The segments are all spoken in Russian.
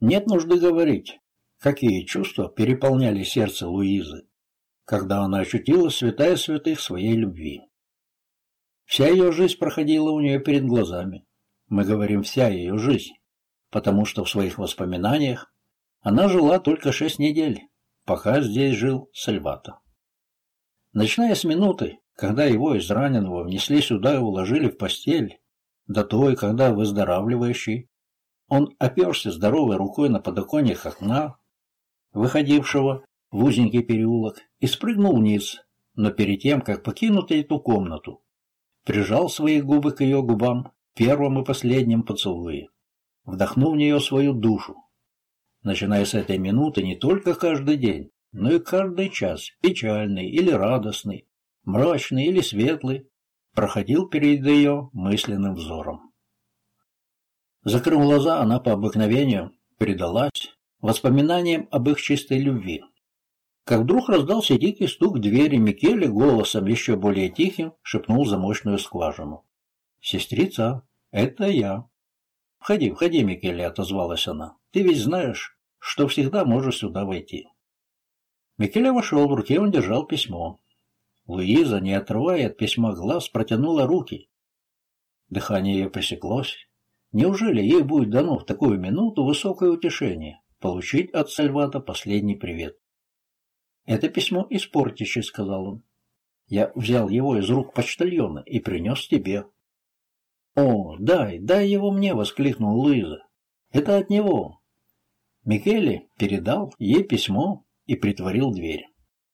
Нет нужды говорить, какие чувства переполняли сердце Луизы, когда она ощутила святая святых своей любви. Вся ее жизнь проходила у нее перед глазами. Мы говорим «вся ее жизнь», потому что в своих воспоминаниях она жила только шесть недель, пока здесь жил Сальвата. Начиная с минуты, когда его из раненого внесли сюда и уложили в постель, до той, когда выздоравливающий, он оперся здоровой рукой на подоконник окна, выходившего в узенький переулок, и спрыгнул вниз, но перед тем, как покинуть эту комнату, прижал свои губы к ее губам первым и последним поцелуе, вдохнул в нее свою душу. Начиная с этой минуты не только каждый день, но и каждый час, печальный или радостный, мрачный или светлый, проходил перед ее мысленным взором. Закрыв глаза, она по обыкновению предалась воспоминаниям об их чистой любви. Как вдруг раздался дикий стук в двери, Микеле голосом еще более тихим шепнул замочную скважину. «Сестрица, это я». «Входи, входи, Микеле», — отозвалась она. «Ты ведь знаешь, что всегда можешь сюда войти». Микеле вошел, в руке он держал письмо. Луиза, не отрывая от письма глаз, протянула руки. Дыхание ее пресеклось. Неужели ей будет дано в такую минуту высокое утешение — получить от Сальвата последний привет? «Это письмо из Портичи», — сказал он. «Я взял его из рук почтальона и принес тебе». «О, дай, дай его мне!» — воскликнул Луиза. «Это от него». Микеле передал ей письмо и притворил дверь.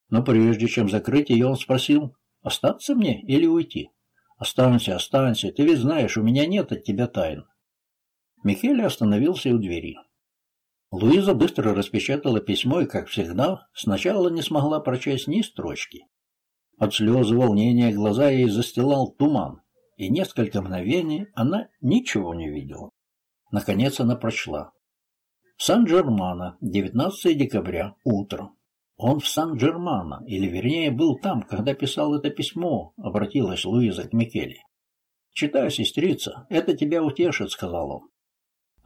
Но прежде чем закрыть ее, он спросил, остаться мне или уйти? «Останься, останься, ты ведь знаешь, у меня нет от тебя тайн». Микеле остановился у двери. Луиза быстро распечатала письмо и, как всегда, сначала не смогла прочесть ни строчки. От слез волнения глаза ей застилал туман, и несколько мгновений она ничего не видела. Наконец она прочла. Сан-Джермана, 19 декабря, утро. Он в Сан-Джермана, или вернее был там, когда писал это письмо, обратилась Луиза к Микеле. «Читай, сестрица, это тебя утешит», — сказал он.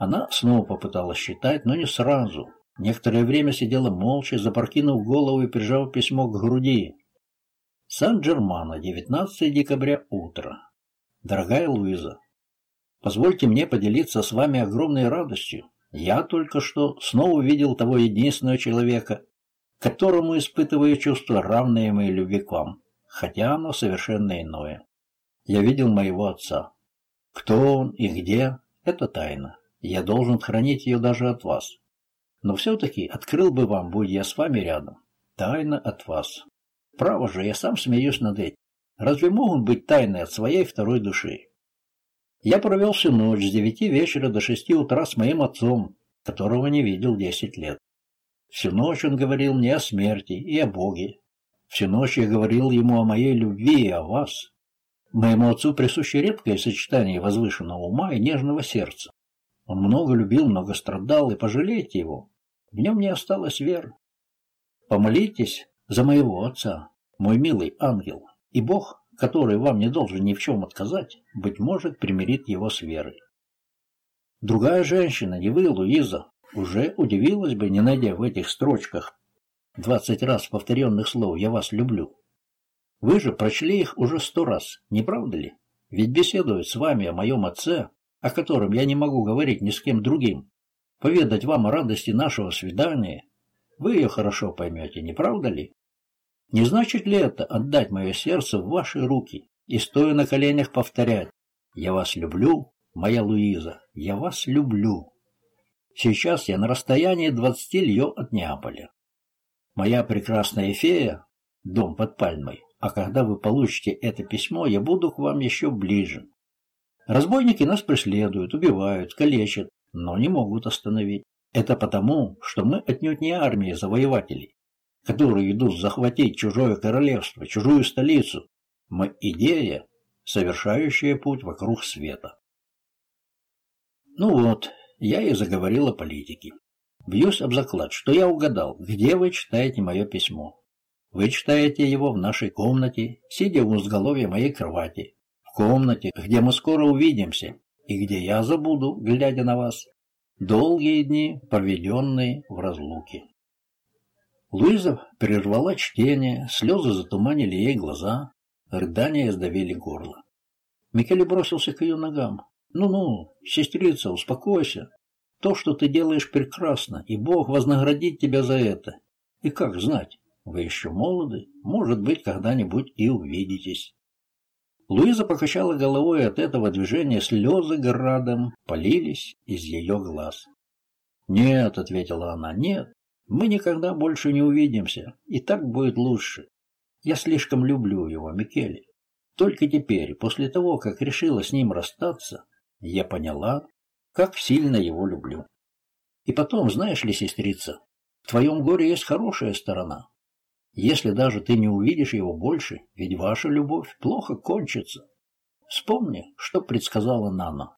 Она снова попыталась считать, но не сразу. Некоторое время сидела молча, запрокинув голову и прижав письмо к груди. Сан-Джермано, 19 декабря, утро. Дорогая Луиза, позвольте мне поделиться с вами огромной радостью. Я только что снова увидел того единственного человека, которому испытываю чувство, равное моей любви к вам, хотя оно совершенно иное. Я видел моего отца. Кто он и где – это тайна. Я должен хранить ее даже от вас. Но все-таки открыл бы вам, будь я с вами рядом. Тайна от вас. Право же, я сам смеюсь над этим. Разве могут быть тайны от своей второй души? Я провел всю ночь с девяти вечера до шести утра с моим отцом, которого не видел десять лет. Всю ночь он говорил мне о смерти и о Боге. Всю ночь я говорил ему о моей любви и о вас. Моему отцу присуще редкое сочетание возвышенного ума и нежного сердца. Он много любил, много страдал, и пожалейте его. В нем не осталось веры. Помолитесь за моего отца, мой милый ангел, и Бог, который вам не должен ни в чем отказать, быть может, примирит его с верой. Другая женщина, не вы, Луиза, уже удивилась бы, не найдя в этих строчках двадцать раз повторенных слов «я вас люблю». Вы же прочли их уже сто раз, не правда ли? Ведь беседуют с вами о моем отце, о котором я не могу говорить ни с кем другим, поведать вам о радости нашего свидания, вы ее хорошо поймете, не правда ли? Не значит ли это отдать мое сердце в ваши руки и, стоя на коленях, повторять «Я вас люблю, моя Луиза, я вас люблю». Сейчас я на расстоянии двадцати льё от Неаполя. Моя прекрасная фея — дом под пальмой, а когда вы получите это письмо, я буду к вам еще ближе. Разбойники нас преследуют, убивают, калечат, но не могут остановить. Это потому, что мы отнюдь не армия завоевателей, которые идут захватить чужое королевство, чужую столицу. Мы идея, совершающая путь вокруг света. Ну вот, я и заговорил о политике. Бьюсь об заклад, что я угадал, где вы читаете мое письмо. Вы читаете его в нашей комнате, сидя у изголовья моей кровати, в комнате, где мы скоро увидимся, и где я забуду, глядя на вас, Долгие дни, проведенные в разлуке. Луиза прервала чтение, слезы затуманили ей глаза, рыдания сдавили горло. Микеле бросился к ее ногам. «Ну-ну, сестрица, успокойся. То, что ты делаешь, прекрасно, и Бог вознаградит тебя за это. И как знать, вы еще молоды, может быть, когда-нибудь и увидитесь». Луиза покачала головой, от этого движения слезы градом полились из ее глаз. «Нет», — ответила она, — «нет, мы никогда больше не увидимся, и так будет лучше. Я слишком люблю его, Микеле. Только теперь, после того, как решила с ним расстаться, я поняла, как сильно его люблю. И потом, знаешь ли, сестрица, в твоем горе есть хорошая сторона. Если даже ты не увидишь его больше, ведь ваша любовь плохо кончится. Вспомни, что предсказала Нана.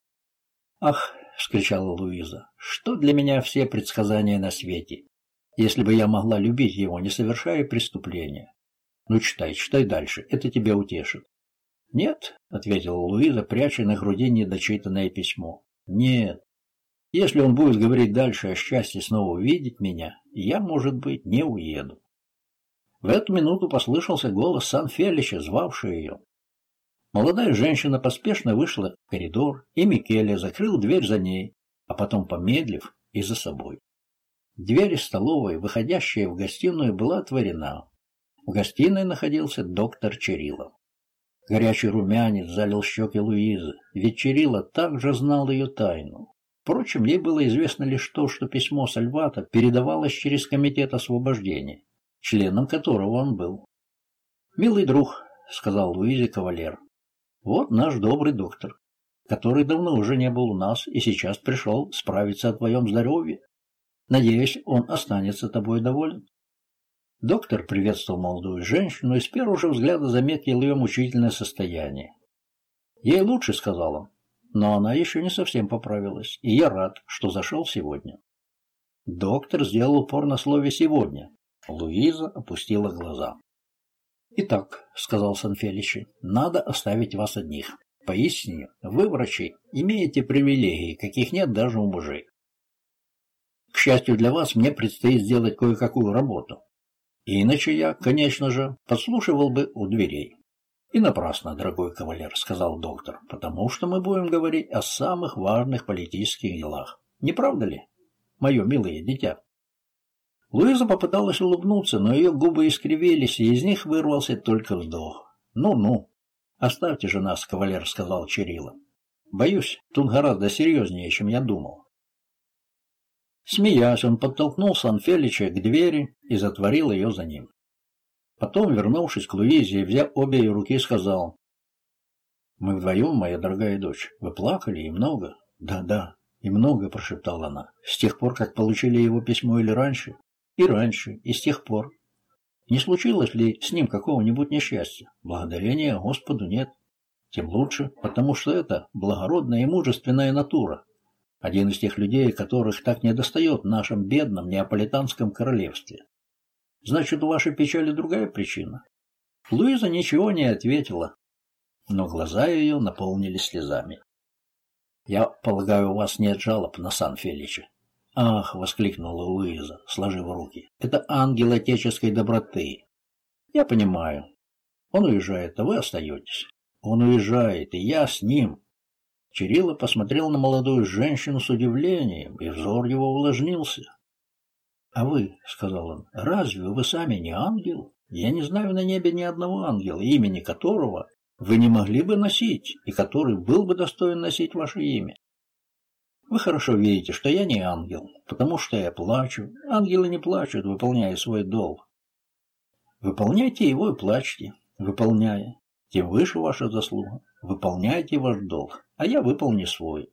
«Ах!» — вскричала Луиза. «Что для меня все предсказания на свете? если бы я могла любить его, не совершая преступления. Ну, читай, читай дальше, это тебя утешит. Нет, ответила Луиза, пряча на груди недочитанное письмо. Нет. Если он будет говорить дальше о счастье снова увидеть меня, я, может быть, не уеду. В эту минуту послышался голос Сан-Фелича, звавший ее. Молодая женщина поспешно вышла в коридор, и Микеле закрыл дверь за ней, а потом, помедлив, и за собой. Дверь столовой, выходящая в гостиную, была отворена. В гостиной находился доктор Черилов. Горячий румянец залил щеки Луизы, ведь Черила также знал ее тайну. Впрочем, ей было известно лишь то, что письмо Сальвата передавалось через комитет освобождения, членом которого он был. «Милый друг», — сказал Луизе кавалер, — «вот наш добрый доктор, который давно уже не был у нас и сейчас пришел справиться о твоем здоровье. Надеюсь, он останется тобой доволен. Доктор приветствовал молодую женщину и с первого же взгляда заметил ее мучительное состояние. Ей лучше, сказал он, но она еще не совсем поправилась, и я рад, что зашел сегодня. Доктор сделал упор на слове «сегодня». Луиза опустила глаза. «Итак», — сказал Санфеличи, — «надо оставить вас одних. Поистине, вы, врачи, имеете привилегии, каких нет даже у мужей. К счастью для вас, мне предстоит сделать кое-какую работу. Иначе я, конечно же, подслушивал бы у дверей. И напрасно, дорогой кавалер, сказал доктор, потому что мы будем говорить о самых важных политических делах. Не правда ли, мое милое дитя? Луиза попыталась улыбнуться, но ее губы искривились, и из них вырвался только вздох. «Ну-ну, оставьте же нас, кавалер», — сказал Чирилла. «Боюсь, тут гораздо серьезнее, чем я думал. Смеясь, он подтолкнул Санфелича к двери и затворил ее за ним. Потом, вернувшись к Луизе и взяв обе ее руки, сказал, «Мы вдвоем, моя дорогая дочь, вы плакали и много?» «Да-да, и много», — прошептала она, «с тех пор, как получили его письмо или раньше?» «И раньше, и с тех пор». «Не случилось ли с ним какого-нибудь несчастья?» «Благодарения Господу нет». «Тем лучше, потому что это благородная и мужественная натура, один из тех людей, которых так недостает в нашем бедном неаполитанском королевстве. Значит, у вашей печали другая причина? Луиза ничего не ответила, но глаза ее наполнились слезами. «Я полагаю, у вас нет жалоб на Сан-Фелича?» «Ах!» — воскликнула Луиза, сложив руки. «Это ангел отеческой доброты. Я понимаю. Он уезжает, а вы остаетесь. Он уезжает, и я с ним. Чирилла посмотрел на молодую женщину с удивлением, и взор его увлажнился. — А вы, — сказал он, — разве вы сами не ангел? Я не знаю на небе ни одного ангела, имени которого вы не могли бы носить, и который был бы достоин носить ваше имя. Вы хорошо видите, что я не ангел, потому что я плачу. Ангелы не плачут, выполняя свой долг. Выполняйте его и плачьте, выполняя. Тем выше ваша заслуга. Выполняйте ваш долг а я выполню свой.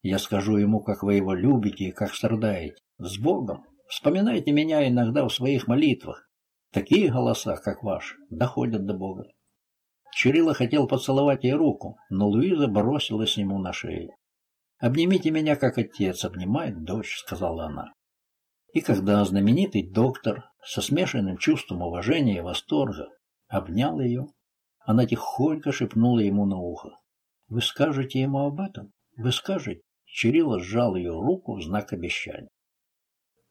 Я скажу ему, как вы его любите и как страдаете. С Богом! Вспоминайте меня иногда в своих молитвах. Такие голоса, как ваш, доходят до Бога. Чирилла хотел поцеловать ей руку, но Луиза бросилась ему на шею. «Обнимите меня, как отец обнимает дочь», — сказала она. И когда знаменитый доктор со смешанным чувством уважения и восторга обнял ее, она тихонько шепнула ему на ухо. Вы скажете ему об этом? Вы скажете? Чирилла сжал ее руку в знак обещания.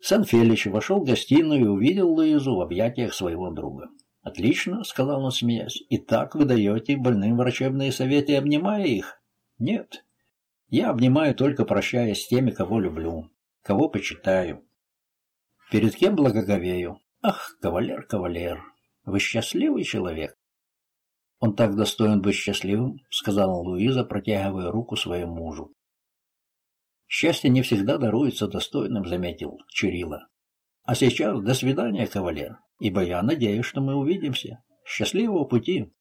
Сан-Фелич вошел в гостиную и увидел Луизу в объятиях своего друга. «Отлично», — сказал он, смеясь, — «и так вы даете больным врачебные советы, обнимая их?» «Нет, я обнимаю только прощаясь с теми, кого люблю, кого почитаю. Перед кем благоговею? Ах, кавалер, кавалер, вы счастливый человек. Он так достоин быть счастливым, сказала Луиза, протягивая руку своему мужу. Счастье не всегда даруется достойным, заметил Чурила. А сейчас до свидания, кавалер, ибо я надеюсь, что мы увидимся. Счастливого пути.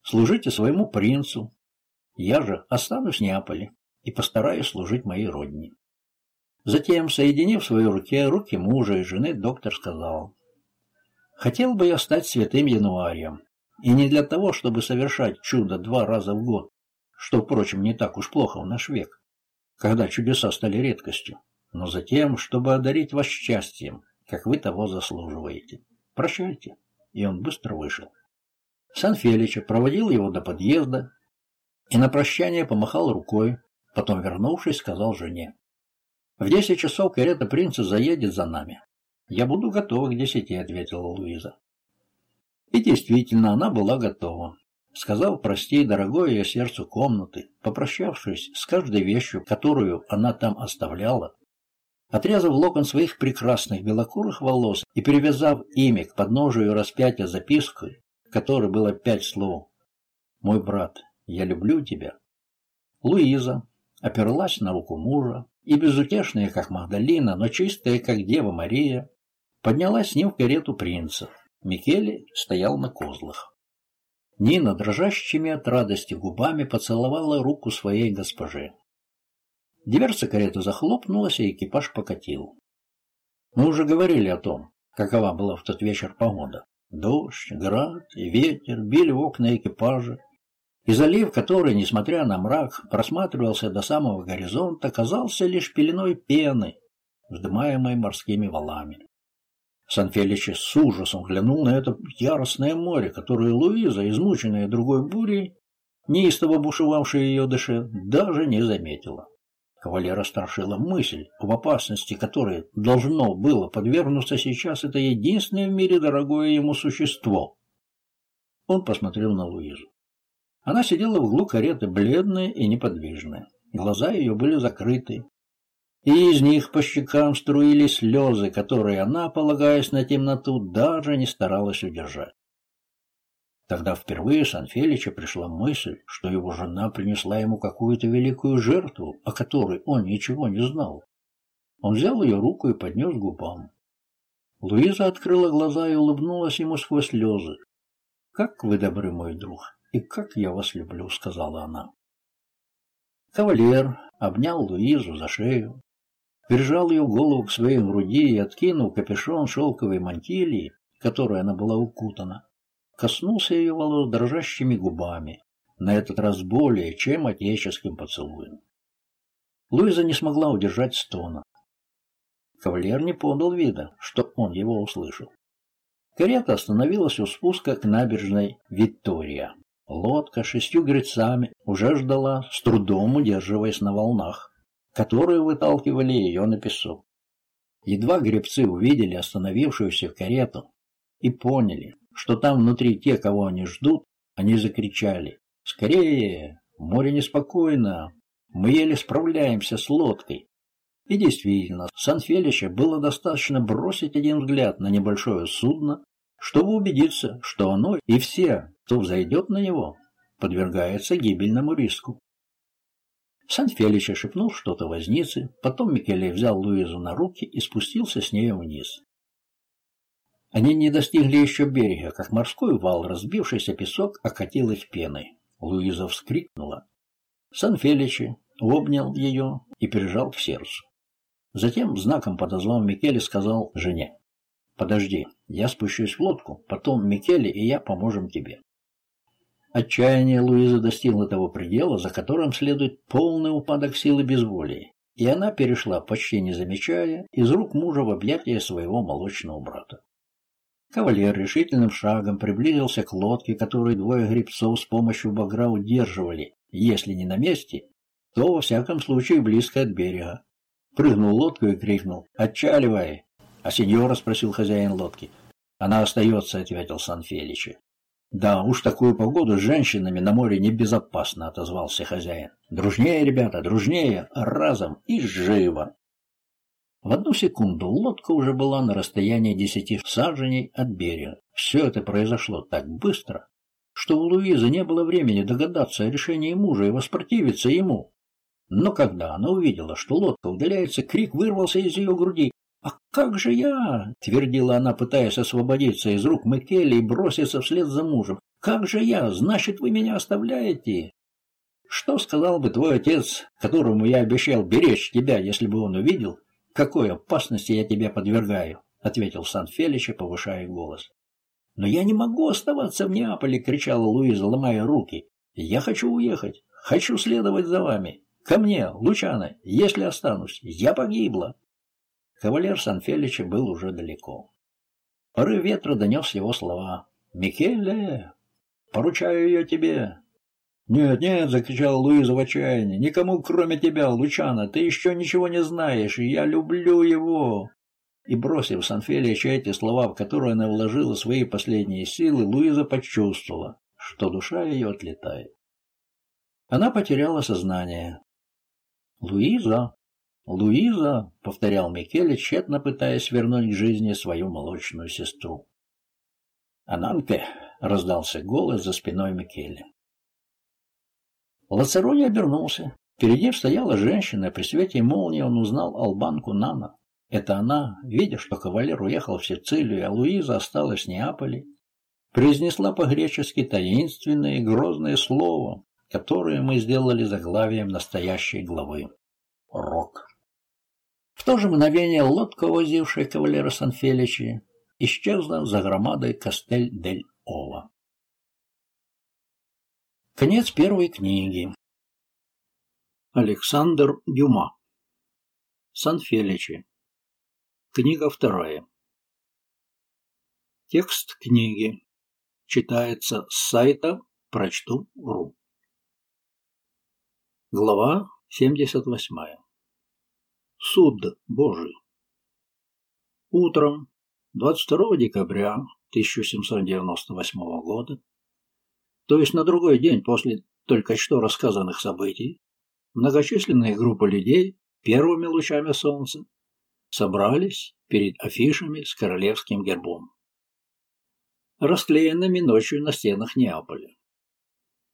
Служите своему принцу. Я же останусь в Неаполе и постараюсь служить моей родине. Затем, соединив в своей руке руки мужа и жены, доктор сказал, «Хотел бы я стать святым январем, и не для того, чтобы совершать чудо два раза в год, что, впрочем, не так уж плохо в наш век, когда чудеса стали редкостью, но затем, чтобы одарить вас счастьем, как вы того заслуживаете. Прощайте». И он быстро вышел. Сан-Фелича проводил его до подъезда и на прощание помахал рукой, потом, вернувшись, сказал жене, в десять часов карета принца заедет за нами. Я буду готова к десяти, ответила Луиза. И действительно, она была готова. Сказав прости, дорогое ее сердцу комнаты, попрощавшись с каждой вещью, которую она там оставляла, отрезав локон своих прекрасных белокурых волос и привязав ими к подножию распятия запиской, в которой было пять слов «Мой брат, я люблю тебя», Луиза оперлась на руку мужа, и безутешная, как Магдалина, но чистая, как Дева Мария, поднялась с ним в карету принца. Микеле стоял на козлах. Нина, дрожащими от радости губами, поцеловала руку своей госпоже. Дверца кареты захлопнулась, и экипаж покатил. Мы уже говорили о том, какова была в тот вечер погода. Дождь, град и ветер били в окна экипажа, и залив, который, несмотря на мрак, просматривался до самого горизонта, казался лишь пеленой пены, вздымаемой морскими валами. Сан-Феличи с ужасом глянул на это яростное море, которое Луиза, измученная другой бурей, неистово бушевавшей ее дыше, даже не заметила. Кавалера страшила мысль об опасности, которой должно было подвергнуться сейчас это единственное в мире дорогое ему существо. Он посмотрел на Луизу. Она сидела в углу кареты, бледная и неподвижная. Глаза ее были закрыты, и из них по щекам струились слезы, которые она, полагаясь на темноту, даже не старалась удержать. Тогда впервые Санфелича пришла мысль, что его жена принесла ему какую-то великую жертву, о которой он ничего не знал. Он взял ее руку и поднес губам. Луиза открыла глаза и улыбнулась ему сквозь слезы. «Как вы добры, мой друг! И как я вас люблю», — сказала она. Кавалер обнял Луизу за шею, прижал ее голову к своей груди и, откинул капюшон шелковой мантилии, которой она была укутана, коснулся ее волос дрожащими губами, на этот раз более, чем отеческим поцелуем. Луиза не смогла удержать стона. Кавалер не подал вида, что он его услышал. Карета остановилась у спуска к набережной Виктория. Лодка с шестью грецами уже ждала, с трудом удерживаясь на волнах, которые выталкивали ее на песок. Едва гребцы увидели остановившуюся карету и поняли, что там внутри те, кого они ждут, они закричали «Скорее! Море неспокойно! Мы еле справляемся с лодкой!» И действительно, Сан-Фелича было достаточно бросить один взгляд на небольшое судно, чтобы убедиться, что оно и все, кто взойдет на него, подвергается гибельному риску. Сан-Фелича шепнул что-то вознице, потом Микеле взял Луизу на руки и спустился с нею вниз. Они не достигли еще берега, как морской вал, разбившийся песок, окатил их пеной. Луиза вскрикнула. Сан-Феличи обнял ее и прижал к сердцу. Затем, знаком подозвал Микеле, сказал жене. Подожди, я спущусь в лодку, потом Микеле и я поможем тебе. Отчаяние Луизы достигло того предела, за которым следует полный упадок силы безволия, и она перешла, почти не замечая, из рук мужа в объятия своего молочного брата. Кавалер решительным шагом приблизился к лодке, которую двое гребцов с помощью багра удерживали, если не на месте, то во всяком случае близко от берега. Прыгнул лодку и крикнул «Отчаливай!» «А сеньора?» — спросил хозяин лодки. «Она остается», — ответил Сан-Феличи. «Да, уж такую погоду с женщинами на море небезопасно», — отозвался хозяин. «Дружнее, ребята, дружнее, разом и живо!» В одну секунду лодка уже была на расстоянии десяти саженей от берега. Все это произошло так быстро, что у Луизы не было времени догадаться о решении мужа и воспротивиться ему. Но когда она увидела, что лодка удаляется, крик вырвался из ее груди. «А как же я?» — твердила она, пытаясь освободиться из рук Микеле и броситься вслед за мужем. «Как же я? Значит, вы меня оставляете?» «Что сказал бы твой отец, которому я обещал беречь тебя, если бы он увидел, какой опасности я тебя подвергаю?» — ответил Сан-Фелича, повышая голос. «Но я не могу оставаться в Неаполе!» — кричала Луиза, ломая руки. «Я хочу уехать, хочу следовать за вами. Ко мне, Лучано, если останусь, я погибла. Кавалер Санфелича был уже далеко. Порыв ветра донес его слова. «Микеле, поручаю ее тебе». «Нет, нет!» — закричал Луиза в отчаянии. «Никому, кроме тебя, Лучана, ты еще ничего не знаешь, и я люблю его!» И, бросив Санфелича эти слова, в которые она вложила свои последние силы, Луиза почувствовала, что душа ее отлетает. Она потеряла сознание. «Луиза! Луиза!» — повторял Микеле, тщетно пытаясь вернуть к жизни свою молочную сестру. «Ананке!» — раздался голос за спиной Микеле. Лацарони обернулся. Перед ним стояла женщина, при свете молнии он узнал албанку Нана. Это она, видя, что кавалер уехал в Сицилию, а Луиза осталась в Неаполе, произнесла по-гречески таинственное и грозное слово, которые мы сделали заглавием настоящей главы. Рок. В то же мгновение лодка, возившая кавалера Санфеличи, исчезла за громадой Кастель-дель-Ова. Конец первой книги. Александр Дюма. Санфеличи. Книга вторая. Текст книги читается с сайта прочту.ру. Глава 78. Суд Божий. Утром 22 декабря 1798 года, то есть на другой день после только что рассказанных событий, многочисленные группы людей первыми лучами солнца собрались перед афишами с королевским гербом, расклеенными ночью на стенах Неаполя.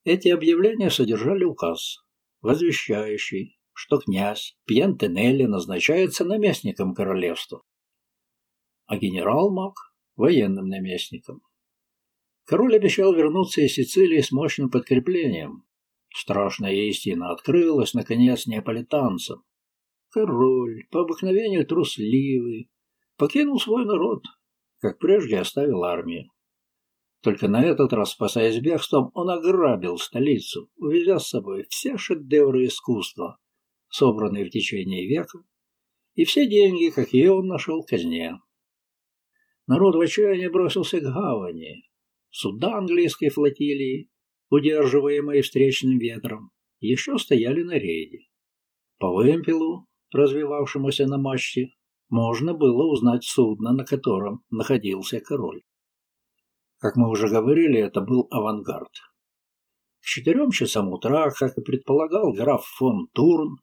Эти объявления содержали указ возвещающий, что князь Пьентенелли назначается наместником королевства, а генерал Мак – военным наместником. Король обещал вернуться из Сицилии с мощным подкреплением. Страшная истина открылась, наконец, неаполитанцам. Король, по обыкновению трусливый, покинул свой народ, как прежде оставил армию. Только на этот раз, спасаясь бегством, он ограбил столицу, увезя с собой все шедевры искусства, собранные в течение века, и все деньги, какие он нашел казне. Народ в отчаянии бросился к гавани. Суда английской флотилии, удерживаемые встречным ветром, еще стояли на рейде. По вымпелу, развивавшемуся на мачте, можно было узнать судно, на котором находился король. Как мы уже говорили, это был авангард. К четырем часам утра, как и предполагал граф фон Турн,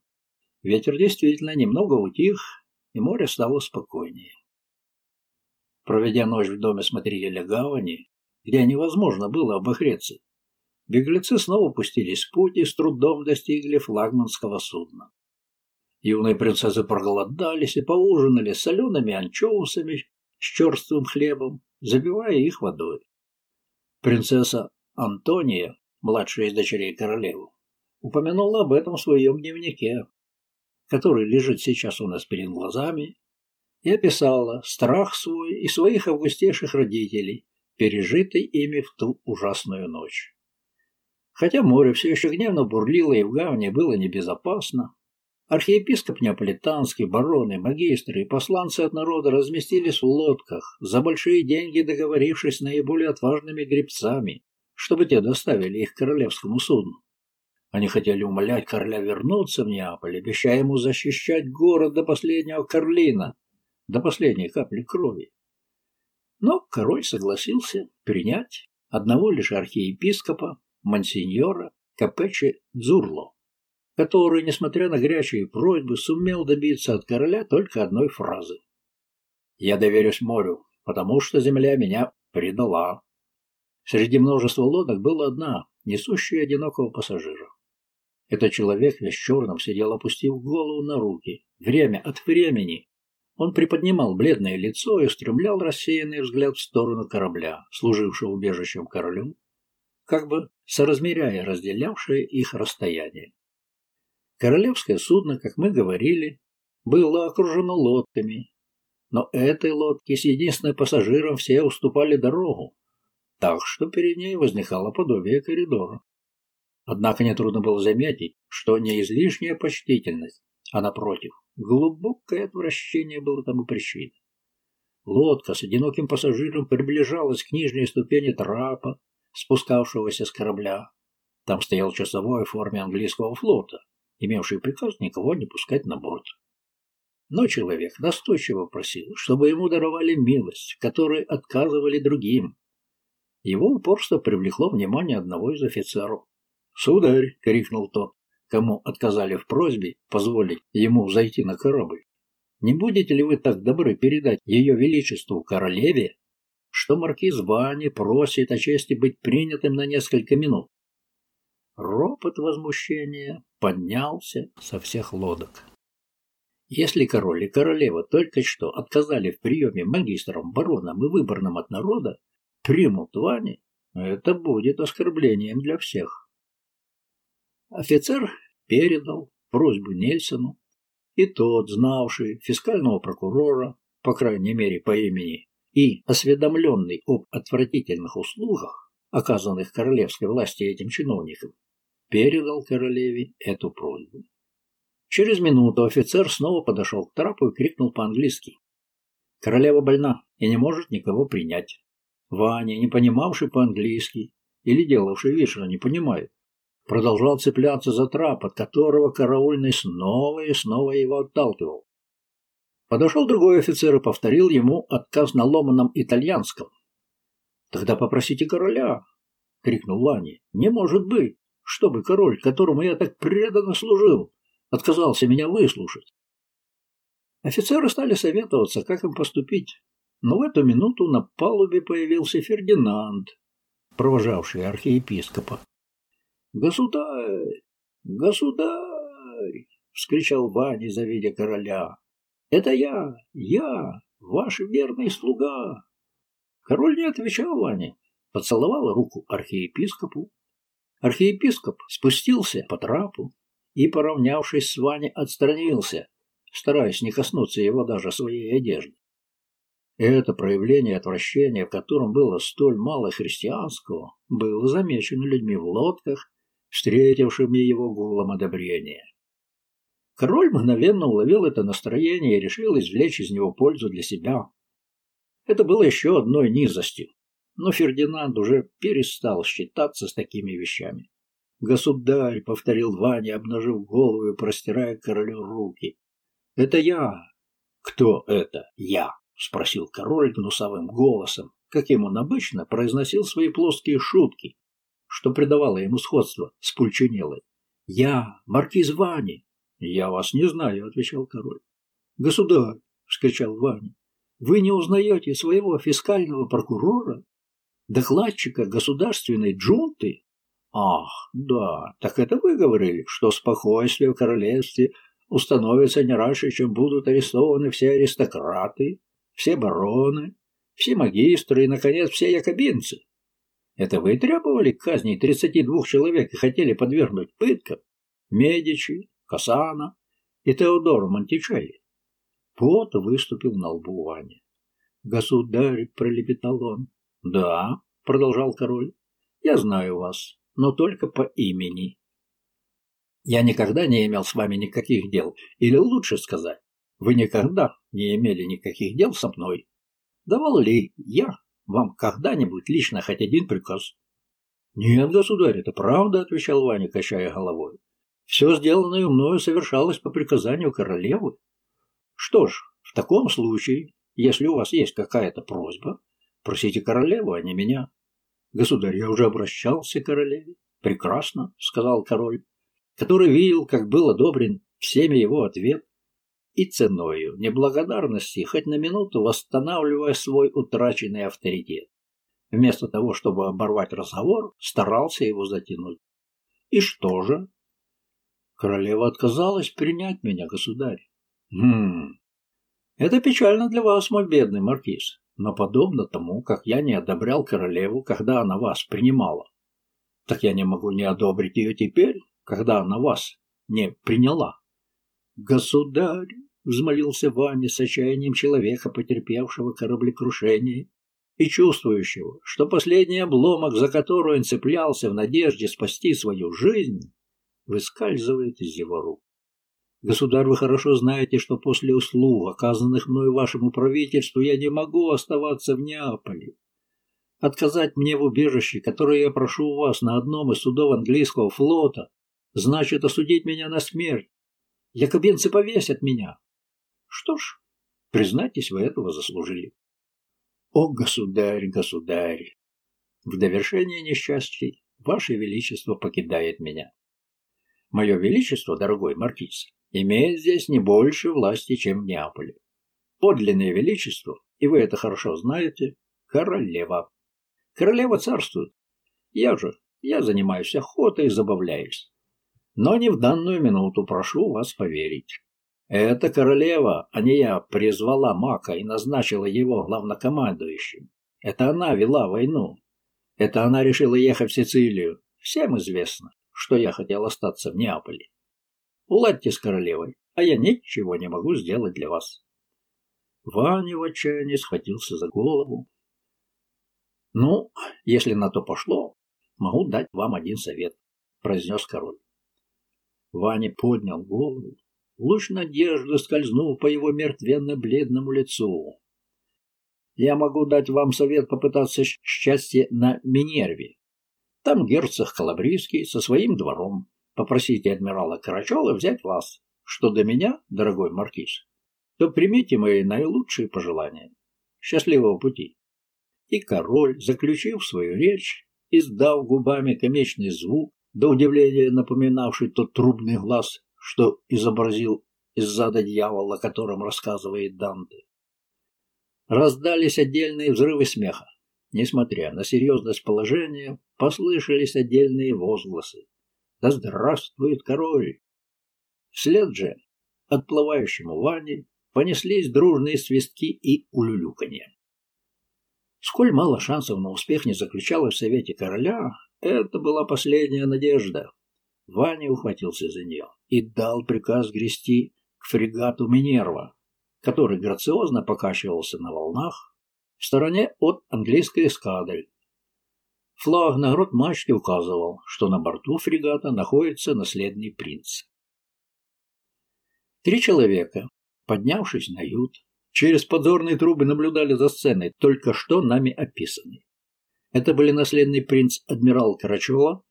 ветер действительно немного утих, и море стало спокойнее. Проведя ночь в доме смотрителя гавани, где невозможно было обогреться, беглецы снова пустились в путь и с трудом достигли флагманского судна. Юные принцессы проголодались и поужинали солеными анчоусами с черствым хлебом, забивая их водой. Принцесса Антония, младшая из дочерей королевы, упомянула об этом в своем дневнике, который лежит сейчас у нас перед глазами, и описала страх свой и своих августейших родителей, пережитый ими в ту ужасную ночь. Хотя море все еще гневно бурлило и в гавне было небезопасно, Архиепископ Неаполитанский, бароны, магистры и посланцы от народа разместились в лодках, за большие деньги договорившись с наиболее отважными гребцами, чтобы те доставили их королевскому судну. Они хотели умолять короля вернуться в Неаполь, обещая ему защищать город до последнего Карлина, до последней капли крови. Но король согласился принять одного лишь архиепископа, мансиньора Капечи Дзурло, который, несмотря на горячие просьбы, сумел добиться от короля только одной фразы. «Я доверюсь морю, потому что земля меня предала». Среди множества лодок была одна, несущая одинокого пассажира. Этот человек весь черном сидел, опустив голову на руки. Время от времени он приподнимал бледное лицо и устремлял рассеянный взгляд в сторону корабля, служившего убежищем королю, как бы соразмеряя разделявшее их расстояние. Королевское судно, как мы говорили, было окружено лодками, но этой лодке с единственным пассажиром все уступали дорогу, так что перед ней возникало подобие коридора. Однако нетрудно было заметить, что не излишняя почтительность, а напротив, глубокое отвращение было тому причиной. Лодка с одиноким пассажиром приближалась к нижней ступени трапа, спускавшегося с корабля. Там стоял часовой в форме английского флота, имевший приказ никого не пускать на борт. Но человек настойчиво просил, чтобы ему даровали милость, которой отказывали другим. Его упорство привлекло внимание одного из офицеров. «Сударь!» — крикнул тот, кому отказали в просьбе позволить ему зайти на корабль. «Не будете ли вы так добры передать ее величеству королеве, что маркиз Вани просит о чести быть принятым на несколько минут?» Ропот возмущения поднялся со всех лодок. Если король и королева только что отказали в приеме магистрам, баронам и выборным от народа, примут Вани, это будет оскорблением для всех. Офицер передал просьбу Нельсону, и тот, знавший фискального прокурора, по крайней мере по имени, и осведомленный об отвратительных услугах, оказанных королевской власти этим чиновникам, передал королеве эту просьбу. Через минуту офицер снова подошел к трапу и крикнул по-английски. Королева больна и не может никого принять. Ваня, не понимавший по-английски или делавший вид, что не понимает, продолжал цепляться за трап, от которого караульный снова и снова его отталкивал. Подошел другой офицер и повторил ему отказ на ломаном итальянском. «Тогда попросите короля!» — крикнул Ваня. «Не может быть, чтобы король, которому я так преданно служил, отказался меня выслушать!» Офицеры стали советоваться, как им поступить, но в эту минуту на палубе появился Фердинанд, провожавший архиепископа. «Государь! Государь!» — вскричал Ваня, завидя короля. «Это я! Я! Ваш верный слуга!» Король не отвечал Ване, поцеловал руку архиепископу. Архиепископ спустился по трапу и, поравнявшись с Ваней, отстранился, стараясь не коснуться его даже своей одежды. Это проявление отвращения, в котором было столь мало христианского, было замечено людьми в лодках встретившими его гулом одобрения. Король мгновенно уловил это настроение и решил извлечь из него пользу для себя. Это было еще одной низостью, но Фердинанд уже перестал считаться с такими вещами. «Государь», — повторил Ваня, обнажив голову и простирая королю руки, — «это я». «Кто это я?» — спросил король гнусавым голосом, каким он обычно произносил свои плоские шутки, что придавало ему сходство с Пульчинеллой. «Я, маркиз Вани!» «Я вас не знаю», — отвечал король. «Государь!» — вскричал Ваня. «Вы не узнаете своего фискального прокурора, докладчика государственной джунты?» «Ах, да, так это вы говорили, что спокойствие в королевстве установится не раньше, чем будут арестованы все аристократы, все бароны, все магистры и, наконец, все якобинцы. Это вы требовали казни 32 человек и хотели подвергнуть пыткам Медичи, Касана и Теодора Монтичелли. Пот выступил на лбу Вани. «Государь», — пролепетал он. «Да», — продолжал король, — «я знаю вас, но только по имени. Я никогда не имел с вами никаких дел, или лучше сказать, вы никогда не имели никаких дел со мной. Давал ли я вам когда-нибудь лично хоть один приказ? Нет, государь, это правда, отвечал Ваня, качая головой. Все сделанное мною совершалось по приказанию королевы. Что ж, в таком случае, если у вас есть какая-то просьба, просите королеву, а не меня. Государь, я уже обращался к королеве. Прекрасно, сказал король, который видел, как был одобрен всеми его ответ и ценою неблагодарности, хоть на минуту восстанавливая свой утраченный авторитет. Вместо того, чтобы оборвать разговор, старался его затянуть. И что же? Королева отказалась принять меня, государь. Хм. Это печально для вас, мой бедный маркиз, но подобно тому, как я не одобрял королеву, когда она вас принимала, так я не могу не одобрить ее теперь, когда она вас не приняла. Государь, взмолился Ваня с отчаянием человека, потерпевшего кораблекрушение и чувствующего, что последний обломок, за который он цеплялся в надежде спасти свою жизнь, выскальзывает из его рук. Государь, вы хорошо знаете, что после услуг, оказанных мною вашему правительству, я не могу оставаться в Неаполе. Отказать мне в убежище, которое я прошу у вас на одном из судов английского флота, значит осудить меня на смерть. Якобинцы повесят меня. Что ж, признайтесь, вы этого заслужили. О, государь, государь! В довершение несчастий Ваше Величество покидает меня. Мое Величество, дорогой маркиз, имеет здесь не больше власти, чем в Неаполе. Подлинное Величество, и вы это хорошо знаете, королева. Королева царствует. Я же, я занимаюсь охотой и забавляюсь. Но не в данную минуту прошу вас поверить. Эта королева, а не я, призвала Мака и назначила его главнокомандующим. Это она вела войну. Это она решила ехать в Сицилию. Всем известно, что я хотел остаться в Неаполе. Уладьте с королевой, а я ничего не могу сделать для вас. Ваня в отчаянии схватился за голову. Ну, если на то пошло, могу дать вам один совет, произнес король. Ваня поднял голову Луч надежды скользнул по его мертвенно-бледному лицу. «Я могу дать вам совет попытаться счастье на Минерве. Там герцог Калабрийский со своим двором. Попросите адмирала Карачева взять вас. Что до меня, дорогой маркиз, то примите мои наилучшие пожелания. Счастливого пути!» И король, заключив свою речь, издав губами комичный звук, до удивления напоминавший тот трубный глаз что изобразил из зада дьявола, о котором рассказывает Данте. Раздались отдельные взрывы смеха. Несмотря на серьезность положения, послышались отдельные возгласы. «Да здравствует король!» Вслед же отплывающему Ване понеслись дружные свистки и улюлюканье. Сколь мало шансов на успех не заключалось в совете короля, это была последняя надежда. Ваня ухватился за нее и дал приказ грести к фрегату Минерва, который грациозно покачивался на волнах в стороне от английской эскадры. Флаг на грот мачте указывал, что на борту фрегата находится наследный принц. Три человека, поднявшись на ют, через подзорные трубы наблюдали за сценой, только что нами описанной. Это были наследный принц адмирал Карачева,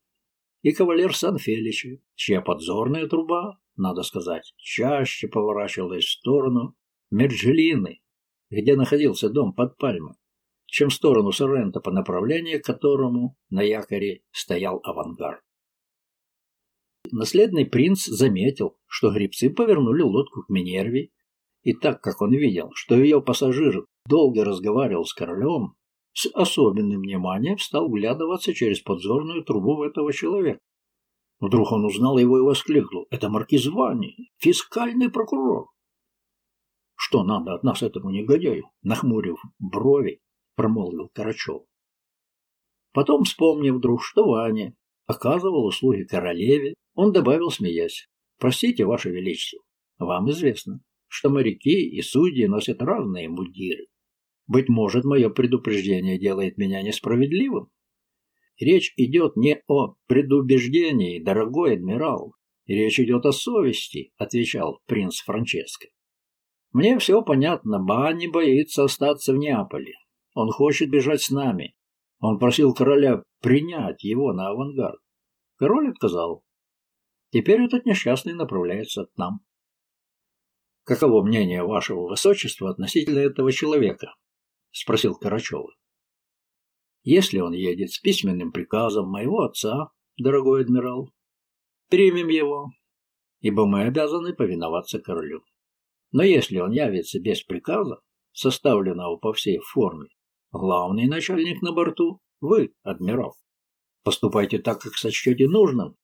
и кавалер Сан-Феличи, чья подзорная труба, надо сказать, чаще поворачивалась в сторону Мерджелины, где находился дом под пальмой, чем в сторону Соррента, по направлению к которому на якоре стоял авангард. Наследный принц заметил, что грибцы повернули лодку к Минерве, и так как он видел, что ее пассажир долго разговаривал с королем, с особенным вниманием стал вглядываться через подзорную трубу этого человека. Вдруг он узнал его и воскликнул. «Это маркиз Ванни, фискальный прокурор!» «Что надо от нас этому негодяю?» Нахмурив брови, промолвил Карачев. Потом, вспомнив вдруг, что Ваня оказывал услуги королеве, он добавил, смеясь, «Простите, Ваше Величество, вам известно, что моряки и судьи носят разные мундиры. Быть может, мое предупреждение делает меня несправедливым? Речь идет не о предубеждении, дорогой адмирал. Речь идет о совести, отвечал принц Франческо. Мне все понятно, Банни боится остаться в Неаполе. Он хочет бежать с нами. Он просил короля принять его на авангард. Король отказал. Теперь этот несчастный направляется к нам. Каково мнение вашего высочества относительно этого человека? Спросил Карачева. Если он едет с письменным приказом моего отца, дорогой адмирал, примем его, ибо мы обязаны повиноваться королю. Но если он явится без приказа, составленного по всей форме, главный начальник на борту – вы, адмирал. Поступайте так, как сочтете нужным.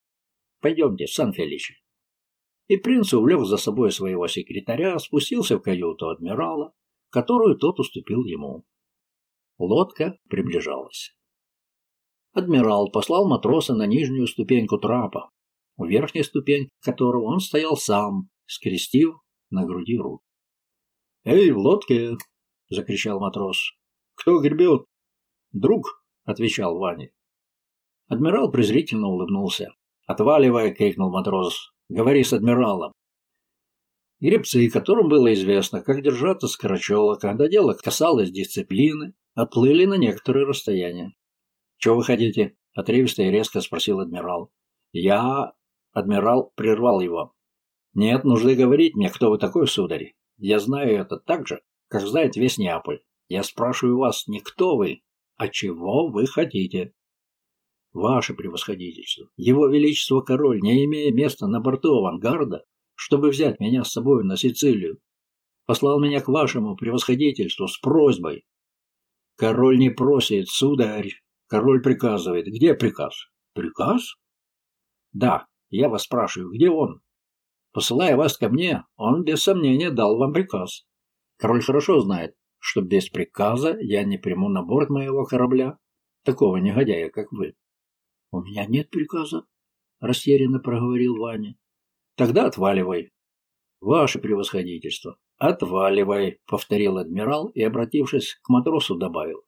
Пойдемте, Сан-Феличи. И принц увлек за собой своего секретаря, спустился в каюту адмирала, которую тот уступил ему. Лодка приближалась. Адмирал послал матроса на нижнюю ступеньку трапа, у верхней ступеньки которого он стоял сам, скрестив на груди руки. «Эй, в лодке!» — закричал матрос. «Кто гребет?» «Друг!» — отвечал Ваня. Адмирал презрительно улыбнулся. «Отваливай!» — крикнул матрос. «Говори с адмиралом!» Гребцы, которым было известно, как держаться с Карачева, когда дело касалось дисциплины, отплыли на некоторое расстояние. «Чего вы хотите?» — отрывисто и резко спросил адмирал. «Я...» — адмирал прервал его. «Нет нужды говорить мне, кто вы такой, сударь. Я знаю это так же, как знает весь Неаполь. Я спрашиваю вас не кто вы, а чего вы хотите?» «Ваше превосходительство, его величество король, не имея места на борту авангарда, чтобы взять меня с собой на Сицилию, послал меня к вашему превосходительству с просьбой. Король не просит, сударь, король приказывает. Где приказ? Приказ? Да, я вас спрашиваю, где он? Посылая вас ко мне, он без сомнения дал вам приказ. Король хорошо знает, что без приказа я не приму на борт моего корабля такого негодяя, как вы. — У меня нет приказа, — растерянно проговорил Ваня. Тогда отваливай. Ваше превосходительство, отваливай, повторил адмирал и, обратившись к матросу, добавил.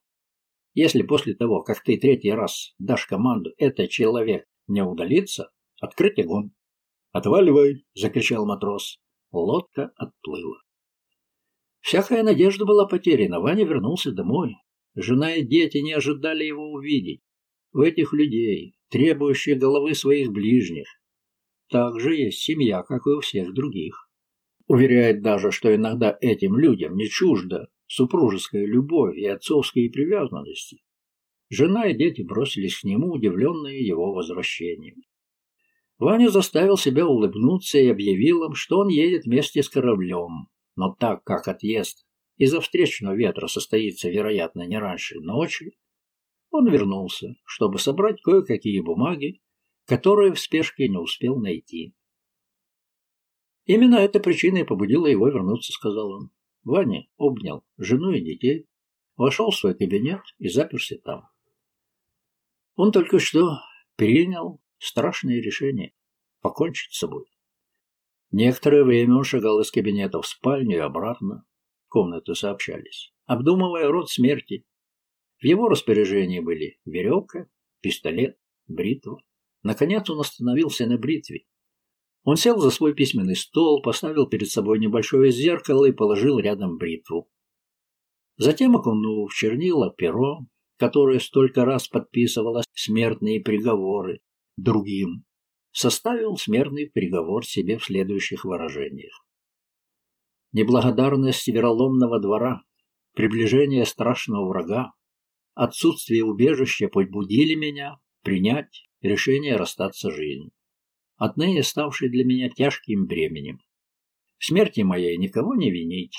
Если после того, как ты третий раз дашь команду, этот человек не удалится, открыть огонь. «Отваливай!» — закричал матрос. Лодка отплыла. Всякая надежда была потеряна. Ваня вернулся домой. Жена и дети не ожидали его увидеть. У этих людей, требующих головы своих ближних, также есть семья, как и у всех других. Уверяет даже, что иногда этим людям не чужда супружеская любовь и отцовские привязанности. Жена и дети бросились к нему, удивленные его возвращением. Ваня заставил себя улыбнуться и объявил им, что он едет вместе с кораблем. Но так как отъезд из-за встречного ветра состоится, вероятно, не раньше ночи, он вернулся, чтобы собрать кое-какие бумаги которую в спешке не успел найти. Именно эта причина и побудила его вернуться, сказал он. Ваня обнял жену и детей, вошел в свой кабинет и заперся там. Он только что принял страшное решение покончить с собой. Некоторое время он шагал из кабинета в спальню и обратно. Комнаты сообщались, обдумывая род смерти. В его распоряжении были веревка, пистолет, бритва, Наконец он остановился на бритве. Он сел за свой письменный стол, поставил перед собой небольшое зеркало и положил рядом бритву. Затем окунул в чернила перо, которое столько раз подписывало смертные приговоры другим, составил смертный приговор себе в следующих выражениях. Неблагодарность вероломного двора, приближение страшного врага, отсутствие убежища побудили меня принять решение расстаться жизнью, отныне ставшей для меня тяжким бременем. В смерти моей никого не винить,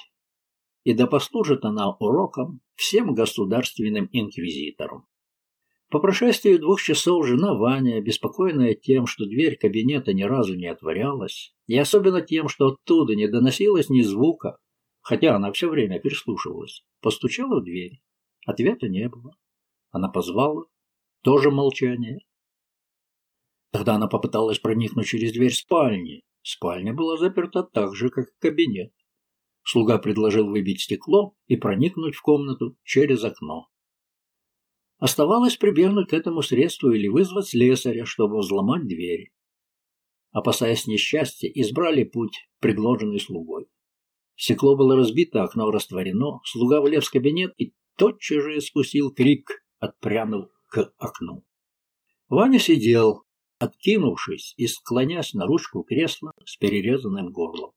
и да послужит она уроком всем государственным инквизиторам. По прошествии двух часов жена Ваня, беспокойная тем, что дверь кабинета ни разу не отворялась, и особенно тем, что оттуда не доносилось ни звука, хотя она все время прислушивалась, постучала в дверь. Ответа не было. Она позвала. Тоже молчание. Тогда она попыталась проникнуть через дверь спальни. Спальня была заперта так же, как и кабинет. Слуга предложил выбить стекло и проникнуть в комнату через окно. Оставалось прибегнуть к этому средству или вызвать слесаря, чтобы взломать дверь. Опасаясь несчастья, избрали путь, предложенный слугой. Стекло было разбито, окно растворено, слуга влез в кабинет и тотчас же спустил крик отпрянув к окну. Ваня сидел, откинувшись и склонясь на ручку кресла с перерезанным горлом.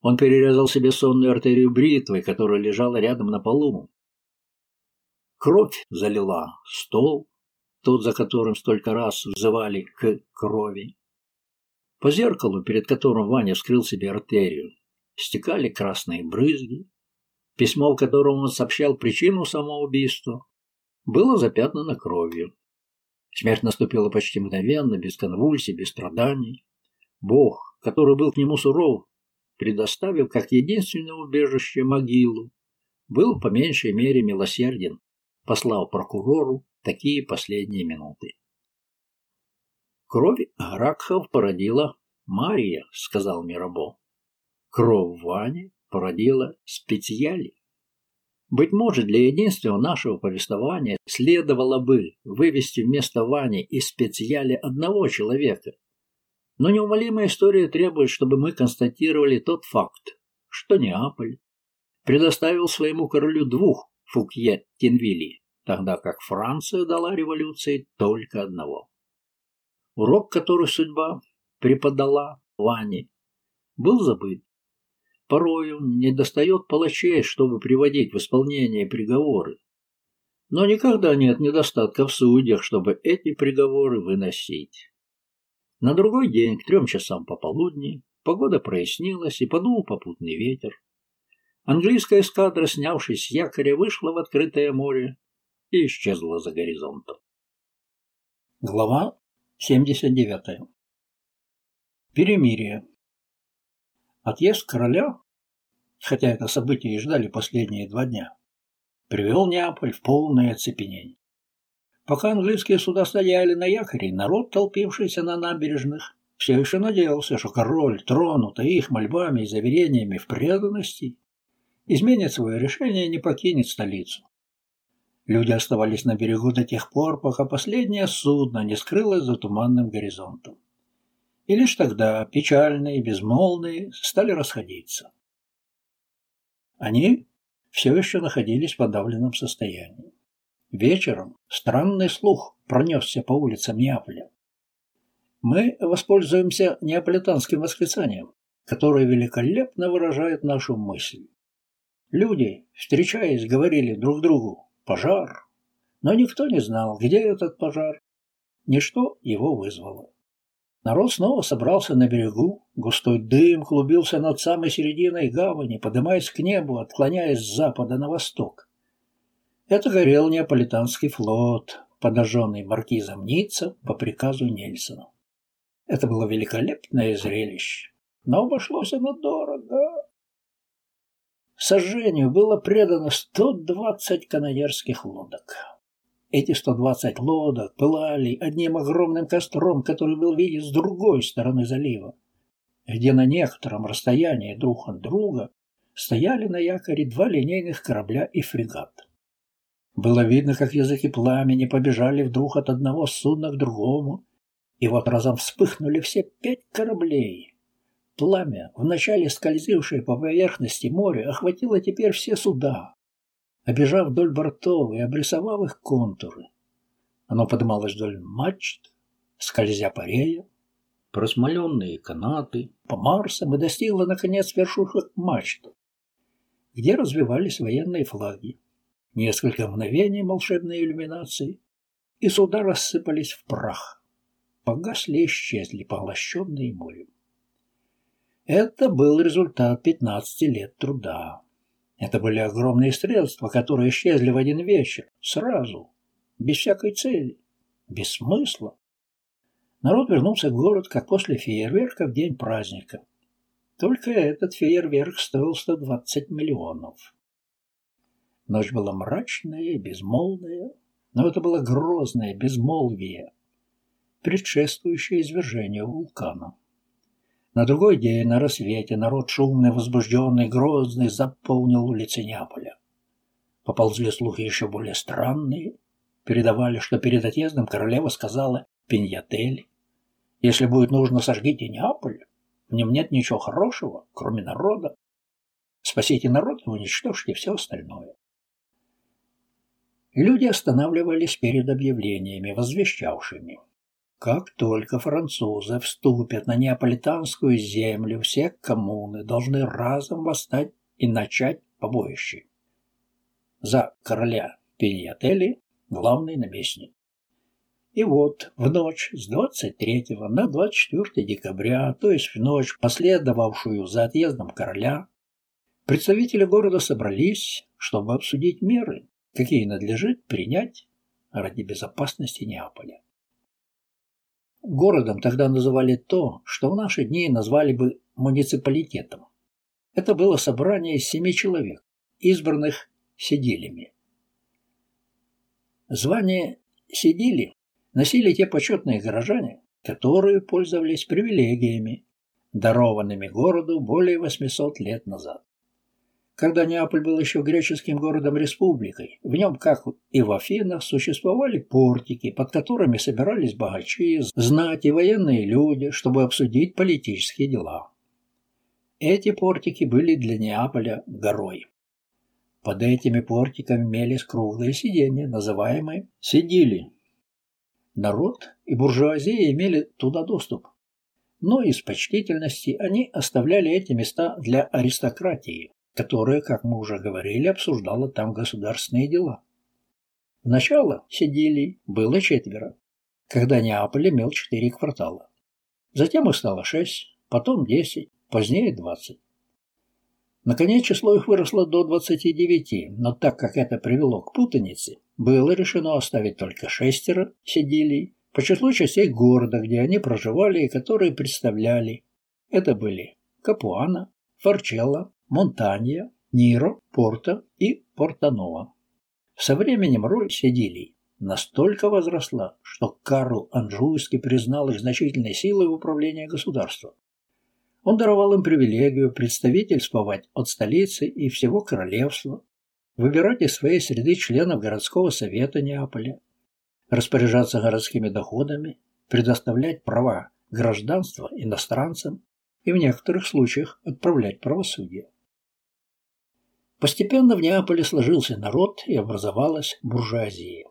Он перерезал себе сонную артерию бритвой, которая лежала рядом на полу. Кровь залила стол, тот, за которым столько раз взывали к крови. По зеркалу, перед которым Ваня вскрыл себе артерию, стекали красные брызги. Письмо, в котором он сообщал причину самоубийства, было запятнано кровью. Смерть наступила почти мгновенно, без конвульсий, без страданий. Бог, который был к нему суров, предоставив как единственное убежище могилу, был по меньшей мере милосерден, послав прокурору такие последние минуты. Кровь Гракхов породила Мария, сказал Мирабо. Кровь Вани породила специали. Быть может, для единства нашего повествования следовало бы вывести вместо Вани из специали одного человека. Но неумолимая история требует, чтобы мы констатировали тот факт, что Неаполь предоставил своему королю двух Фукье Тинвили, тогда как Франция дала революции только одного. Урок, который судьба преподала Ване, был забыт. Порою не достает палачей, чтобы приводить в исполнение приговоры. Но никогда нет недостатка в судьях, чтобы эти приговоры выносить. На другой день, к трем часам пополудни, погода прояснилась и подул попутный ветер. Английская эскадра, снявшись с якоря, вышла в открытое море и исчезла за горизонтом. Глава 79. Перемирие. Отъезд короля, хотя это событие и ждали последние два дня, привел Неаполь в полное оцепенение. Пока английские суда стояли на якоре, народ, толпившийся на набережных, все еще надеялся, что король, тронутый их мольбами и заверениями в преданности, изменит свое решение и не покинет столицу. Люди оставались на берегу до тех пор, пока последнее судно не скрылось за туманным горизонтом. И лишь тогда печальные, безмолвные стали расходиться. Они все еще находились в подавленном состоянии. Вечером странный слух пронесся по улицам Неаполя. Мы воспользуемся неаполитанским восклицанием, которое великолепно выражает нашу мысль. Люди, встречаясь, говорили друг другу «пожар», но никто не знал, где этот пожар. Ничто его вызвало. Народ снова собрался на берегу, густой дым клубился над самой серединой гавани, поднимаясь к небу, отклоняясь с запада на восток. Это горел неаполитанский флот, подожженный маркизом Ницца по приказу Нельсона. Это было великолепное зрелище, но обошлось оно дорого. Сожжению было предано 120 канонерских лодок. Эти 120 лодок пылали одним огромным костром, который был виден с другой стороны залива, где на некотором расстоянии друг от друга стояли на якоре два линейных корабля и фрегат. Было видно, как языки пламени побежали вдруг от одного судна к другому, и вот разом вспыхнули все пять кораблей. Пламя, вначале скользившее по поверхности моря, охватило теперь все суда, обежав вдоль бортов и обрисовав их контуры. Оно подымалось вдоль мачт, скользя по реям, просмоленные канаты, по Марсам и достигло, наконец, вершушек мачт, где развивались военные флаги. Несколько мгновений волшебной иллюминации, и суда рассыпались в прах. Погасли и исчезли, поглощенные морем. Это был результат 15 лет труда. Это были огромные средства, которые исчезли в один вечер, сразу, без всякой цели, без смысла. Народ вернулся в город, как после фейерверка в день праздника. Только этот фейерверк стоил 120 миллионов. Ночь была мрачная и безмолвная, но это было грозное безмолвие, предшествующее извержению вулкана. На другой день на рассвете народ шумный, возбужденный, грозный заполнил улицы Неаполя. Поползли слухи еще более странные. Передавали, что перед отъездом королева сказала Пиньятель, «Если будет нужно, сожгите Неаполь. В нем нет ничего хорошего, кроме народа. Спасите народ и уничтожьте все остальное». Люди останавливались перед объявлениями, возвещавшими. Как только французы вступят на неаполитанскую землю, все коммуны должны разом восстать и начать побоище. За короля Пиньятели главный наместник. И вот в ночь с 23 на 24 декабря, то есть в ночь, последовавшую за отъездом короля, представители города собрались, чтобы обсудить меры, какие надлежит принять ради безопасности Неаполя. Городом тогда называли то, что в наши дни назвали бы муниципалитетом. Это было собрание из семи человек, избранных сиделями. Звание сидели носили те почетные горожане, которые пользовались привилегиями, дарованными городу более 800 лет назад. Когда Неаполь был еще греческим городом-республикой, в нем, как и в Афинах, существовали портики, под которыми собирались богачи, знать и военные люди, чтобы обсудить политические дела. Эти портики были для Неаполя горой. Под этими портиками имелись круглые сиденья, называемые сидили. Народ и буржуазия имели туда доступ. Но из почтительности они оставляли эти места для аристократии, которая, как мы уже говорили, обсуждала там государственные дела. Начало сидели было четверо, когда Неаполь имел четыре квартала. Затем их стало шесть, потом десять, позднее двадцать. Наконец число их выросло до 29, но так как это привело к путанице, было решено оставить только шестеро сиделей по числу частей города, где они проживали и которые представляли. Это были Капуана, Форчелло, Монтанья, Ниро, Порто и Портанова. Со временем роль сиделей настолько возросла, что Карл Анжуйский признал их значительной силой в управлении государством. Он даровал им привилегию представительствовать от столицы и всего королевства, выбирать из своей среды членов городского совета Неаполя, распоряжаться городскими доходами, предоставлять права гражданства иностранцам и в некоторых случаях отправлять правосудие. Постепенно в Неаполе сложился народ и образовалась буржуазия.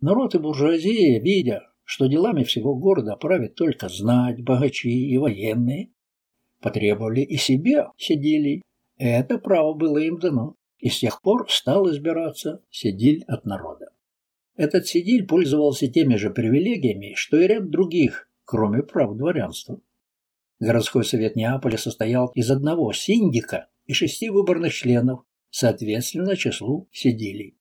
Народ и буржуазия, видя, что делами всего города правят только знать, богачи и военные, потребовали и себе сидели. Это право было им дано, и с тех пор стал избираться сидиль от народа. Этот сидиль пользовался теми же привилегиями, что и ряд других, кроме прав дворянства. Городской совет Неаполя состоял из одного синдика и шести выборных членов, соответственно числу сидилей.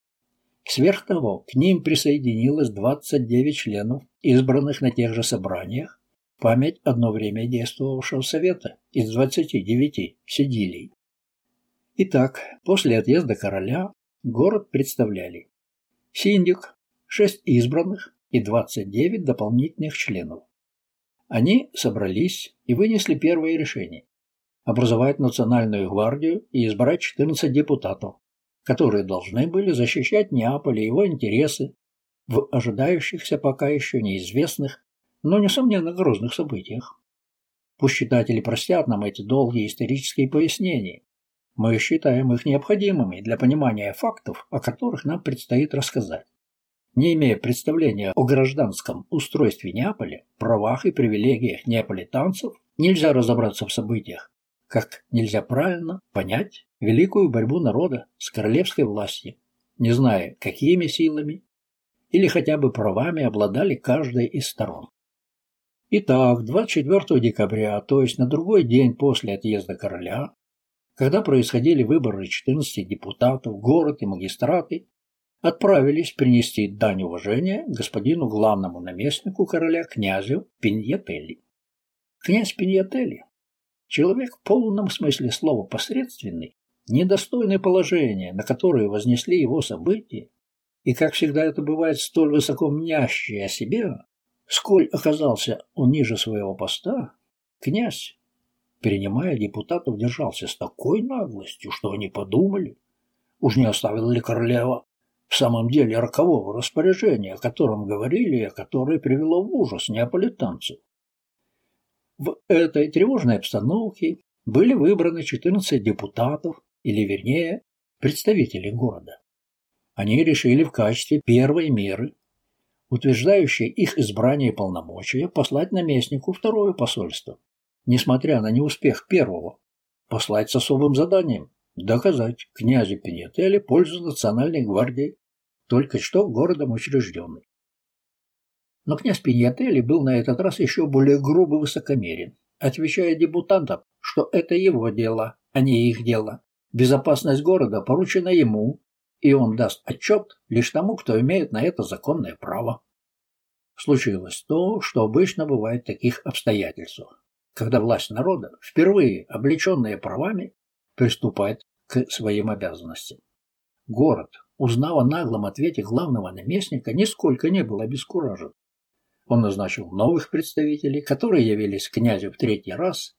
Сверх того, к ним присоединилось 29 членов, избранных на тех же собраниях, память одно время действовавшего совета из 29 сидилей. Итак, после отъезда короля город представляли синдик, 6 избранных и 29 дополнительных членов. Они собрались и вынесли первое решение – образовать национальную гвардию и избрать 14 депутатов, которые должны были защищать Неаполь и его интересы в ожидающихся пока еще неизвестных но, несомненно, грозных событиях. Пусть читатели простят нам эти долгие исторические пояснения. Мы считаем их необходимыми для понимания фактов, о которых нам предстоит рассказать. Не имея представления о гражданском устройстве Неаполя, правах и привилегиях неаполитанцев, нельзя разобраться в событиях, как нельзя правильно понять великую борьбу народа с королевской властью, не зная, какими силами или хотя бы правами обладали каждая из сторон. Итак, 24 декабря, то есть на другой день после отъезда короля, когда происходили выборы 14 депутатов, город и магистраты отправились принести дань уважения господину главному наместнику короля князю Пиньятелли. Князь Пиньятелли – человек в полном смысле слова посредственный, недостойный положения, на которое вознесли его события, и, как всегда это бывает, столь высоко мнящий о себе, Сколь оказался он ниже своего поста, князь, перенимая депутатов, держался с такой наглостью, что они подумали, уж не оставила ли королева в самом деле рокового распоряжения, о котором говорили и которое привело в ужас неаполитанцев. В этой тревожной обстановке были выбраны 14 депутатов, или вернее, представителей города. они решили в качестве первой меры, утверждающей их избрание полномочия, послать наместнику второе посольство, несмотря на неуспех первого, послать с особым заданием доказать князю Пинетелли пользу национальной гвардии, только что городом учрежденной. Но князь Пиньятелли был на этот раз еще более грубо высокомерен, отвечая дебютантам, что это его дело, а не их дело. Безопасность города поручена ему, и он даст отчет лишь тому, кто имеет на это законное право. Случилось то, что обычно бывает в таких обстоятельствах, когда власть народа, впервые облеченная правами, приступает к своим обязанностям. Город, узнав о наглом ответе главного наместника, нисколько не был обескуражен. Он назначил новых представителей, которые явились князю в третий раз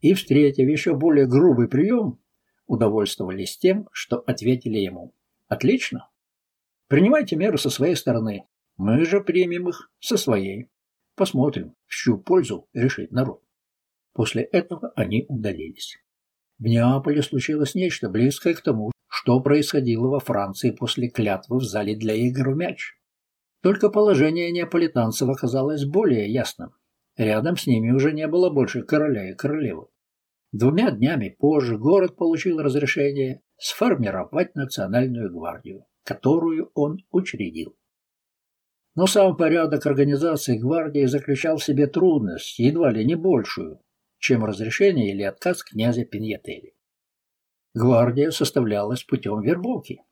и, встретив еще более грубый прием, удовольствовались тем, что ответили ему. «Отлично. Принимайте меры со своей стороны. Мы же примем их со своей. Посмотрим, в чью пользу решит народ». После этого они удалились. В Неаполе случилось нечто близкое к тому, что происходило во Франции после клятвы в зале для игр в мяч. Только положение неаполитанцев оказалось более ясным. Рядом с ними уже не было больше короля и королевы. Двумя днями позже город получил разрешение сформировать национальную гвардию, которую он учредил. Но сам порядок организации гвардии заключал в себе трудность, едва ли не большую, чем разрешение или отказ князя Пиньетели. Гвардия составлялась путем вербовки.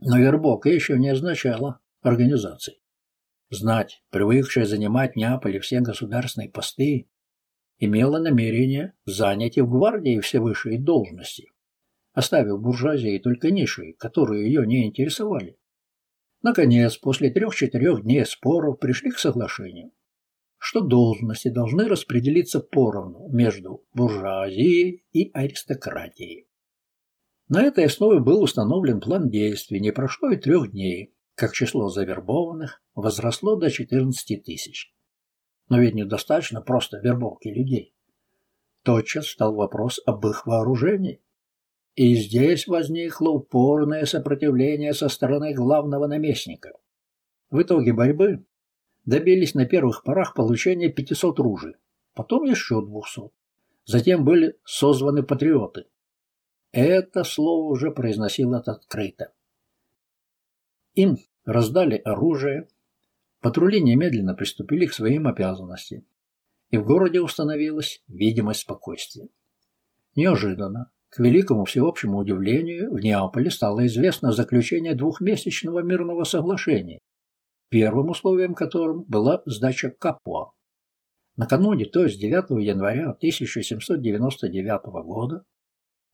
Но вербовка еще не означала организации. Знать, привыкшая занимать в Неаполе все государственные посты, имела намерение занять и в гвардии все высшие должности, оставив буржуазии только ниши, которые ее не интересовали. Наконец, после трех-четырех дней споров пришли к соглашению, что должности должны распределиться поровну между буржуазией и аристократией. На этой основе был установлен план действий, не прошло и трех дней, как число завербованных возросло до 14 тысяч. Но ведь недостаточно просто вербовки людей. Тотчас стал вопрос об их вооружении. И здесь возникло упорное сопротивление со стороны главного наместника. В итоге борьбы добились на первых порах получения 500 ружей, потом еще 200. Затем были созваны патриоты. Это слово уже произносилось открыто. Им раздали оружие, Патрули немедленно приступили к своим обязанностям, и в городе установилась видимость спокойствия. Неожиданно, к великому всеобщему удивлению, в Неаполе стало известно заключение двухмесячного мирного соглашения, первым условием которым была сдача Капуа. Накануне, то есть 9 января 1799 года,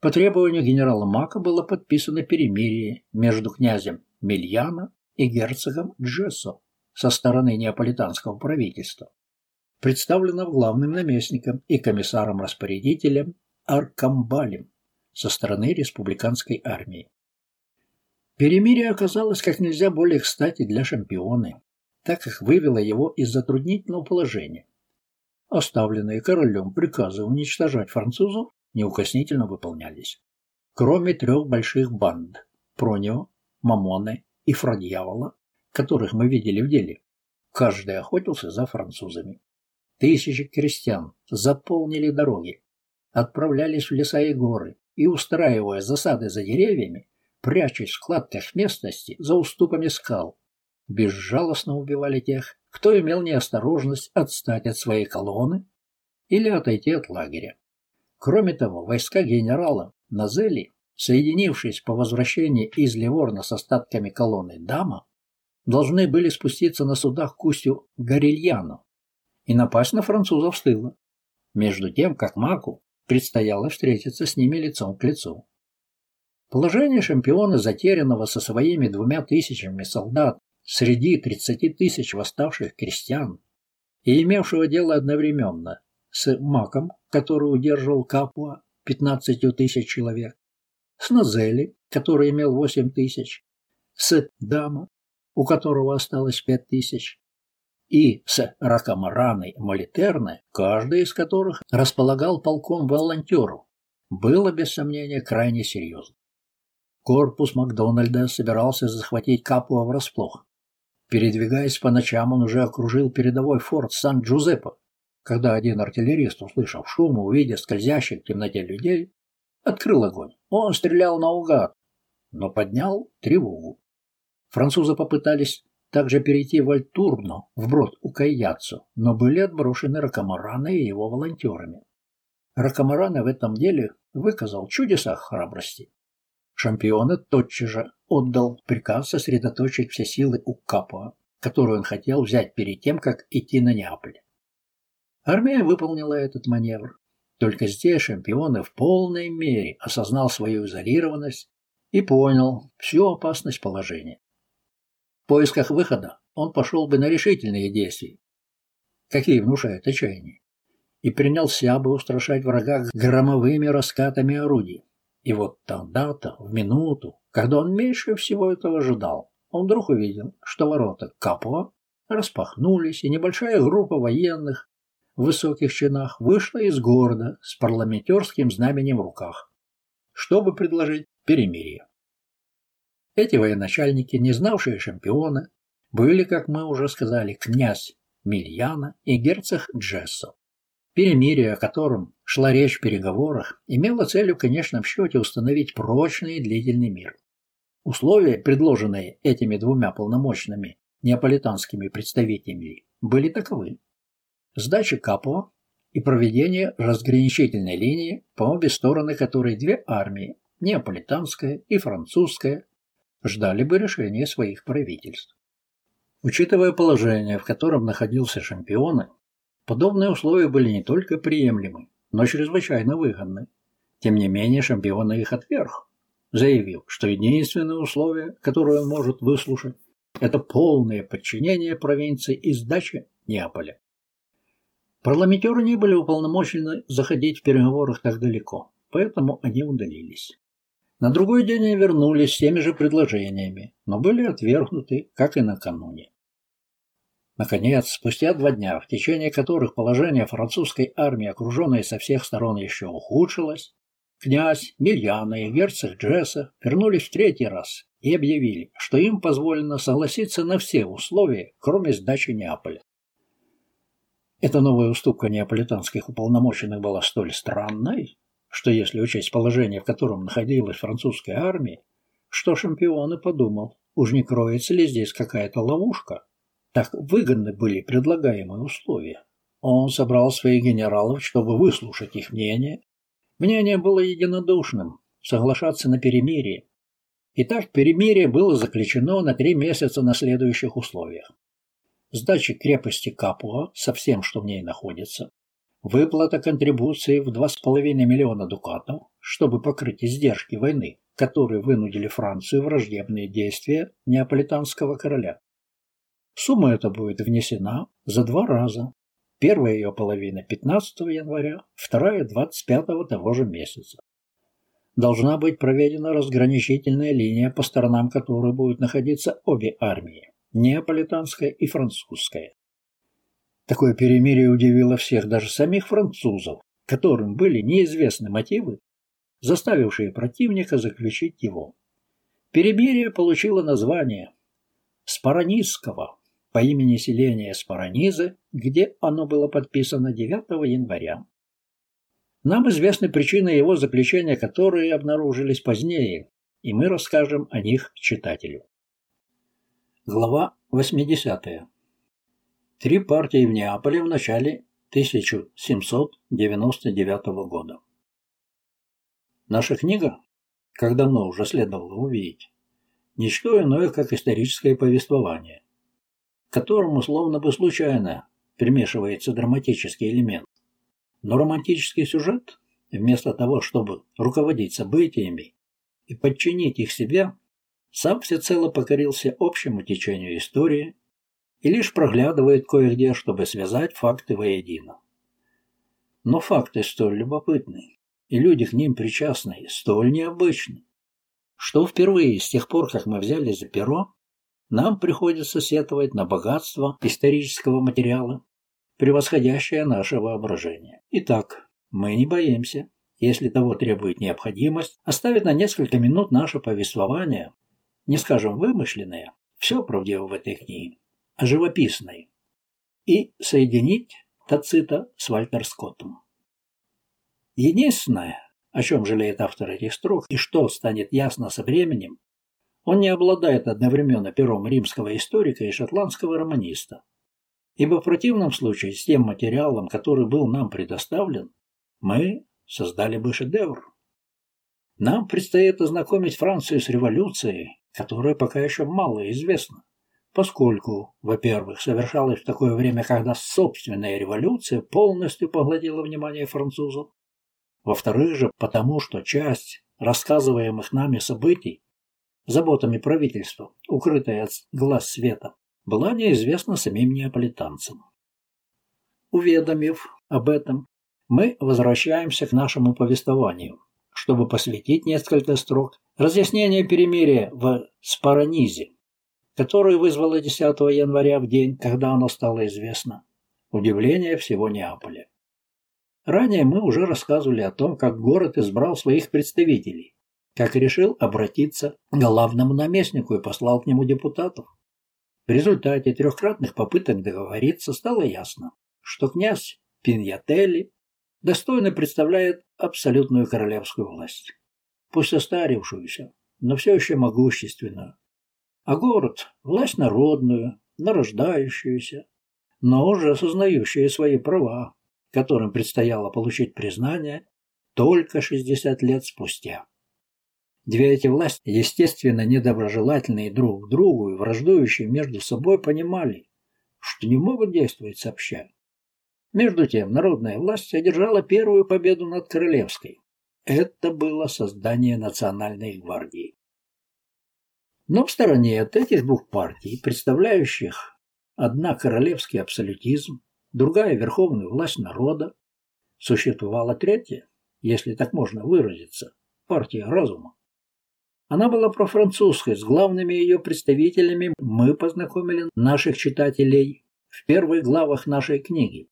по требованию генерала Мака было подписано перемирие между князем Мильяно и герцогом Джессо со стороны неаполитанского правительства, представленного главным наместником и комиссаром-распорядителем Аркамбалем со стороны республиканской армии. Перемирие оказалось как нельзя более кстати для шампионы, так как вывело его из затруднительного положения. Оставленные королем приказы уничтожать французов неукоснительно выполнялись. Кроме трех больших банд – Пронио, Мамоны и Фрадьявола, которых мы видели в деле, каждый охотился за французами. Тысячи крестьян заполнили дороги, отправлялись в леса и горы и, устраивая засады за деревьями, прячась в складках местности за уступами скал, безжалостно убивали тех, кто имел неосторожность отстать от своей колонны или отойти от лагеря. Кроме того, войска генерала Назели, соединившись по возвращении из Ливорна с остатками колонны Дама, должны были спуститься на судах к устью Горильяно и напасть на французов с тыла, между тем, как Маку предстояло встретиться с ними лицом к лицу. Положение шампиона, затерянного со своими двумя тысячами солдат среди тридцати тысяч восставших крестьян и имевшего дело одновременно с Маком, который удерживал Капуа пятнадцатью тысяч человек, с Назели, который имел восемь тысяч, с Дама, у которого осталось пять тысяч, и с Ракамараной Молитерны, каждый из которых располагал полком волонтеров, было без сомнения крайне серьезно. Корпус Макдональда собирался захватить Капуа врасплох. Передвигаясь по ночам, он уже окружил передовой форт Сан-Джузеппе, когда один артиллерист, услышав шум и увидя скользящих в темноте людей, открыл огонь. Он стрелял наугад, но поднял тревогу. Французы попытались также перейти в Альтурбно, вброд у Кайяцу, но были отброшены Ракамарана и его волонтерами. Ракамарана в этом деле выказал чудеса храбрости. Шампиона тотчас же отдал приказ сосредоточить все силы у Капуа, которую он хотел взять перед тем, как идти на Неаполь. Армия выполнила этот маневр. Только здесь Шампион в полной мере осознал свою изолированность и понял всю опасность положения. В поисках выхода он пошел бы на решительные действия, какие внушают отчаяние, и принялся бы устрашать врага громовыми раскатами орудий. И вот тогда-то, в минуту, когда он меньше всего этого ожидал, он вдруг увидел, что ворота Капуа распахнулись, и небольшая группа военных в высоких чинах вышла из города с парламентерским знаменем в руках, чтобы предложить перемирие. Эти военачальники, не знавшие шампиона, были, как мы уже сказали, князь Мильяна и герцог Джессо. Перемирие, о котором шла речь в переговорах, имело целью в конечном счете установить прочный и длительный мир. Условия, предложенные этими двумя полномочными неаполитанскими представителями, были таковы. Сдача Капуа и проведение разграничительной линии, по обе стороны которой две армии, неаполитанская и французская, ждали бы решения своих правительств. Учитывая положение, в котором находился Шампионы, Подобные условия были не только приемлемы, но чрезвычайно выгодны. Тем не менее, шампион их отверг, заявив, что единственное условие, которое он может выслушать, это полное подчинение провинции и сдача Неаполя. Парламентеры не были уполномочены заходить в переговорах так далеко, поэтому они удалились. На другой день они вернулись с теми же предложениями, но были отвергнуты, как и накануне. Наконец, спустя два дня, в течение которых положение французской армии, окруженной со всех сторон, еще ухудшилось, князь, Мильяна и герцог Джесса вернулись в третий раз и объявили, что им позволено согласиться на все условия, кроме сдачи Неаполя. Эта новая уступка неаполитанских уполномоченных была столь странной, что если учесть положение, в котором находилась французская армия, что шампион и подумал, уж не кроется ли здесь какая-то ловушка. Так выгодны были предлагаемые условия. Он собрал своих генералов, чтобы выслушать их мнение. Мнение было единодушным – соглашаться на перемирие. Итак, перемирие было заключено на три месяца на следующих условиях. Сдача крепости Капуа со всем, что в ней находится, выплата контрибуции в 2,5 миллиона дукатов, чтобы покрыть издержки войны, которые вынудили Францию враждебные действия неаполитанского короля. Сумма эта будет внесена за два раза. Первая ее половина 15 января, вторая 25 того же месяца. Должна быть проведена разграничительная линия, по сторонам которой будут находиться обе армии – неаполитанская и французская. Такое перемирие удивило всех, даже самих французов, которым были неизвестны мотивы, заставившие противника заключить его. Перемирие получило название Спаранистского по имени селения Спаранизы, где оно было подписано 9 января. Нам известны причины его заключения, которые обнаружились позднее, и мы расскажем о них читателю. Глава 80. Три партии в Неаполе в начале 1799 года. Наша книга, как давно уже следовало увидеть, ничто иное, как историческое повествование, к которому словно бы случайно примешивается драматический элемент. Но романтический сюжет, вместо того, чтобы руководить событиями и подчинить их себе, сам всецело покорился общему течению истории и лишь проглядывает кое-где, чтобы связать факты воедино. Но факты столь любопытны, и люди к ним причастные столь необычны, что впервые с тех пор, как мы взяли за перо, нам приходится сетовать на богатство исторического материала, превосходящее наше воображение. Итак, мы не боимся если того требует необходимость, оставить на несколько минут наше повествование, не скажем вымышленное, все правдиво в этой книге, а живописное, и соединить Тацита с Вальтер Скоттом. Единственное, о чем жалеет автор этих строк, и что станет ясно со временем, он не обладает одновременно пером римского историка и шотландского романиста. Ибо в противном случае с тем материалом, который был нам предоставлен, мы создали бы шедевр. Нам предстоит ознакомить Францию с революцией, которая пока еще мало известна, поскольку, во-первых, совершалась в такое время, когда собственная революция полностью поглотила внимание французов, во-вторых же, потому что часть рассказываемых нами событий заботами правительства, укрытая от глаз света, была неизвестна самим неаполитанцам. Уведомив об этом, мы возвращаемся к нашему повествованию, чтобы посвятить несколько строк разъяснению перемирия в Спаранизе, которое вызвало 10 января в день, когда оно стало известно, удивление всего Неаполя. Ранее мы уже рассказывали о том, как город избрал своих представителей, как решил обратиться к главному наместнику и послал к нему депутатов. В результате трехкратных попыток договориться стало ясно, что князь Пиньятелли достойно представляет абсолютную королевскую власть, пусть остарившуюся, но все еще могущественную, а город – власть народную, нарождающуюся, но уже осознающую свои права, которым предстояло получить признание только 60 лет спустя. Две эти власти, естественно, недоброжелательные друг к другу и враждующие между собой, понимали, что не могут действовать сообща. Между тем, народная власть одержала первую победу над королевской. Это было создание национальной гвардии. Но в стороне от этих двух партий, представляющих одна королевский абсолютизм, другая верховную власть народа, существовала третья, если так можно выразиться, партия разума. Она была профранцузской, с главными ее представителями мы познакомили наших читателей в первых главах нашей книги.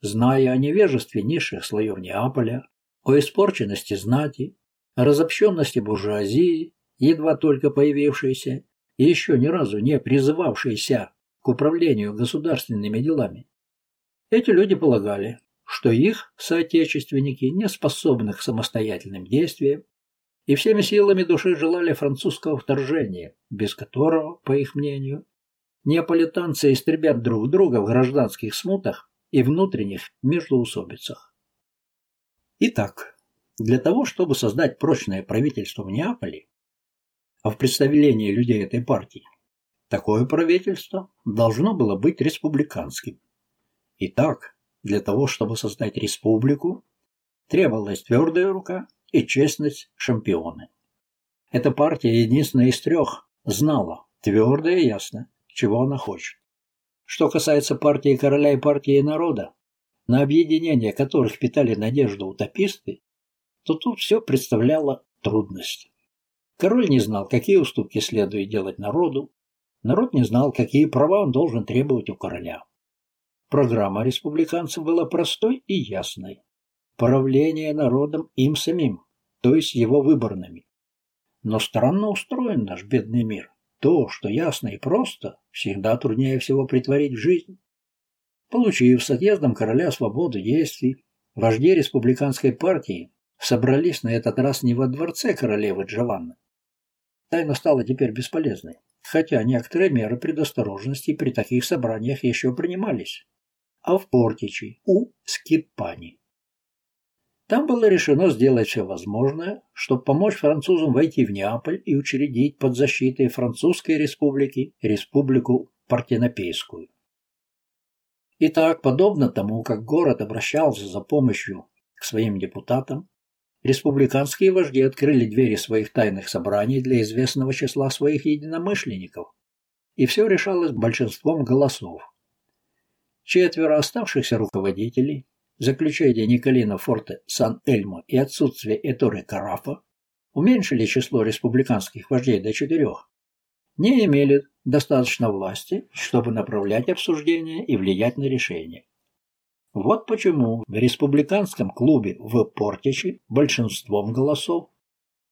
Зная о невежестве низших слоев Неаполя, о испорченности знати, о разобщенности буржуазии, едва только появившейся и еще ни разу не призывавшейся к управлению государственными делами, эти люди полагали, что их соотечественники не способны к самостоятельным действиям и всеми силами души желали французского вторжения, без которого, по их мнению, неаполитанцы истребят друг друга в гражданских смутах и внутренних междоусобицах. Итак, для того, чтобы создать прочное правительство в Неаполе, а в представлении людей этой партии, такое правительство должно было быть республиканским. Итак, для того, чтобы создать республику, требовалась твердая рука и честность шампионы. Эта партия, единственная из трех, знала, твердо и ясно, чего она хочет. Что касается партии короля и партии народа, на объединение которых питали надежду утописты, то тут все представляло трудность. Король не знал, какие уступки следует делать народу, народ не знал, какие права он должен требовать у короля. Программа республиканцев была простой и ясной правление народом им самим, то есть его выборными. Но странно устроен наш бедный мир. То, что ясно и просто, всегда труднее всего притворить в жизнь. Получив с отъездом короля свободу действий, вожди республиканской партии собрались на этот раз не во дворце королевы Джованны. Тайна стала теперь бесполезной, хотя некоторые меры предосторожности при таких собраниях еще принимались, а в Портичи у Скипани. Там было решено сделать все возможное, чтобы помочь французам войти в Неаполь и учредить под защитой Французской республики республику Партенопейскую. Итак, подобно тому, как город обращался за помощью к своим депутатам, республиканские вожди открыли двери своих тайных собраний для известного числа своих единомышленников, и все решалось большинством голосов. Четверо оставшихся руководителей заключение Николина Форте Сан-Эльмо и отсутствие Эторы Карафа уменьшили число республиканских вождей до четырех, не имели достаточно власти, чтобы направлять обсуждения и влиять на решения. Вот почему в республиканском клубе в Портичи большинством голосов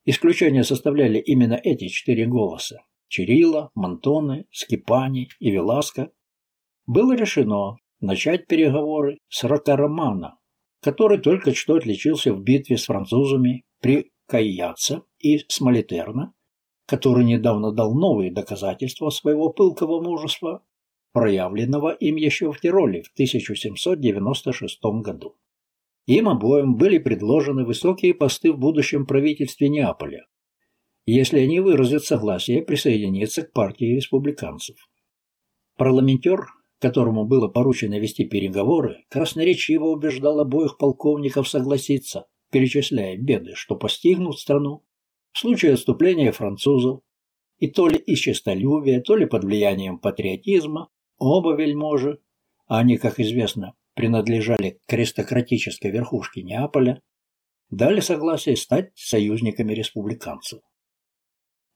исключение составляли именно эти четыре голоса – Чирилла, Монтоне, Скипани и Веласко – было решено начать переговоры с Рокаромана, который только что отличился в битве с французами при Кайяце и Смолитерна, который недавно дал новые доказательства своего пылкого мужества проявленного им еще в Тироле в 1796 году. Им обоим были предложены высокие посты в будущем правительстве Неаполя, если они выразят согласие присоединиться к партии республиканцев. Парламентер, которому было поручено вести переговоры, красноречиво убеждал обоих полковников согласиться, перечисляя беды, что постигнут страну в случае отступления французов, и то ли из честолюбия, то ли под влиянием патриотизма Оба вельможи, а они, как известно, принадлежали к аристократической верхушке Неаполя, дали согласие стать союзниками республиканцев.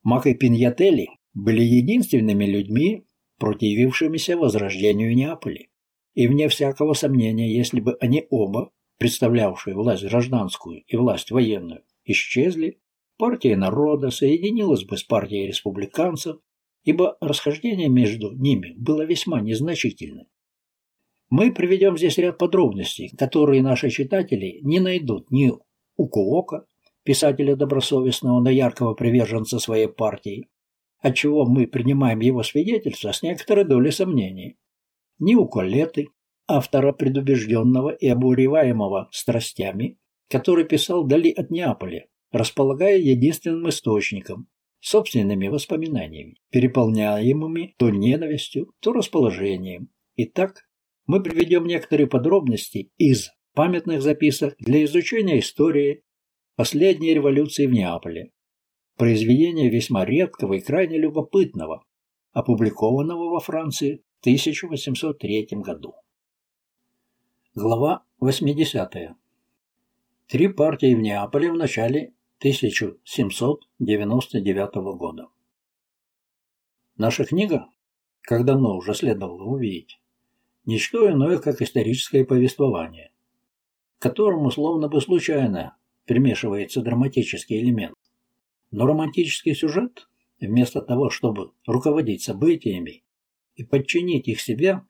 Мак и Пиньятели были единственными людьми, противившимися возрождению Неаполя. И вне всякого сомнения, если бы они оба, представлявшие власть гражданскую и власть военную, исчезли, партия народа соединилась бы с партией республиканцев ибо расхождение между ними было весьма незначительным. Мы приведем здесь ряд подробностей, которые наши читатели не найдут ни у Куока, писателя добросовестного, но яркого приверженца своей партии, отчего мы принимаем его свидетельство с некоторой долей сомнений, ни у Колеты, автора предубежденного и обуреваемого страстями, который писал вдали от Неаполя, располагая единственным источником, собственными воспоминаниями, переполняемыми то ненавистью, то расположением. Итак, мы приведем некоторые подробности из памятных записок для изучения истории последней революции в Неаполе, произведения весьма редкого и крайне любопытного, опубликованного во Франции в 1803 году. Глава 80. Три партии в Неаполе в начале 1799 года. Наша книга, как давно уже следовало увидеть, ничто иное, как историческое повествование, к которому словно бы случайно примешивается драматический элемент. Но романтический сюжет, вместо того, чтобы руководить событиями и подчинить их себе,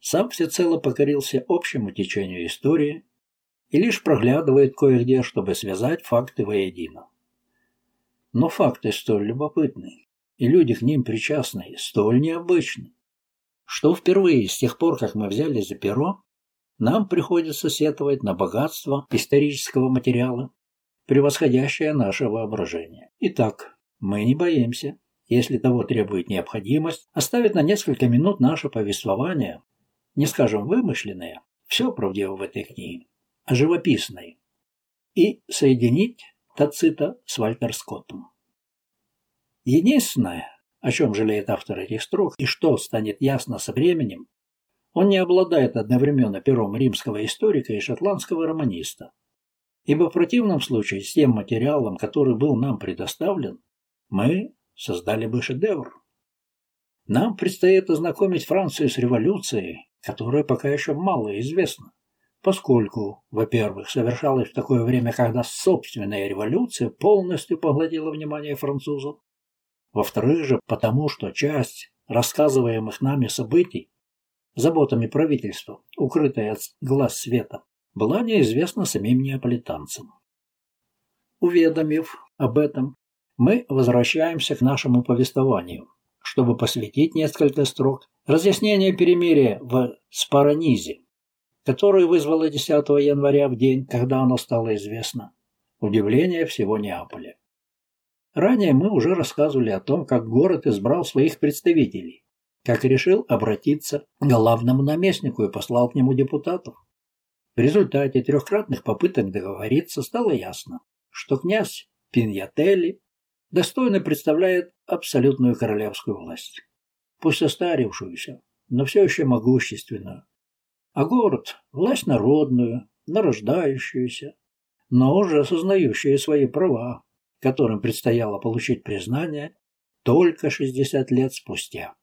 сам всецело покорился общему течению истории и лишь проглядывает кое-где, чтобы связать факты воедино. Но факты столь любопытны, и люди к ним причастные, столь необычны, что впервые с тех пор, как мы взяли за перо, нам приходится сетовать на богатство исторического материала, превосходящее наше воображение. Итак, мы не боимся, если того требует необходимость, оставить на несколько минут наше повествование, не скажем вымышленное, все правдиво в этой книге, живописной и соединить Тацита с Вальтер Скоттом. Единственное, о чем жалеет автор этих строк, и что станет ясно со временем, он не обладает одновременно пером римского историка и шотландского романиста. Ибо в противном случае с тем материалом, который был нам предоставлен, мы создали бы шедевр. Нам предстоит ознакомить Францию с революцией, которая пока еще мало известна поскольку, во-первых, совершалось в такое время, когда собственная революция полностью поглотила внимание французов, во-вторых же, потому что часть рассказываемых нами событий заботами правительства, укрытая от глаз света, была неизвестна самим неаполитанцам. Уведомив об этом, мы возвращаемся к нашему повествованию, чтобы посвятить несколько строк разъяснению перемирия в Спаранизе, которую вызвало 10 января в день, когда оно стало известно, удивление всего Неаполя. Ранее мы уже рассказывали о том, как город избрал своих представителей, как решил обратиться к главному наместнику и послал к нему депутатов. В результате трехкратных попыток договориться стало ясно, что князь Пиньятелли достойно представляет абсолютную королевскую власть, пусть остарившуюся, но все еще могущественную, а город – власть народную, нарождающуюся, но уже осознающую свои права, которым предстояло получить признание только 60 лет спустя.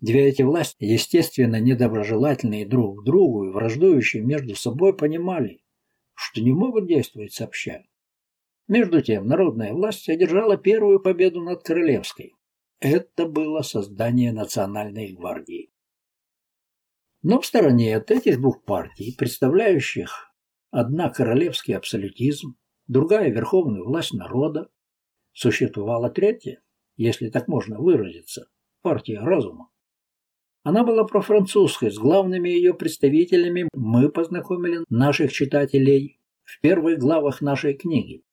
Две эти власти, естественно, недоброжелательные друг к другу и враждующие между собой, понимали, что не могут действовать сообща. Между тем, народная власть одержала первую победу над Королевской. Это было создание национальной гвардии. Но в стороне от этих двух партий, представляющих одна королевский абсолютизм, другая верховную власть народа, существовала третья, если так можно выразиться, партия разума. Она была профранцузской, с главными ее представителями мы познакомили наших читателей в первых главах нашей книги.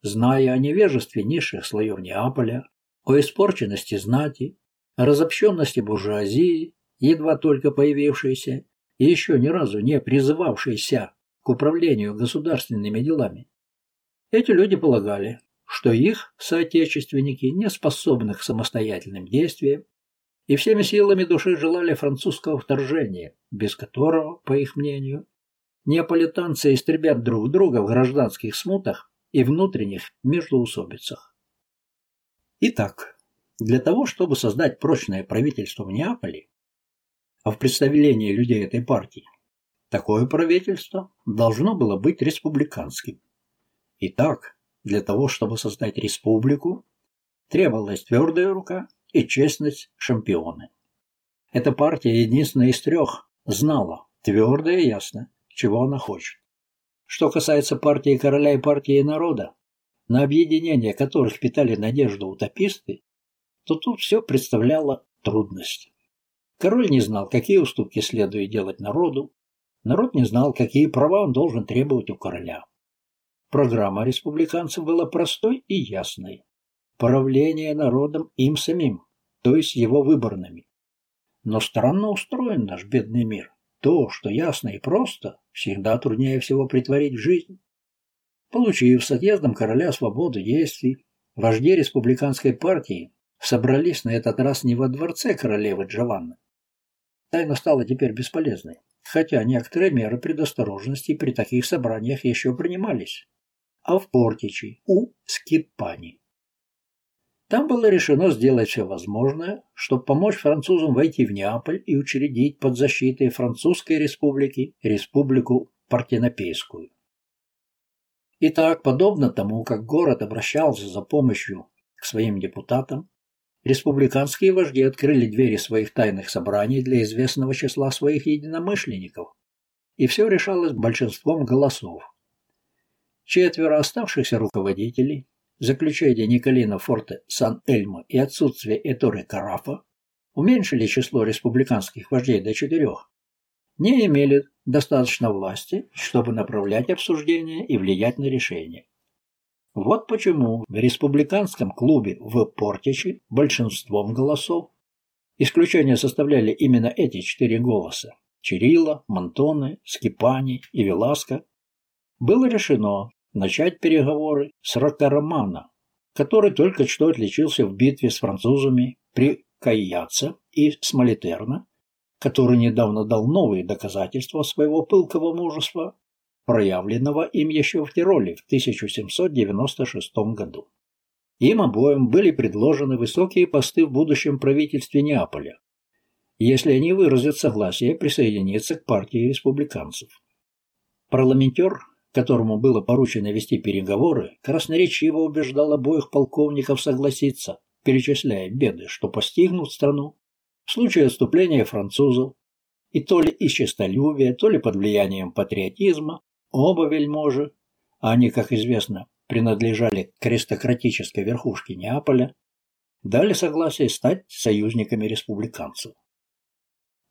Зная о невежестве низших слоев Неаполя, о испорченности знати, о разобщенности буржуазии, едва только появившейся и еще ни разу не призывавшейся к управлению государственными делами. Эти люди полагали, что их соотечественники не способны к самостоятельным действиям и всеми силами души желали французского вторжения, без которого, по их мнению, неаполитанцы истребят друг друга в гражданских смутах и внутренних междоусобицах. Итак, для того, чтобы создать прочное правительство в Неаполе, а в представлении людей этой партии, такое правительство должно было быть республиканским. Итак, для того, чтобы создать республику, требовалась твердая рука и честность шампионы. Эта партия, единственная из трех, знала, твердо и ясно, чего она хочет. Что касается партии короля и партии народа, на объединение которых питали надежду утописты, то тут все представляло трудность. Король не знал, какие уступки следует делать народу, народ не знал, какие права он должен требовать у короля. Программа республиканцев была простой и ясной. Правление народом им самим, то есть его выборными. Но странно устроен наш бедный мир. То, что ясно и просто, всегда труднее всего притворить в жизнь. Получив с отъездом короля свободу действий, вожди республиканской партии собрались на этот раз не во дворце королевы Джованны. Тайна стала теперь бесполезной, хотя некоторые меры предосторожности при таких собраниях еще принимались, а в Портичи у Скипани. Там было решено сделать все возможное, чтобы помочь французам войти в Неаполь и учредить под защитой Французской республики республику Партенопейскую. Итак, подобно тому, как город обращался за помощью к своим депутатам, республиканские вожди открыли двери своих тайных собраний для известного числа своих единомышленников, и все решалось большинством голосов. Четверо оставшихся руководителей, заключение Николина Форте Сан-Эльмо и отсутствие Эторы Карафа уменьшили число республиканских вождей до четырех, не имели достаточно власти, чтобы направлять обсуждения и влиять на решения. Вот почему в республиканском клубе в Портичи большинством голосов исключение составляли именно эти четыре голоса – Чирилла, Монтоне, Скипани и Веласко – было решено начать переговоры с Рокаромана, который только что отличился в битве с французами при Кайяце и Смолитерна который недавно дал новые доказательства своего пылкого мужества, проявленного им еще в Тироле в 1796 году. Им обоим были предложены высокие посты в будущем правительстве Неаполя, если они выразят согласие присоединиться к партии республиканцев. Парламентер, которому было поручено вести переговоры, красноречиво убеждал обоих полковников согласиться, перечисляя беды, что постигнут страну в случае отступления французов, и то ли из честолюбия, то ли под влиянием патриотизма, оба вельможи, а они, как известно, принадлежали к аристократической верхушке Неаполя, дали согласие стать союзниками республиканцев.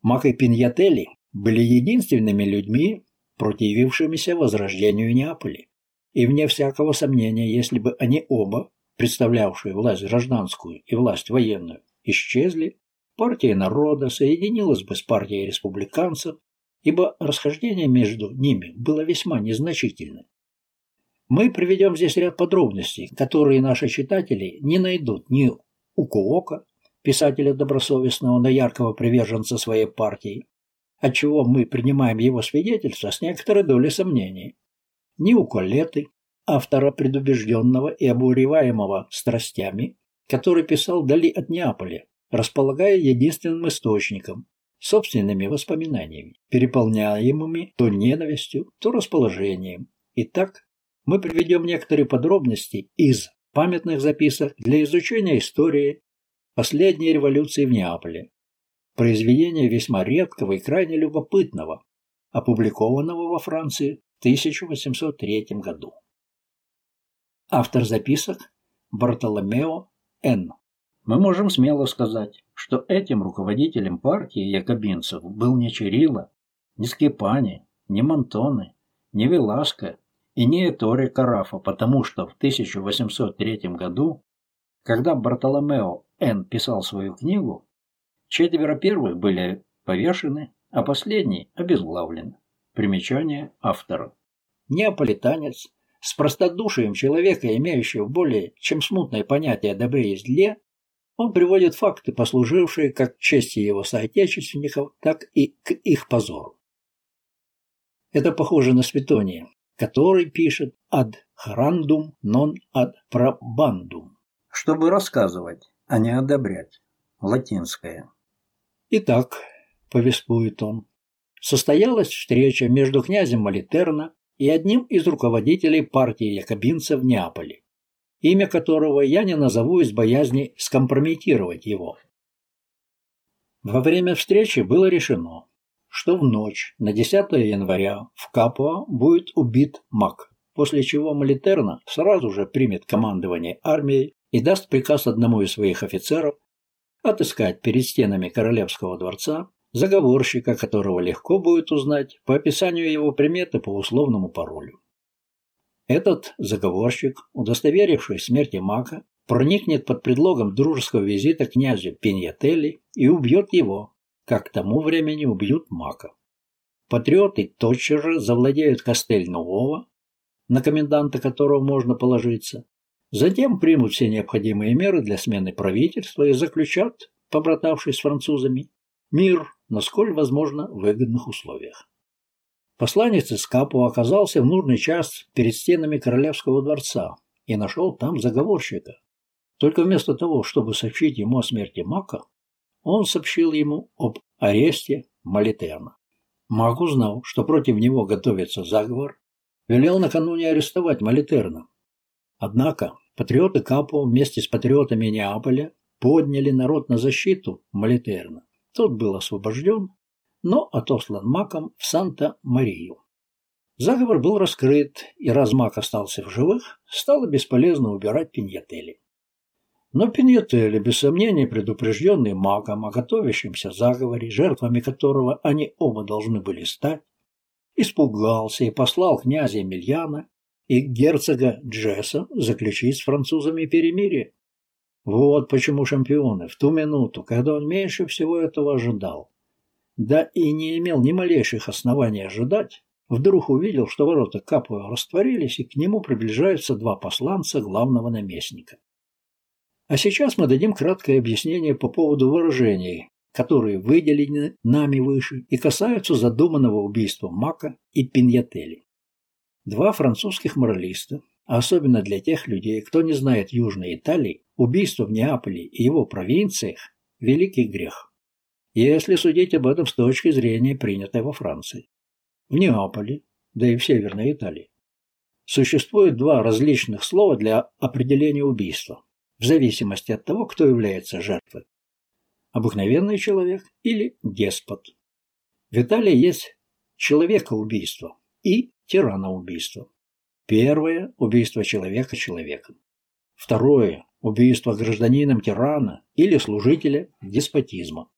Мак и Пиньятели были единственными людьми, противившимися возрождению Неаполя. И вне всякого сомнения, если бы они оба, представлявшие власть гражданскую и власть военную, исчезли, партия народа соединилась бы с партией республиканцев, ибо расхождение между ними было весьма незначительным. Мы приведем здесь ряд подробностей, которые наши читатели не найдут ни у Куока, писателя добросовестного, но яркого приверженца своей партии, отчего мы принимаем его свидетельство с некоторой долей сомнений, ни у Колеты, автора предубежденного и обуреваемого страстями, который писал вдали от Неаполя, располагая единственным источником, собственными воспоминаниями, переполняемыми то ненавистью, то расположением. Итак, мы приведем некоторые подробности из памятных записок для изучения истории последней революции в Неаполе. Произведение весьма редкого и крайне любопытного, опубликованного во Франции в 1803 году. Автор записок Бартоломео Н. Мы можем смело сказать, что этим руководителем партии якобинцев был не Чирилла, не Скипани, не Монтоне, не Веласко и не Эторе Карафа, потому что в 1803 году, когда Бартоломео Н. писал свою книгу, четверо первых были повешены, а последний обезглавлен. Примечание автора. Неаполитанец с простодушием человека, имеющего более чем смутное понятие о добре и зле, он приводит факты, послужившие как к чести его соотечественников, так и к их позору. Это похоже на Светония, который пишет «ad harandum non ad probandum», чтобы рассказывать, а не одобрять. Латинское. Итак, повествует он, состоялась встреча между князем Малитерна и одним из руководителей партии якобинцев в Неаполе имя которого я не назову из боязни скомпрометировать его. Во время встречи было решено, что в ночь на 10 января в Капуа будет убит Мак, после чего Малитерна сразу же примет командование армией и даст приказ одному из своих офицеров отыскать перед стенами Королевского дворца заговорщика, которого легко будет узнать по описанию его приметы по условному паролю. Этот заговорщик, удостоверивший смерти Мака, проникнет под предлогом дружеского визита князю Пиньятелли и убьет его, как к тому времени убьют Мака. Патриоты тотчас же завладеют Кастель Нового, на коменданта которого можно положиться, затем примут все необходимые меры для смены правительства и заключат, побратавшись с французами, мир, насколько возможно, в выгодных условиях. Посланец из Капу оказался в нужный час перед стенами Королевского дворца и нашел там заговорщика. Только вместо того, чтобы сообщить ему о смерти Мака, он сообщил ему об аресте Малитерна. Мак узнал, что против него готовится заговор, велел накануне арестовать Малитерна. Однако патриоты Капо вместе с патриотами Неаполя подняли народ на защиту Малитерна. Тот был освобожден, но отослан Маком в Санта-Марию. Заговор был раскрыт, и раз Мак остался в живых, стало бесполезно убирать Пиньятели. Но Пиньятели, без сомнения предупрежденный Маком о готовящемся заговоре, жертвами которого они оба должны были стать, испугался и послал князя Емельяна и герцога Джесса заключить с французами перемирие. Вот почему шампионы в ту минуту, когда он меньше всего этого ожидал, да и не имел ни малейших оснований ожидать, вдруг увидел, что ворота Капуа растворились, и к нему приближаются два посланца главного наместника. А сейчас мы дадим краткое объяснение по поводу выражений, которые выделены нами выше и касаются задуманного убийства Мака и Пиньятели. Два французских моралиста, а особенно для тех людей, кто не знает Южной Италии, убийство в Неаполе и его провинциях – великий грех если судить об этом с точки зрения, принятой во Франции. В Неаполе, да и в Северной Италии, существует два различных слова для определения убийства, в зависимости от того, кто является жертвой. Обыкновенный человек или деспот. В Италии есть человекоубийство и тираноубийство. Первое – убийство человека человеком. Второе – убийство гражданином тирана или служителя деспотизма.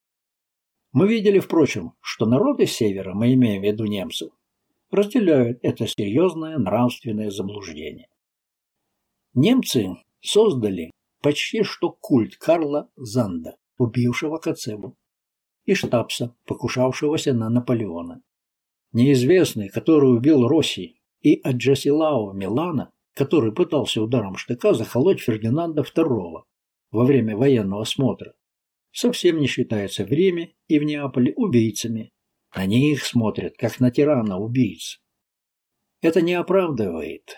Мы видели, впрочем, что народы Севера, мы имеем в виду немцев, разделяют это серьезное нравственное заблуждение. Немцы создали почти что культ Карла Занда, убившего Кацебу, и Штабса, покушавшегося на Наполеона. Неизвестный, который убил Росси, и Аджасилао Милана, который пытался ударом штыка захолоть Фердинанда II во время военного смотра, совсем не считаются в Риме и в Неаполе убийцами. На них смотрят, как на тирана-убийц. Это не оправдывает,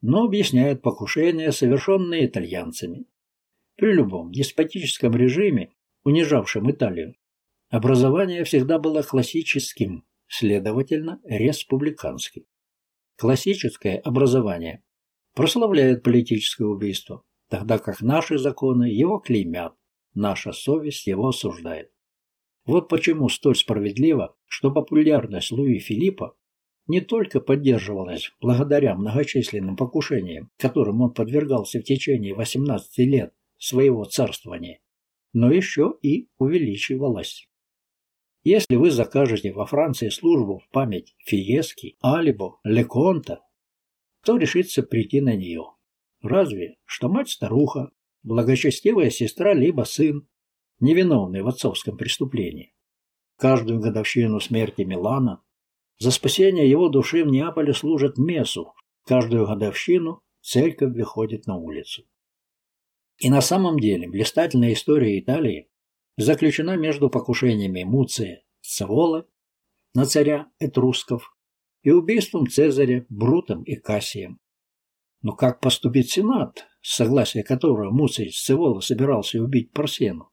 но объясняет покушения, совершенные итальянцами. При любом деспотическом режиме унижавшим Италию, образование всегда было классическим, следовательно, республиканским. Классическое образование прославляет политическое убийство, тогда как наши законы его клеймят, наша совесть его осуждает. Вот почему столь справедливо, что популярность Луи Филиппа не только поддерживалась благодаря многочисленным покушениям, которым он подвергался в течение 18 лет своего царствования, но еще и увеличивалась. Если вы закажете во Франции службу в память Фиески, Алибо, Леконта, кто решится прийти на нее? Разве что мать-старуха, благочестивая сестра либо сын, невиновный в отцовском преступлении. Каждую годовщину смерти Милана за спасение его души в Неаполе служат мессу. Каждую годовщину церковь выходит на улицу. И на самом деле блистательная история Италии заключена между покушениями Муция Цеволы на царя Этрусков и убийством Цезаря Брутом и Кассием. Но как поступит Сенат, согласие которого Муций Сцевола собирался убить Парсену,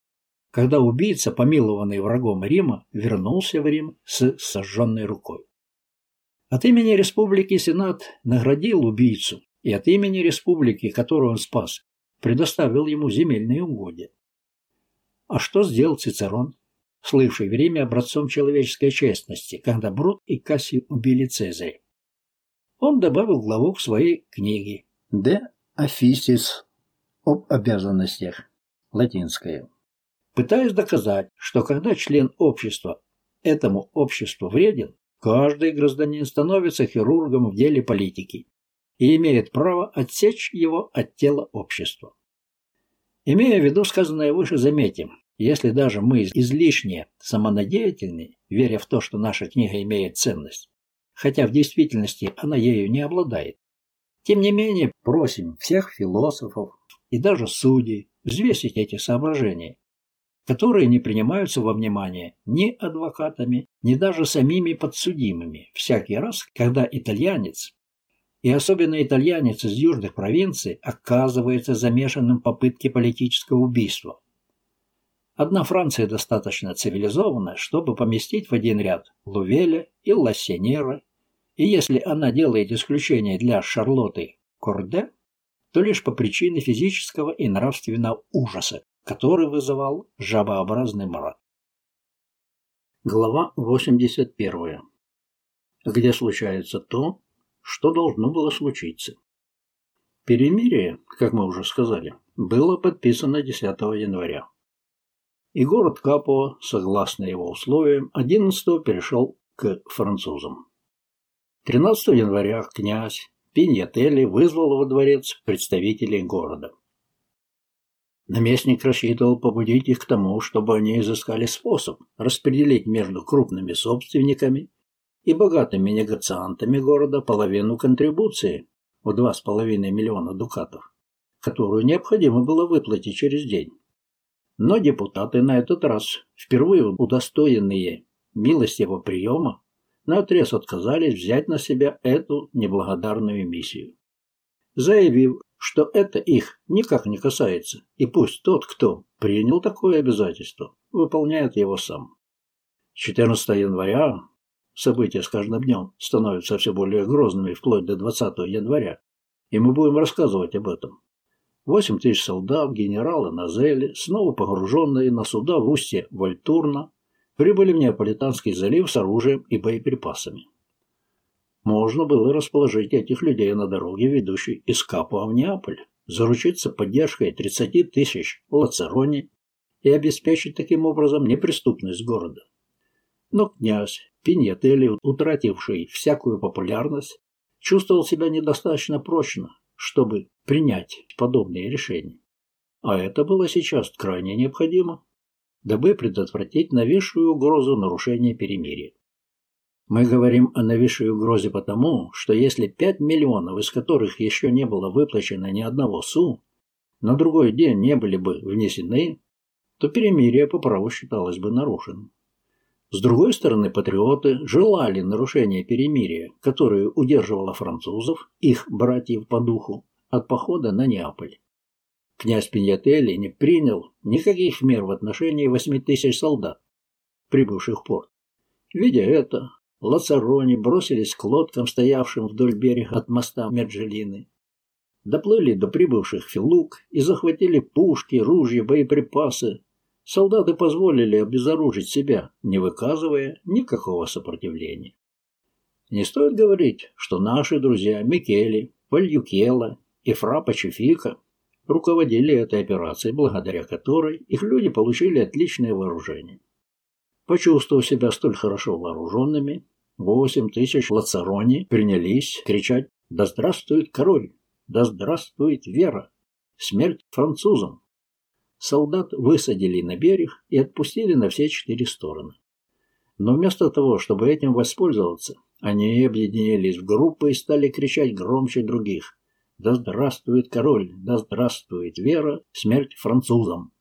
когда убийца, помилованный врагом Рима, вернулся в Рим с сожженной рукой? От имени республики Сенат наградил убийцу и от имени республики, которую он спас, предоставил ему земельные угодья. А что сделал Цицерон? слывший в Риме образцом человеческой честности, когда Брут и Кассий убили Цезаря. Он добавил главу к своей книге «De Officis» об обязанностях, латинское, пытаясь доказать, что когда член общества этому обществу вреден, каждый гражданин становится хирургом в деле политики и имеет право отсечь его от тела общества. Имея в виду сказанное выше, заметим, если даже мы излишне самонадеятельны, веря в то, что наша книга имеет ценность, хотя в действительности она ею не обладает, тем не менее просим всех философов и даже судей взвесить эти соображения, которые не принимаются во внимание ни адвокатами, ни даже самими подсудимыми всякий раз, когда итальянец, и особенно итальянец из южных провинций, оказывается замешанным в попытке политического убийства. Одна Франция достаточно цивилизованная, чтобы поместить в один ряд Лувеля и Лассенера, и если она делает исключение для Шарлотты Корде, то лишь по причине физического и нравственного ужаса, который вызывал жабообразный мрак. Глава 81. Где случается то, что должно было случиться. Перемирие, как мы уже сказали, было подписано 10 января и город Капуа, согласно его условиям, 11 перешел к французам. 13 января князь Пиньятели вызвал во дворец представителей города. Наместник рассчитывал побудить их к тому, чтобы они изыскали способ распределить между крупными собственниками и богатыми негациантами города половину контрибуции в 2,5 миллиона дукатов, которую необходимо было выплатить через день. Но депутаты на этот раз, впервые удостоенные милостивого приема, наотрез отказались взять на себя эту неблагодарную миссию, заявив, что это их никак не касается, и пусть тот, кто принял такое обязательство, выполняет его сам. 14 января события с каждым днем становятся все более грозными вплоть до 20 января, и мы будем рассказывать об этом. Восемь тысяч солдат, генералы на Зеле, снова погруженные на суда в устье Вольтурна, прибыли в Неаполитанский залив с оружием и боеприпасами. Можно было расположить этих людей на дороге, ведущей из Капуа в Неаполь, заручиться поддержкой 30 тысяч лацерони и обеспечить таким образом неприступность города. Но князь Пиньятели, утративший всякую популярность, чувствовал себя недостаточно прочно, чтобы принять подобные решения. А это было сейчас крайне необходимо, дабы предотвратить новейшую угрозу нарушения перемирия. Мы говорим о новейшей угрозе потому, что если 5 миллионов, из которых еще не было выплачено ни одного СУ, на другой день не были бы внесены, то перемирие по праву считалось бы нарушенным. С другой стороны, патриоты желали нарушения перемирия, которое удерживало французов, их братьев по духу, от похода на Неаполь. князь Пиньятелли не принял никаких мер в отношении восьми тысяч солдат, прибывших в порт. Видя это, Лацарони бросились к лодкам, стоявшим вдоль берега от моста Мерджелины. Доплыли до прибывших филук и захватили пушки, ружья, боеприпасы. Солдаты позволили обезоружить себя, не выказывая никакого сопротивления. Не стоит говорить, что наши друзья Микели, Вальюкела и Фра Пачефика руководили этой операцией, благодаря которой их люди получили отличное вооружение. Почувствовав себя столь хорошо вооруженными, восемь тысяч лацарони принялись кричать «Да здравствует король! Да здравствует вера! Смерть французам!» Солдат высадили на берег и отпустили на все четыре стороны. Но вместо того, чтобы этим воспользоваться, они объединились в группы и стали кричать громче других «Да здравствует король! Да здравствует вера! Смерть французам!»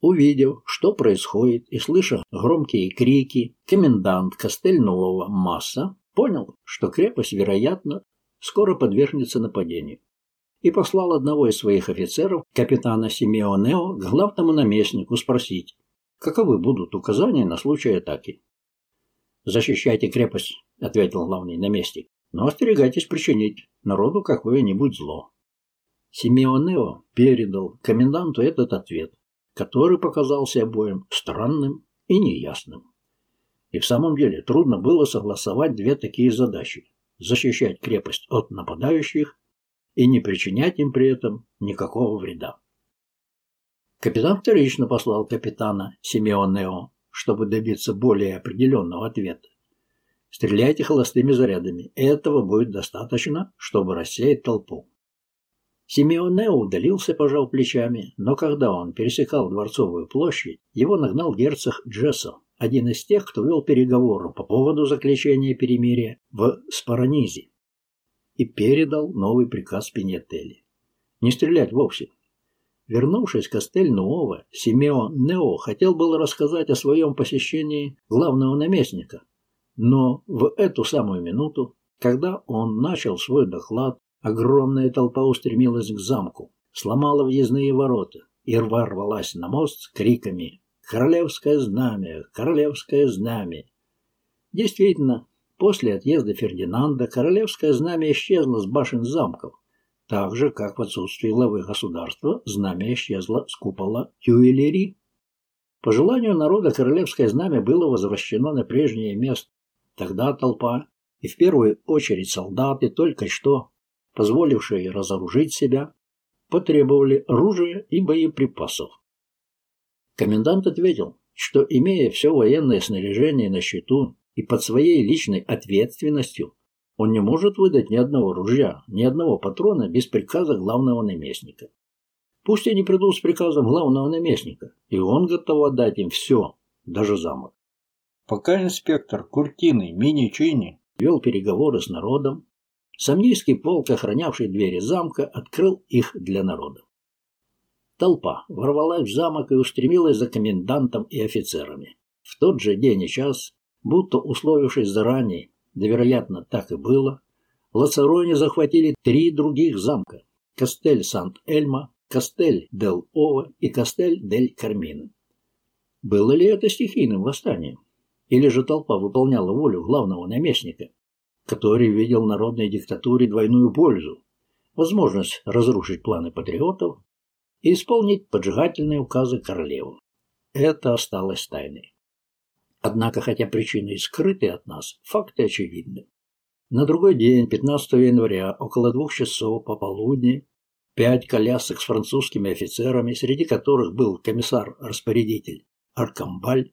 Увидев, что происходит, и слыша громкие крики, комендант Костельнового Масса понял, что крепость, вероятно, скоро подвергнется нападению, и послал одного из своих офицеров, капитана Симеонео, к главному наместнику спросить, каковы будут указания на случай атаки. «Защищайте крепость», — ответил главный наместник, «но остерегайтесь причинить народу какое-нибудь зло». Симеонео передал коменданту этот ответ, который показался обоим странным и неясным. И в самом деле трудно было согласовать две такие задачи – защищать крепость от нападающих и не причинять им при этом никакого вреда. Капитан вторично послал капитана Симеонео, чтобы добиться более определенного ответа. Стреляйте холостыми зарядами. Этого будет достаточно, чтобы рассеять толпу. Симеоне удалился, пожал плечами, но когда он пересекал Дворцовую площадь, его нагнал герцог Джессо, один из тех, кто вел переговоры по поводу заключения перемирия в Спаранизе, и передал новый приказ Пиньетели. Не стрелять вовсе. Вернувшись к Кастель-Нуова, Симео Нео хотел было рассказать о своем посещении главного наместника, но в эту самую минуту, когда он начал свой доклад, Огромная толпа устремилась к замку, сломала въездные ворота и ворвалась на мост с криками «Королевское знамя! Королевское знамя!». Действительно, после отъезда Фердинанда королевское знамя исчезло с башен замков, так же, как в отсутствии главы государства знамя исчезло с купола Тюэлери. По желанию народа королевское знамя было возвращено на прежнее место. Тогда толпа, и в первую очередь солдаты, только что позволившие разоружить себя, потребовали оружия и боеприпасов. Комендант ответил, что, имея все военное снаряжение на счету и под своей личной ответственностью, он не может выдать ни одного ружья, ни одного патрона без приказа главного наместника. Пусть они придут с приказом главного наместника, и он готов отдать им все, даже замок. Пока инспектор Куртины Мини-Чини вел переговоры с народом, Самнийский полк, охранявший двери замка, открыл их для народа. Толпа ворвалась в замок и устремилась за комендантом и офицерами. В тот же день и час, будто условившись заранее, да вероятно так и было, Лацарони захватили три других замка – Кастель Сант-Эльма, Кастель Дел Ова и Кастель Дель Кармина. Было ли это стихийным восстанием? Или же толпа выполняла волю главного наместника, который видел народной диктатуре двойную пользу, возможность разрушить планы патриотов и исполнить поджигательные указы королевы. Это осталось тайной. Однако, хотя причины и скрыты от нас, факты очевидны. На другой день, 15 января, около двух часов пополудни, пять колясок с французскими офицерами, среди которых был комиссар-распорядитель Аркамбаль,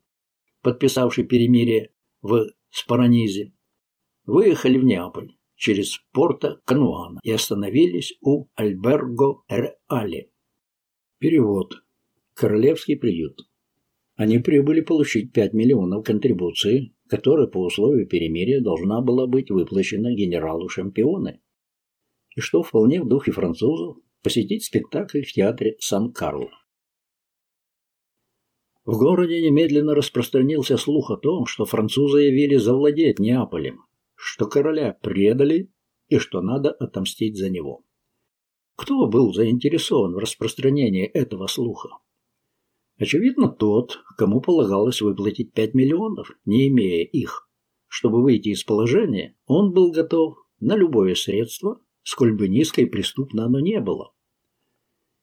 подписавший перемирие в Спаранизе, выехали в Неаполь через порто Кануана и остановились у Альберго-Реале. Перевод. Королевский приют. Они прибыли получить 5 миллионов контрибуции, которая по условию перемирия должна была быть выплачена генералу Шампионе. И что вполне в духе французов, посетить спектакль в театре Сан-Карло. В городе немедленно распространился слух о том, что французы явили завладеть Неаполем, что короля предали и что надо отомстить за него. Кто был заинтересован в распространении этого слуха? Очевидно, тот, кому полагалось выплатить 5 миллионов, не имея их. Чтобы выйти из положения, он был готов на любое средство, сколь бы низко и преступно оно не было.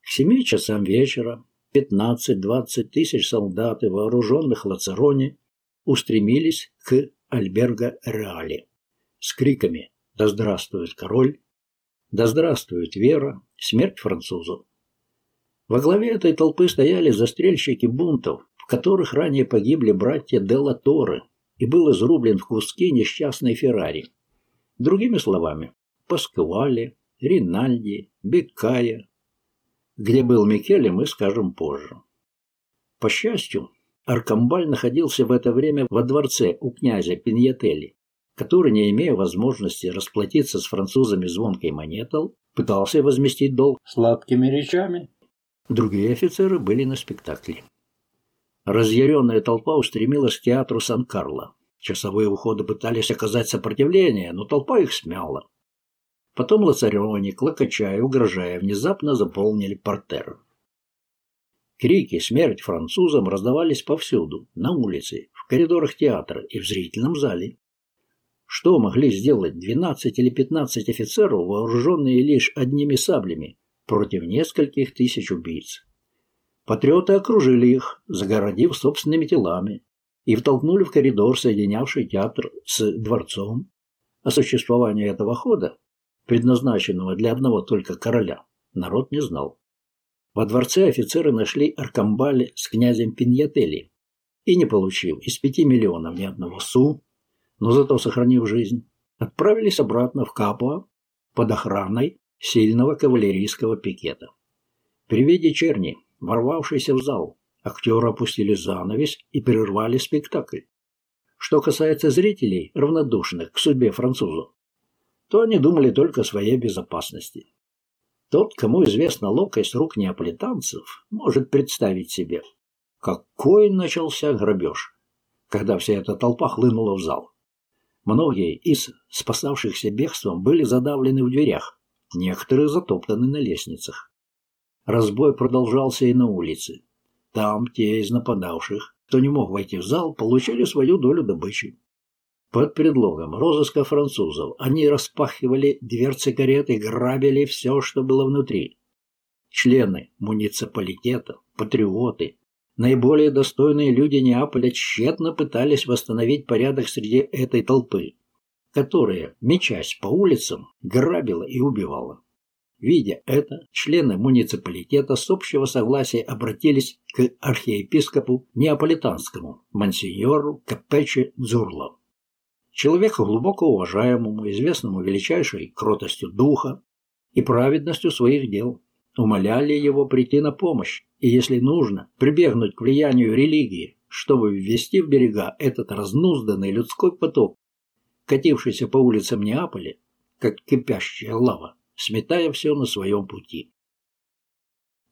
К семи часам вечера 15-20 тысяч солдат и вооруженных лацароне устремились к Альберго-Реале с криками «Да здравствует король! Да здравствует вера! Смерть французу!» Во главе этой толпы стояли застрельщики бунтов, в которых ранее погибли братья Делла Торре, и был изрублен в куски несчастный Феррари. Другими словами, Пасквале, Ринальди, Беккая. Где был Микеле, мы скажем позже. По счастью, Аркамбаль находился в это время во дворце у князя Пиньятели, который, не имея возможности расплатиться с французами звонкой монетой, пытался возместить долг сладкими речами. Другие офицеры были на спектакле. Разъяренная толпа устремилась к театру Сан-Карло. Часовые уходы пытались оказать сопротивление, но толпа их смяла. Потом Лацареони, клокочая, угрожая, внезапно заполнили портер. Крики «Смерть французам!» раздавались повсюду, на улице, в коридорах театра и в зрительном зале. Что могли сделать 12 или 15 офицеров, вооруженные лишь одними саблями, против нескольких тысяч убийц? Патриоты окружили их, загородив собственными телами, и втолкнули в коридор, соединявший театр с дворцом. О существовании этого хода, предназначенного для одного только короля, народ не знал. Во дворце офицеры нашли Аркамбали с князем Пиньятели и, не получив из пяти миллионов ни одного су, но зато сохранив жизнь, отправились обратно в Капуа под охраной сильного кавалерийского пикета. При виде черни, ворвавшейся в зал, актеры опустили занавес и прервали спектакль. Что касается зрителей, равнодушных к судьбе французу, то они думали только о своей безопасности. Тот, кому известна ловкость рук неаполитанцев, может представить себе, какой начался грабеж, когда вся эта толпа хлынула в зал. Многие из спасавшихся бегством были задавлены в дверях, некоторые затоптаны на лестницах. Разбой продолжался и на улице. Там те из нападавших, кто не мог войти в зал, получили свою долю добычи. Под предлогом розыска французов они распахивали дверцы карет и грабили все, что было внутри. Члены муниципалитета, патриоты, наиболее достойные люди Неаполя тщетно пытались восстановить порядок среди этой толпы, которая, мечась по улицам, грабила и убивала. Видя это, члены муниципалитета с общего согласия обратились к архиепископу Неаполитанскому, мансиньору Капече Дзурло. Человеку глубоко уважаемому, известному величайшей кротостью духа и праведностью своих дел, умоляли его прийти на помощь и, если нужно, прибегнуть к влиянию религии, чтобы ввести в берега этот разнузданный людской поток, катившийся по улицам Неаполя, как кипящая лава сметая все на своем пути.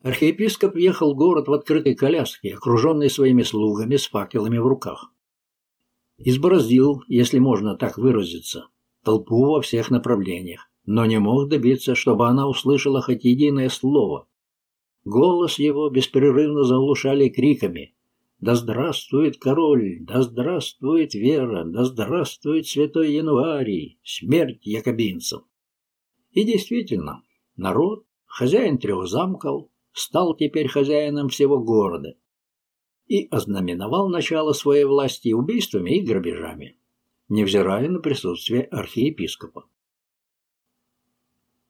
Архиепископ въехал в город в открытой коляске, окруженной своими слугами с факелами в руках. Избороздил, если можно так выразиться, толпу во всех направлениях, но не мог добиться, чтобы она услышала хоть единое слово. Голос его беспрерывно заглушали криками «Да здравствует король! Да здравствует вера! Да здравствует святой январий! Смерть якобинцам!» И действительно, народ, хозяин трех замков, стал теперь хозяином всего города и ознаменовал начало своей власти убийствами и грабежами, невзирая на присутствие архиепископа.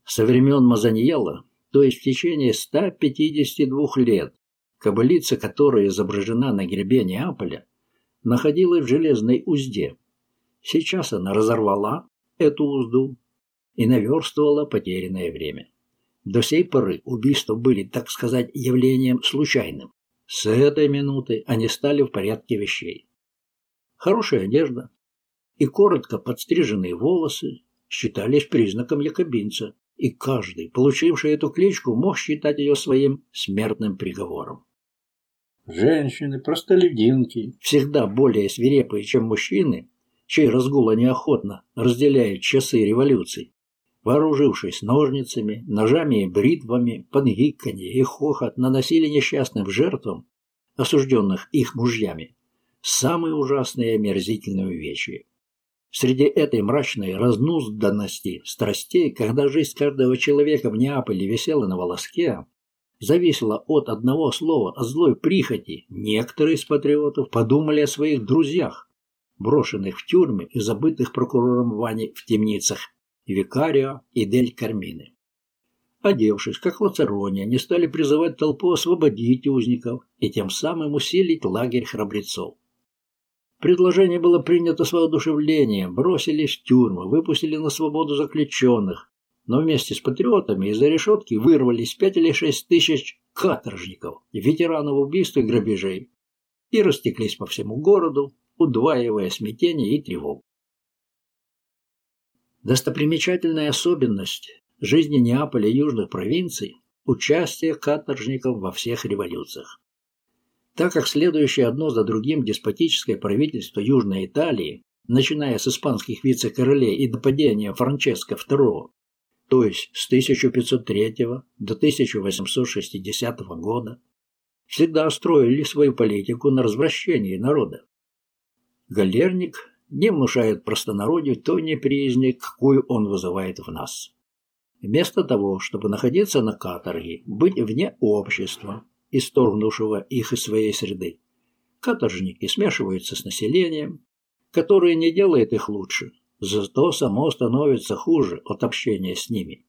Со времен Мазаньела, то есть в течение 152 лет, кобылица, которая изображена на гербе Неаполя, находилась в железной узде. Сейчас она разорвала эту узду и наверстывала потерянное время. До сей поры убийства были, так сказать, явлением случайным. С этой минуты они стали в порядке вещей. Хорошая одежда и коротко подстриженные волосы считались признаком якобинца, и каждый, получивший эту кличку, мог считать ее своим смертным приговором. Женщины, простолюдинки, всегда более свирепые, чем мужчины, чей разгул они охотно разделяют часы революций, вооружившись ножницами, ножами и бритвами, под гиканье и хохот наносили несчастным жертвам, осужденных их мужьями, самые ужасные и омерзительные увечья. Среди этой мрачной разнузданности страстей, когда жизнь каждого человека в Неаполе висела на волоске, зависела от одного слова, от злой прихоти, некоторые из патриотов подумали о своих друзьях, брошенных в тюрьмы и забытых прокурором Вани в темницах Викарио и Дель Кармины. Одевшись, как Лацарония, они стали призывать толпу освободить узников и тем самым усилить лагерь храбрецов. Предложение было принято с воодушевлением, бросили в тюрьмы, выпустили на свободу заключенных, но вместе с патриотами из-за решетки вырвались пять или шесть тысяч каторжников, ветеранов убийств и грабежей, и растеклись по всему городу, удваивая смятение и тревогу. Достопримечательная особенность жизни Неаполя и южных провинций – участие каторжников во всех революциях. Так как следующее одно за другим деспотическое правительство Южной Италии, начиная с испанских вице-королей и до падения Франческо II, то есть с 1503 до 1860 года, всегда строили свою политику на развращении народа. Галерник не внушает простонародью той неприязни, какую он вызывает в нас. Вместо того, чтобы находиться на каторге, быть вне общества, исторгнувшего их из своей среды. Каторжники смешиваются с населением, которое не делает их лучше, зато само становится хуже от общения с ними.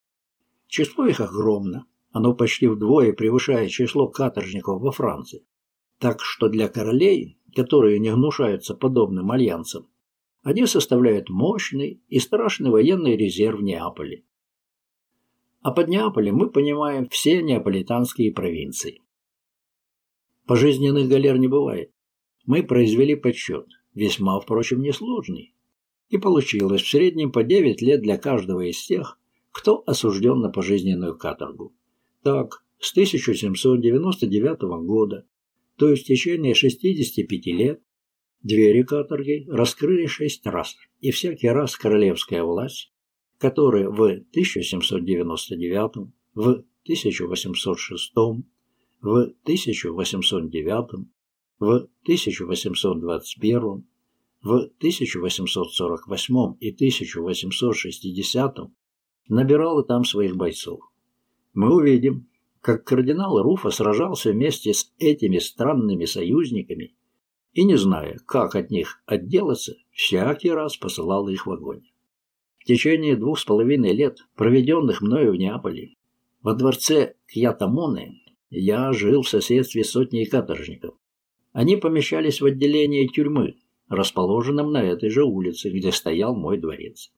Число их огромно, оно почти вдвое превышает число каторжников во Франции. Так что для королей, которые не гнушаются подобным альянсам, они составляют мощный и страшный военный резерв Неаполя. А под Неаполем мы понимаем все неаполитанские провинции. Пожизненных галер не бывает. Мы произвели подсчет, весьма, впрочем, несложный. И получилось в среднем по 9 лет для каждого из тех, кто осужден на пожизненную каторгу. Так, с 1799 года, то есть в течение 65 лет, двери каторги раскрыли шесть раз, и всякий раз королевская власть, которая в 1799, в 1806, в 1809, в 1821, в 1848 и 1860 набирал и там своих бойцов. Мы увидим, как кардинал Руфа сражался вместе с этими странными союзниками и, не зная, как от них отделаться, всякий раз посылал их в огонь. В течение двух с половиной лет, проведенных мною в Неаполе, во дворце Кьятамоны я жил в соседстве сотни каторжников. Они помещались в отделении тюрьмы, расположенном на этой же улице, где стоял мой дворец.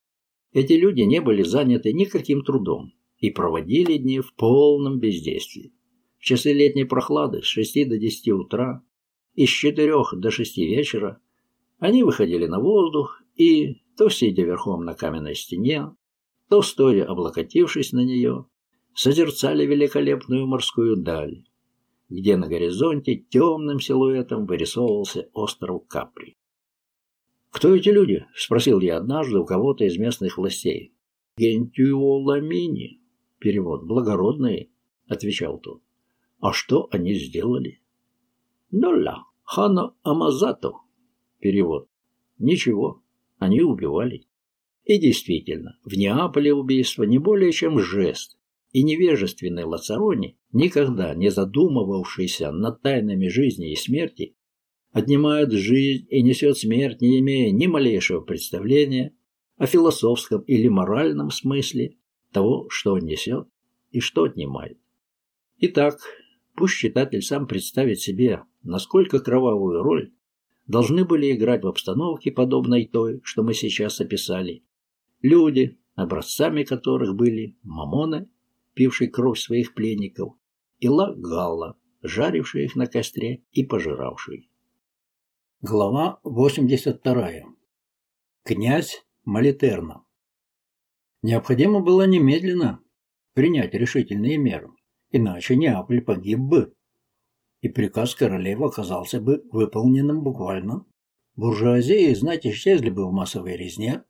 Эти люди не были заняты никаким трудом и проводили дни в полном бездействии. В часы летней прохлады с 6 до 10 утра и с 4 до 6 вечера они выходили на воздух и, то сидя верхом на каменной стене, то стоя облокотившись на нее, созерцали великолепную морскую даль, где на горизонте темным силуэтом вырисовывался остров Капри. «Кто эти люди?» — спросил я однажды у кого-то из местных властей. «Гентюоламини», — перевод «благородные», — отвечал тот. «А что они сделали?» «Нуля, хана амазато», — перевод. «Ничего, они убивали». И действительно, в Неаполе убийство не более чем жест, и невежественный Лацарони, никогда не задумывавшийся над тайнами жизни и смерти, отнимает жизнь и несет смерть, не имея ни малейшего представления о философском или моральном смысле того, что он несет и что отнимает. Итак, пусть читатель сам представит себе, насколько кровавую роль должны были играть в обстановке, подобной той, что мы сейчас описали, люди, образцами которых были Мамона пивший кровь своих пленников, и Лагалла, жаривший их на костре и пожиравший. Глава 82. Князь Малитерна. Необходимо было немедленно принять решительные меры, иначе Неаполь погиб бы, и приказ королевы оказался бы выполненным буквально. Буржуазия и знать исчезли бы в массовой резне.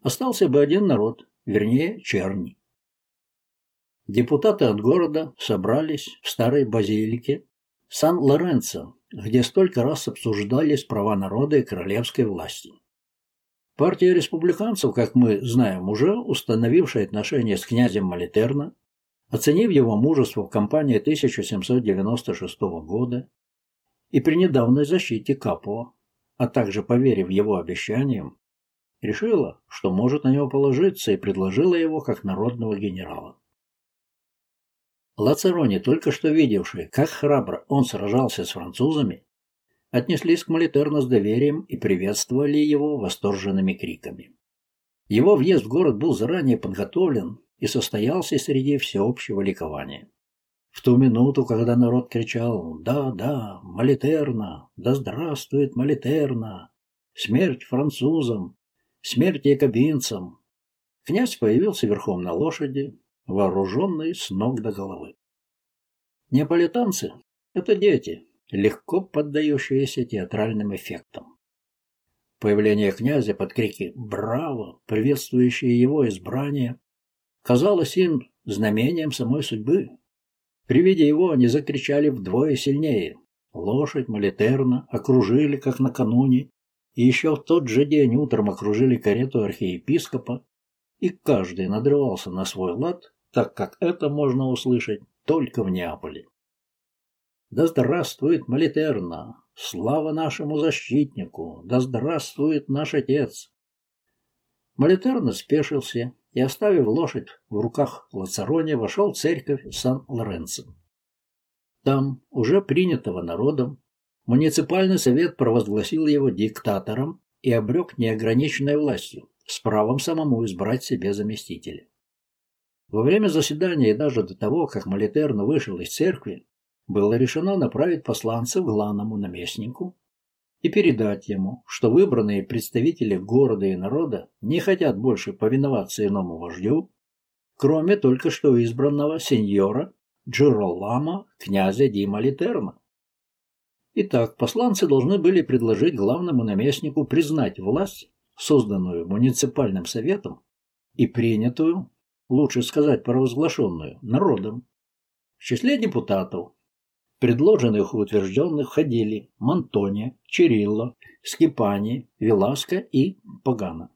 Остался бы один народ, вернее, черни. Депутаты от города собрались в старой базилике Сан-Лоренцо, где столько раз обсуждались права народа и королевской власти. Партия республиканцев, как мы знаем, уже установившая отношения с князем Малитерно, оценив его мужество в кампании 1796 года и при недавней защите Капуа, а также поверив его обещаниям, решила, что может на него положиться и предложила его как народного генерала. Лацарони, только что видевшие, как храбро он сражался с французами, отнеслись к Молитерно с доверием и приветствовали его восторженными криками. Его въезд в город был заранее подготовлен и состоялся среди всеобщего ликования. В ту минуту, когда народ кричал «Да, да, Молитерно! Да здравствует Молитерно! Смерть французам! Смерть якобинцам!» Князь появился верхом на лошади, вооруженный с ног до головы. Неаполитанцы – это дети, легко поддающиеся театральным эффектам. Появление князя под крики «Браво!», приветствующие его избрание, казалось им знамением самой судьбы. При виде его они закричали вдвое сильнее. Лошадь Малитерна окружили, как накануне, и еще в тот же день утром окружили карету архиепископа, и каждый надрывался на свой лад, так как это можно услышать только в Неаполе. Да здравствует Молитерна! Слава нашему защитнику! Да здравствует наш отец! Молитерна спешился и, оставив лошадь в руках Лацароне, вошел в церковь Сан-Лоренцо. Там, уже принятого народом, муниципальный совет провозгласил его диктатором и обрек неограниченной властью с правом самому избрать себе заместителя. Во время заседания и даже до того, как Молитерно вышел из церкви, было решено направить посланца главному наместнику и передать ему, что выбранные представители города и народа не хотят больше повиноваться иному вождю, кроме только что избранного сеньора Джеролама, князя Дима Литерна. Итак, посланцы должны были предложить главному наместнику признать власть, созданную муниципальным советом и принятую лучше сказать провозглашенную, народом. В числе депутатов, предложенных и утвержденных, входили Монтония, Чирилло, Скипани, Веласко и Пагана.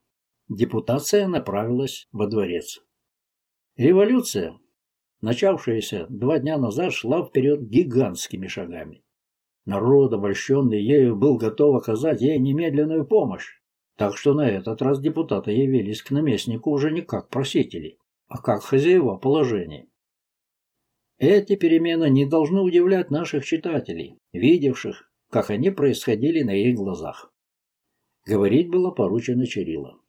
Депутация направилась во дворец. Революция, начавшаяся два дня назад, шла вперед гигантскими шагами. Народ, обольщенный ею, был готов оказать ей немедленную помощь, так что на этот раз депутаты явились к наместнику уже не как просители, а как хозяева положения. Эти перемены не должны удивлять наших читателей, видевших, как они происходили на их глазах. Говорить было поручено Чирилла.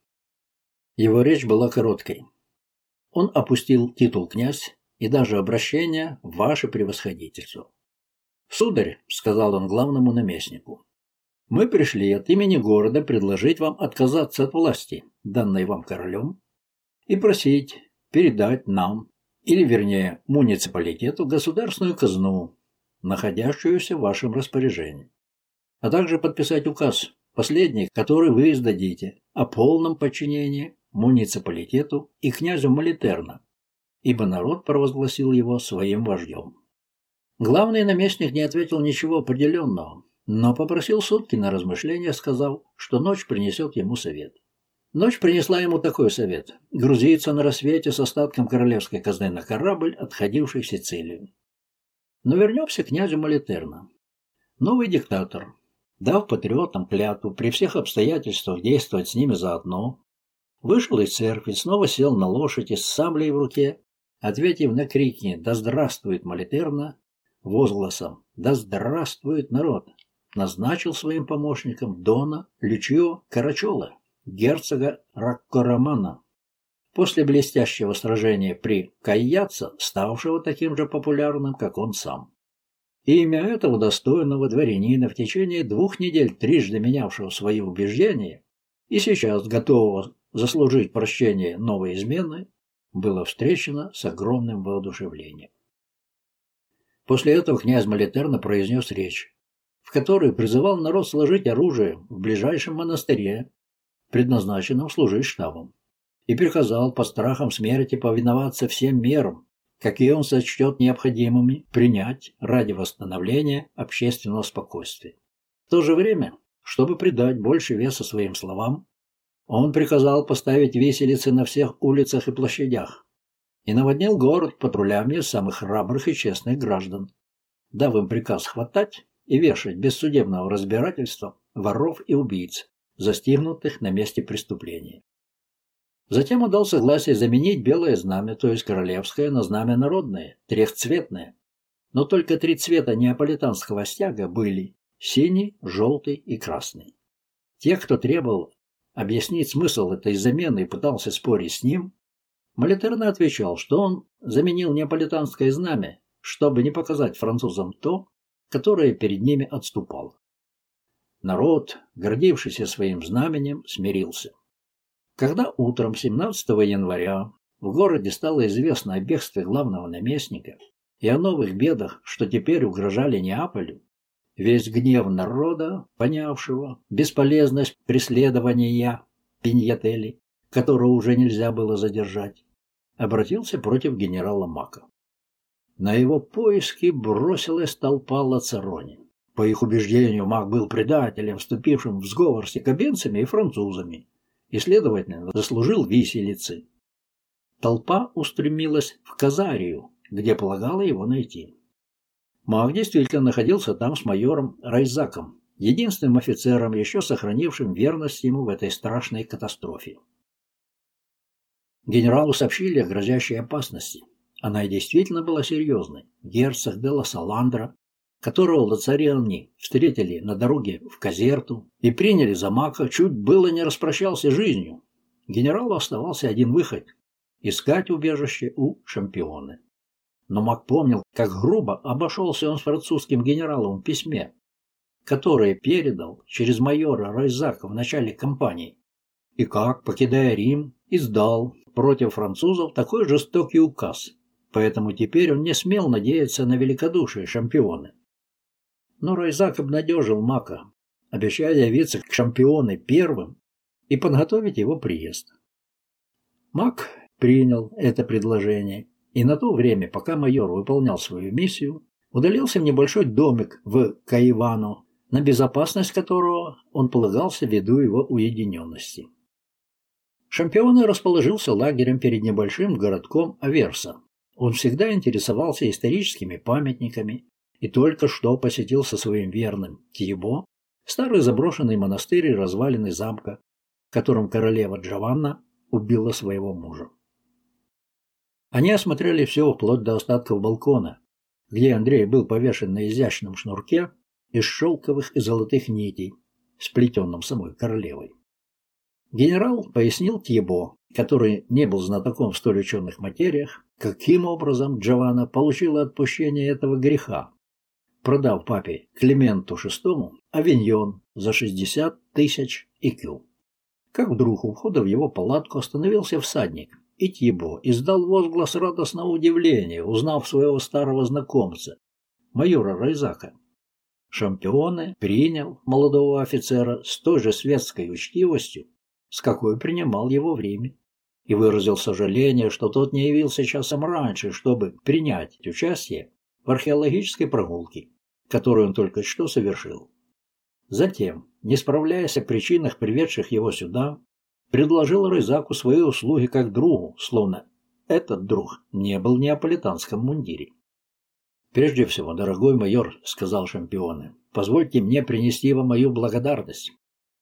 Его речь была короткой. Он опустил титул «князь» и даже обращение «ваше превосходительство». «Сударь», — сказал он главному наместнику, — «мы пришли от имени города предложить вам отказаться от власти, данной вам королем, и просить передать нам, или вернее муниципалитету, государственную казну, находящуюся в вашем распоряжении, а также подписать указ, последний, который вы издадите, о полном подчинении муниципалитету и князю Малитерна, ибо народ провозгласил его своим вождем. Главный наместник не ответил ничего определенного, но попросил сутки на размышление, сказав, что ночь принесет ему совет. Ночь принесла ему такой совет – грузиться на рассвете с остатком королевской казны на корабль, отходивший в Сицилию. Но вернемся к князю Молитерна. Новый диктатор, дав патриотам клятву при всех обстоятельствах действовать с ними заодно, вышел из церкви, снова сел на лошади с саблей в руке, ответив на крики «Да здравствует Молитерна!» возгласом «Да здравствует народ!» назначил своим помощником Дона Лючио Карачола герцога Раккоромана. После блестящего сражения при Кайяца, ставшего таким же популярным, как он сам. Имя этого достойного дворянина в течение двух недель трижды менявшего свои убеждения и сейчас готового заслужить прощение новой измены, было встречено с огромным воодушевлением. После этого князь Малитерна произнес речь, в которой призывал народ сложить оружие в ближайшем монастыре предназначенном служить штабом. и приказал по страхам смерти повиноваться всем мерам, какие он сочтет необходимыми принять ради восстановления общественного спокойствия. В то же время, чтобы придать больше веса своим словам, он приказал поставить виселицы на всех улицах и площадях и наводнил город патрулями самых храбрых и честных граждан, дав им приказ хватать и вешать без судебного разбирательства воров и убийц, застигнутых на месте преступления. Затем он дал согласие заменить белое знамя, то есть королевское, на знамя народное, трехцветное. Но только три цвета неаполитанского стяга были синий, желтый и красный. Те, кто требовал объяснить смысл этой замены и пытался спорить с ним, Молитерно отвечал, что он заменил неаполитанское знамя, чтобы не показать французам то, которое перед ними отступало. Народ, гордившийся своим знаменем, смирился. Когда утром 17 января в городе стало известно о бегстве главного наместника и о новых бедах, что теперь угрожали Неаполю, весь гнев народа, понявшего бесполезность преследования Пиньятели, которого уже нельзя было задержать, обратился против генерала Мака. На его поиски бросилась толпа Лацарони. По их убеждению, Мак был предателем, вступившим в сговор с якобинцами и французами, и, следовательно, заслужил виселицы. Толпа устремилась в Казарию, где полагала его найти. Маг действительно находился там с майором Райзаком, единственным офицером, еще сохранившим верность ему в этой страшной катастрофе. Генералу сообщили о грозящей опасности. Она и действительно была серьезной. Герцог де Ла Саландра которого лацаревни встретили на дороге в Казерту и приняли за мака, чуть было не распрощался жизнью. Генералу оставался один выход – искать убежище у шампиона. Но Мак помнил, как грубо обошелся он с французским генералом в письме, которое передал через майора Райзака в начале кампании, и как, покидая Рим, издал против французов такой жестокий указ. Поэтому теперь он не смел надеяться на великодушие шампиона. Но Райзак обнадежил Мака, обещая явиться к шампиону первым и подготовить его приезд. Мак принял это предложение и на то время, пока майор выполнял свою миссию, удалился в небольшой домик в Каивану, на безопасность которого он полагался ввиду его уединенности. Шампион расположился лагерем перед небольшим городком Аверса. Он всегда интересовался историческими памятниками и только что посетил со своим верным Тьебо старый заброшенный монастырь и развалины замка, в котором королева Джованна убила своего мужа. Они осмотрели все вплоть до остатков балкона, где Андрей был повешен на изящном шнурке из шелковых и золотых нитей, сплетенном самой королевой. Генерал пояснил Тьебо, который не был знатоком в столь ученых материях, каким образом Джованна получила отпущение этого греха, продав папе Клименту VI авиньон за 60 тысяч икю. Как вдруг у входа в его палатку остановился всадник, и издал возглас радостного удивления, узнав своего старого знакомца, майора Райзака. Шампионы принял молодого офицера с той же светской учтивостью, с какой принимал его время, и выразил сожаление, что тот не явился часом раньше, чтобы принять участие в археологической прогулке которую он только что совершил. Затем, не справляясь о причинах, приведших его сюда, предложил Рызаку свои услуги как другу, словно этот друг не был в неаполитанском мундире. «Прежде всего, дорогой майор», — сказал шампионы, — «позвольте мне принести вам мою благодарность.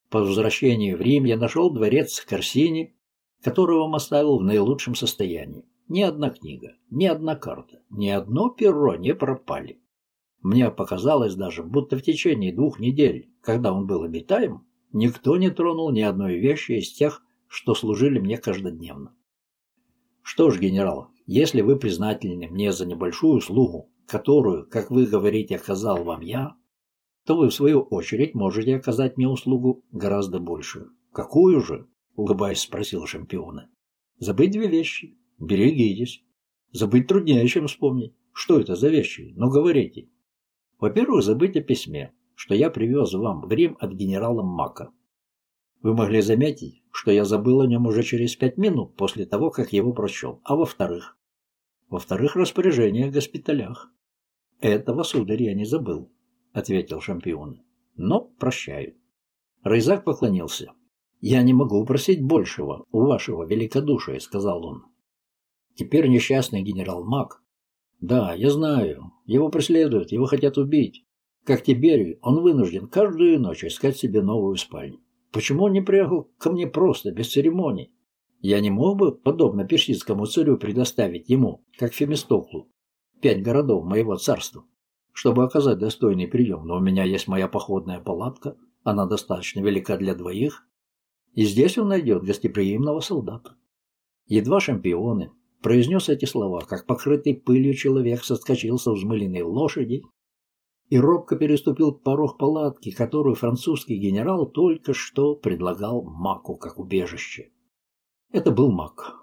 По возвращении в Рим я нашел дворец Корсини, который вам оставил в наилучшем состоянии. Ни одна книга, ни одна карта, ни одно перо не пропали. Мне показалось даже, будто в течение двух недель, когда он был обитаем, никто не тронул ни одной вещи из тех, что служили мне каждодневно. Что ж, генерал, если вы признательны мне за небольшую услугу, которую, как вы говорите, оказал вам я, то вы, в свою очередь, можете оказать мне услугу гораздо большую. Какую же? Улыбаясь, спросил шампиона. Забыть две вещи. Берегитесь. Забыть труднее, чем вспомнить. Что это за вещи? Ну, говорите. Во-первых, забыть о письме, что я привез вам в Рим от генерала Мака. Вы могли заметить, что я забыл о нем уже через пять минут после того, как его прочел. А во-вторых? Во-вторых, распоряжение о госпиталях. Этого, сударь, я не забыл, — ответил шампион. Но прощаю. Райзак поклонился. «Я не могу просить большего у вашего великодушия», — сказал он. «Теперь несчастный генерал Мак. Да, я знаю. Его преследуют, его хотят убить. Как Тиберий, он вынужден каждую ночь искать себе новую спальню. Почему он не приехал ко мне просто, без церемоний? Я не мог бы, подобно персидскому царю, предоставить ему, как Фемистоклу, пять городов моего царства, чтобы оказать достойный прием, но у меня есть моя походная палатка, она достаточно велика для двоих, и здесь он найдет гостеприимного солдата. Едва шампионы произнес эти слова, как покрытый пылью человек соскочил со взмыленной лошади и робко переступил порог палатки, которую французский генерал только что предлагал Маку как убежище. Это был Мак.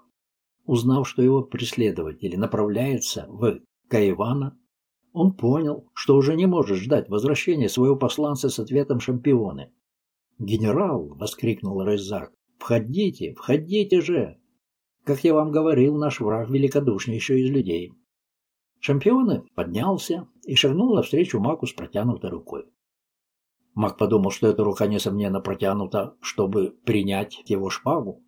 Узнав, что его преследователи направляются в Каивана, он понял, что уже не может ждать возвращения своего посланца с ответом шампионы. «Генерал!» — воскликнул Резак. «Входите, входите же! Как я вам говорил, наш враг великодушнейший из людей. Шампионы поднялся и шагнул навстречу Маку с протянутой рукой. Мак подумал, что эта рука, несомненно, протянута, чтобы принять его шпагу.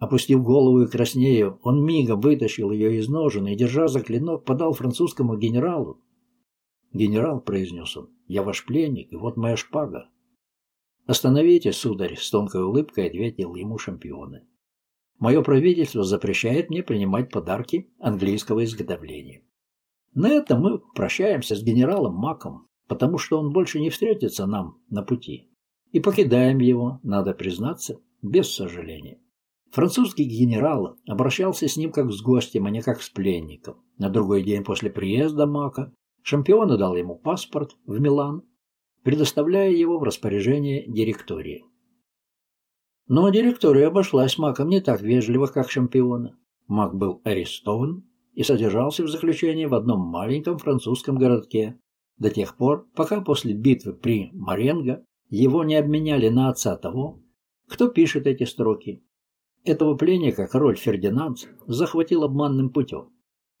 Опустив голову и краснея, он мигом вытащил ее из ножен и, держа за клинок, подал французскому генералу. «Генерал», — произнес он, — «я ваш пленник, и вот моя шпага». «Остановите, сударь», — с тонкой улыбкой ответил ему шампионы. «Мое правительство запрещает мне принимать подарки английского изготовления. На этом мы прощаемся с генералом Маком, потому что он больше не встретится нам на пути. И покидаем его, надо признаться, без сожаления. Французский генерал обращался с ним как с гостем, а не как с пленником. На другой день после приезда Мака шампион дал ему паспорт в Милан, предоставляя его в распоряжение директории. Но директория обошлась Маком не так вежливо, как шампиона. Мак был арестован и содержался в заключении в одном маленьком французском городке до тех пор, пока после битвы при Маренго его не обменяли на отца того, кто пишет эти строки. Этого пленника король Фердинанд захватил обманным путем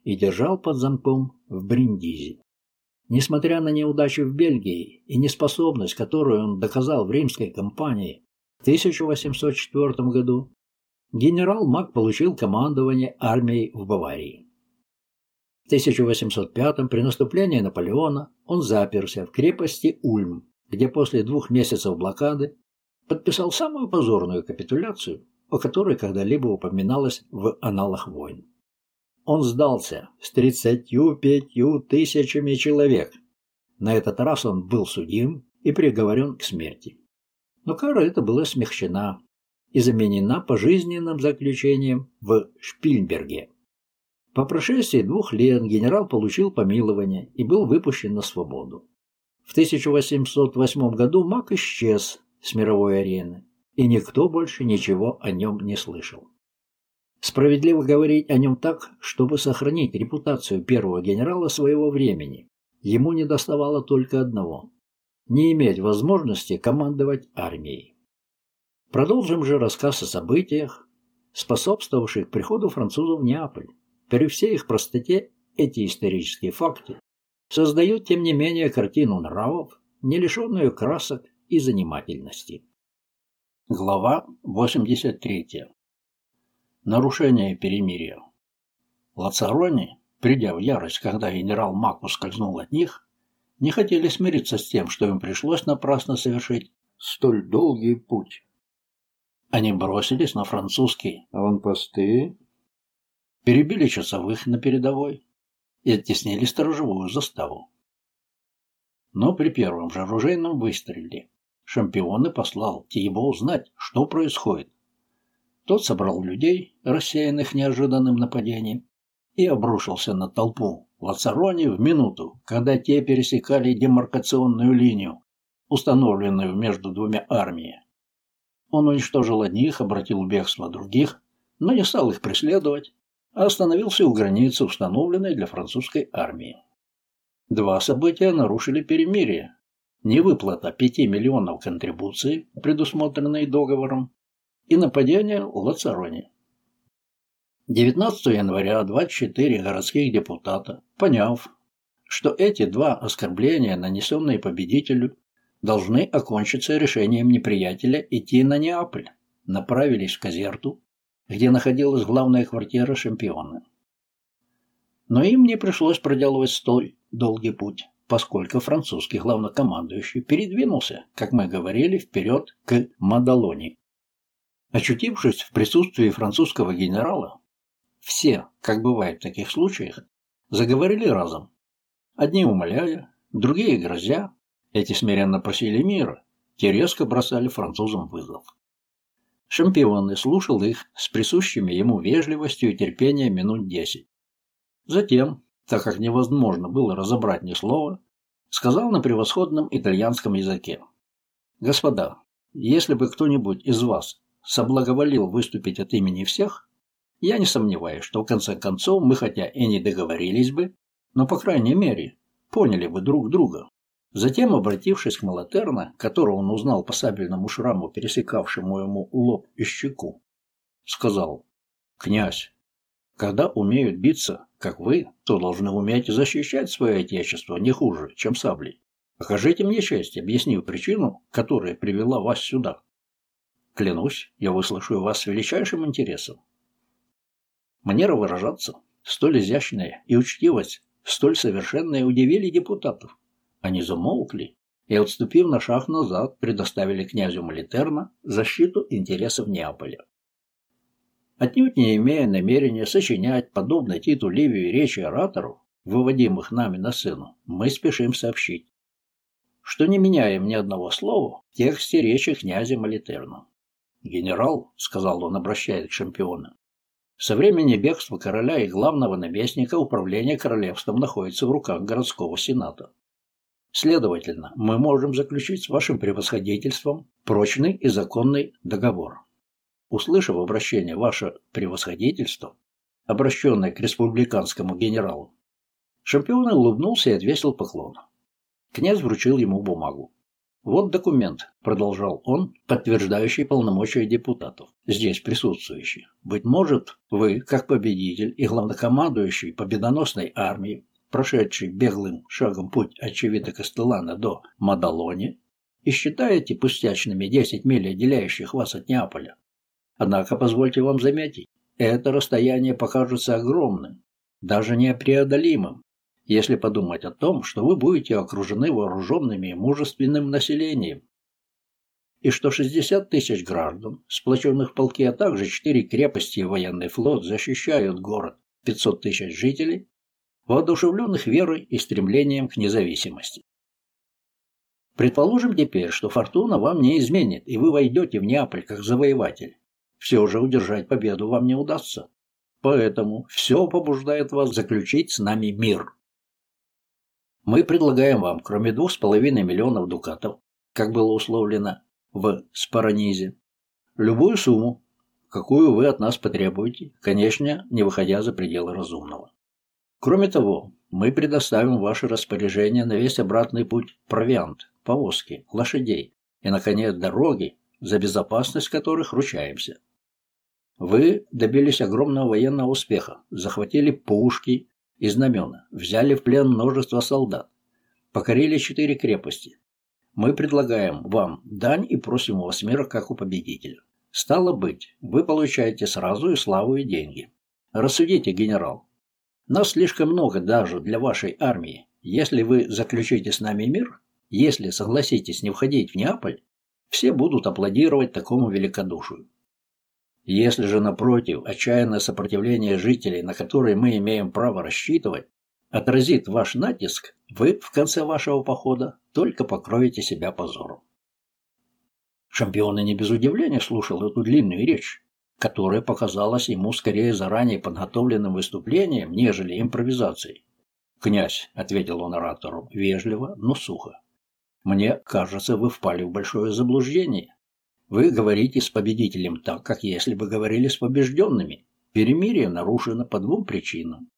и держал под замком в Бриндизе. Несмотря на неудачу в Бельгии и неспособность, которую он доказал в римской кампании 1804 году, генерал Мак получил командование армией в Баварии. В 1805 при наступлении Наполеона он заперся в крепости Ульм, где после двух месяцев блокады подписал самую позорную капитуляцию, о которой когда-либо упоминалось в аналах войн. Он сдался с 35 тысячами человек. На этот раз он был судим и приговорен к смерти. Но кара эта была смягчена и заменена пожизненным заключением в Шпильберге. По прошествии двух лет генерал получил помилование и был выпущен на свободу. В 1808 году Мак исчез с мировой арены, и никто больше ничего о нем не слышал. Справедливо говорить о нем так, чтобы сохранить репутацию первого генерала своего времени. Ему не доставало только одного – не иметь возможности командовать армией. Продолжим же рассказ о событиях, способствовавших приходу французов в Неаполь. При всей их простоте эти исторические факты создают, тем не менее, картину нравов, не лишенную красок и занимательности. Глава 83. Нарушение перемирия. Лацарони, придя в ярость, когда генерал Макус скользнул от них, не хотели смириться с тем, что им пришлось напрасно совершить столь долгий путь. Они бросились на французские аванпосты перебили часовых на передовой и оттеснили сторожевую заставу. Но при первом же оружейном выстреле шампионы послал Тиебо узнать, что происходит. Тот собрал людей, рассеянных неожиданным нападением, и обрушился на толпу в Ацароне в минуту, когда те пересекали демаркационную линию, установленную между двумя армиями. Он уничтожил одних, обратил в бегство других, но не стал их преследовать, остановился у границы, установленной для французской армии. Два события нарушили перемирие. невыплата 5 миллионов контрибуций, предусмотренной договором, и нападение в Лацароне. 19 января 24 городских депутата, поняв, что эти два оскорбления, нанесенные победителю, должны окончиться решением неприятеля идти на Неаполь, направились в Казерту, где находилась главная квартира шампиона. Но им не пришлось проделывать столь долгий путь, поскольку французский главнокомандующий передвинулся, как мы говорили, вперед к Мадалоне. Очутившись в присутствии французского генерала, все, как бывает в таких случаях, заговорили разом. Одни умоляя, другие грозя, эти смиренно просили мира, те резко бросали французам вызов. Шампион слушал их с присущими ему вежливостью и терпением минут десять. Затем, так как невозможно было разобрать ни слова, сказал на превосходном итальянском языке. «Господа, если бы кто-нибудь из вас соблаговолил выступить от имени всех, я не сомневаюсь, что в конце концов мы хотя и не договорились бы, но, по крайней мере, поняли бы друг друга. Затем, обратившись к Малатерна, которого он узнал по сабельному шраму, пересекавшему ему лоб и щеку, сказал, «Князь, когда умеют биться, как вы, то должны уметь защищать свое отечество не хуже, чем саблей. Покажите мне честь, объяснив причину, которая привела вас сюда. Клянусь, я выслушаю вас с величайшим интересом. Манера выражаться, столь изящная и учтивость, столь совершенная удивили депутатов. Они замолкли и, отступив на шаг назад, предоставили князю Малитерна защиту интересов Неаполя. Отнюдь не имея намерения сочинять подобный титул Ливию речи ораторов, выводимых нами на сцену, мы спешим сообщить, что не меняем ни одного слова в тексте речи князя Малитерна. «Генерал», — сказал он, обращаясь к шампиону, со времени бегства короля и главного наместника управление королевством находится в руках городского сената. Следовательно, мы можем заключить с вашим превосходительством прочный и законный договор. Услышав обращение «Ваше превосходительство», обращенное к республиканскому генералу, Шампион улыбнулся и отвесил поклон. Князь вручил ему бумагу. «Вот документ», — продолжал он, подтверждающий полномочия депутатов, здесь присутствующих. «Быть может, вы, как победитель и главнокомандующий победоносной армии, прошедший беглым шагом путь от Чевита Кастеллана до Мадалони, и считаете пустячными 10 миль, отделяющих вас от Неаполя. Однако, позвольте вам заметить, это расстояние покажется огромным, даже непреодолимым, если подумать о том, что вы будете окружены вооруженным и мужественным населением, и что 60 тысяч граждан, сплоченных в полки, а также 4 крепости и военный флот защищают город, 500 тысяч жителей, воодушевленных верой и стремлением к независимости. Предположим теперь, что фортуна вам не изменит, и вы войдете в Неаполь как завоеватель. Все же удержать победу вам не удастся. Поэтому все побуждает вас заключить с нами мир. Мы предлагаем вам, кроме двух с половиной миллионов дукатов, как было условлено в Спаранизе, любую сумму, какую вы от нас потребуете, конечно, не выходя за пределы разумного. Кроме того, мы предоставим ваше распоряжение на весь обратный путь провиант, повозки, лошадей и, наконец, дороги, за безопасность которых ручаемся. Вы добились огромного военного успеха, захватили пушки, и знамена, взяли в плен множество солдат, покорили четыре крепости. Мы предлагаем вам дань и просим у вас мира, как у победителя. Стало быть, вы получаете сразу и славу, и деньги. Рассудите, генерал. Нас слишком много даже для вашей армии. Если вы заключите с нами мир, если согласитесь не входить в Неаполь, все будут аплодировать такому великодушию. Если же, напротив, отчаянное сопротивление жителей, на которые мы имеем право рассчитывать, отразит ваш натиск, вы в конце вашего похода только покроете себя позором. Шампион не без удивления слушал эту длинную речь, которая показалась ему скорее заранее подготовленным выступлением, нежели импровизацией. «Князь», — ответил он оратору, вежливо, но сухо, — «мне кажется, вы впали в большое заблуждение. Вы говорите с победителем так, как если бы говорили с побежденными. Перемирие нарушено по двум причинам.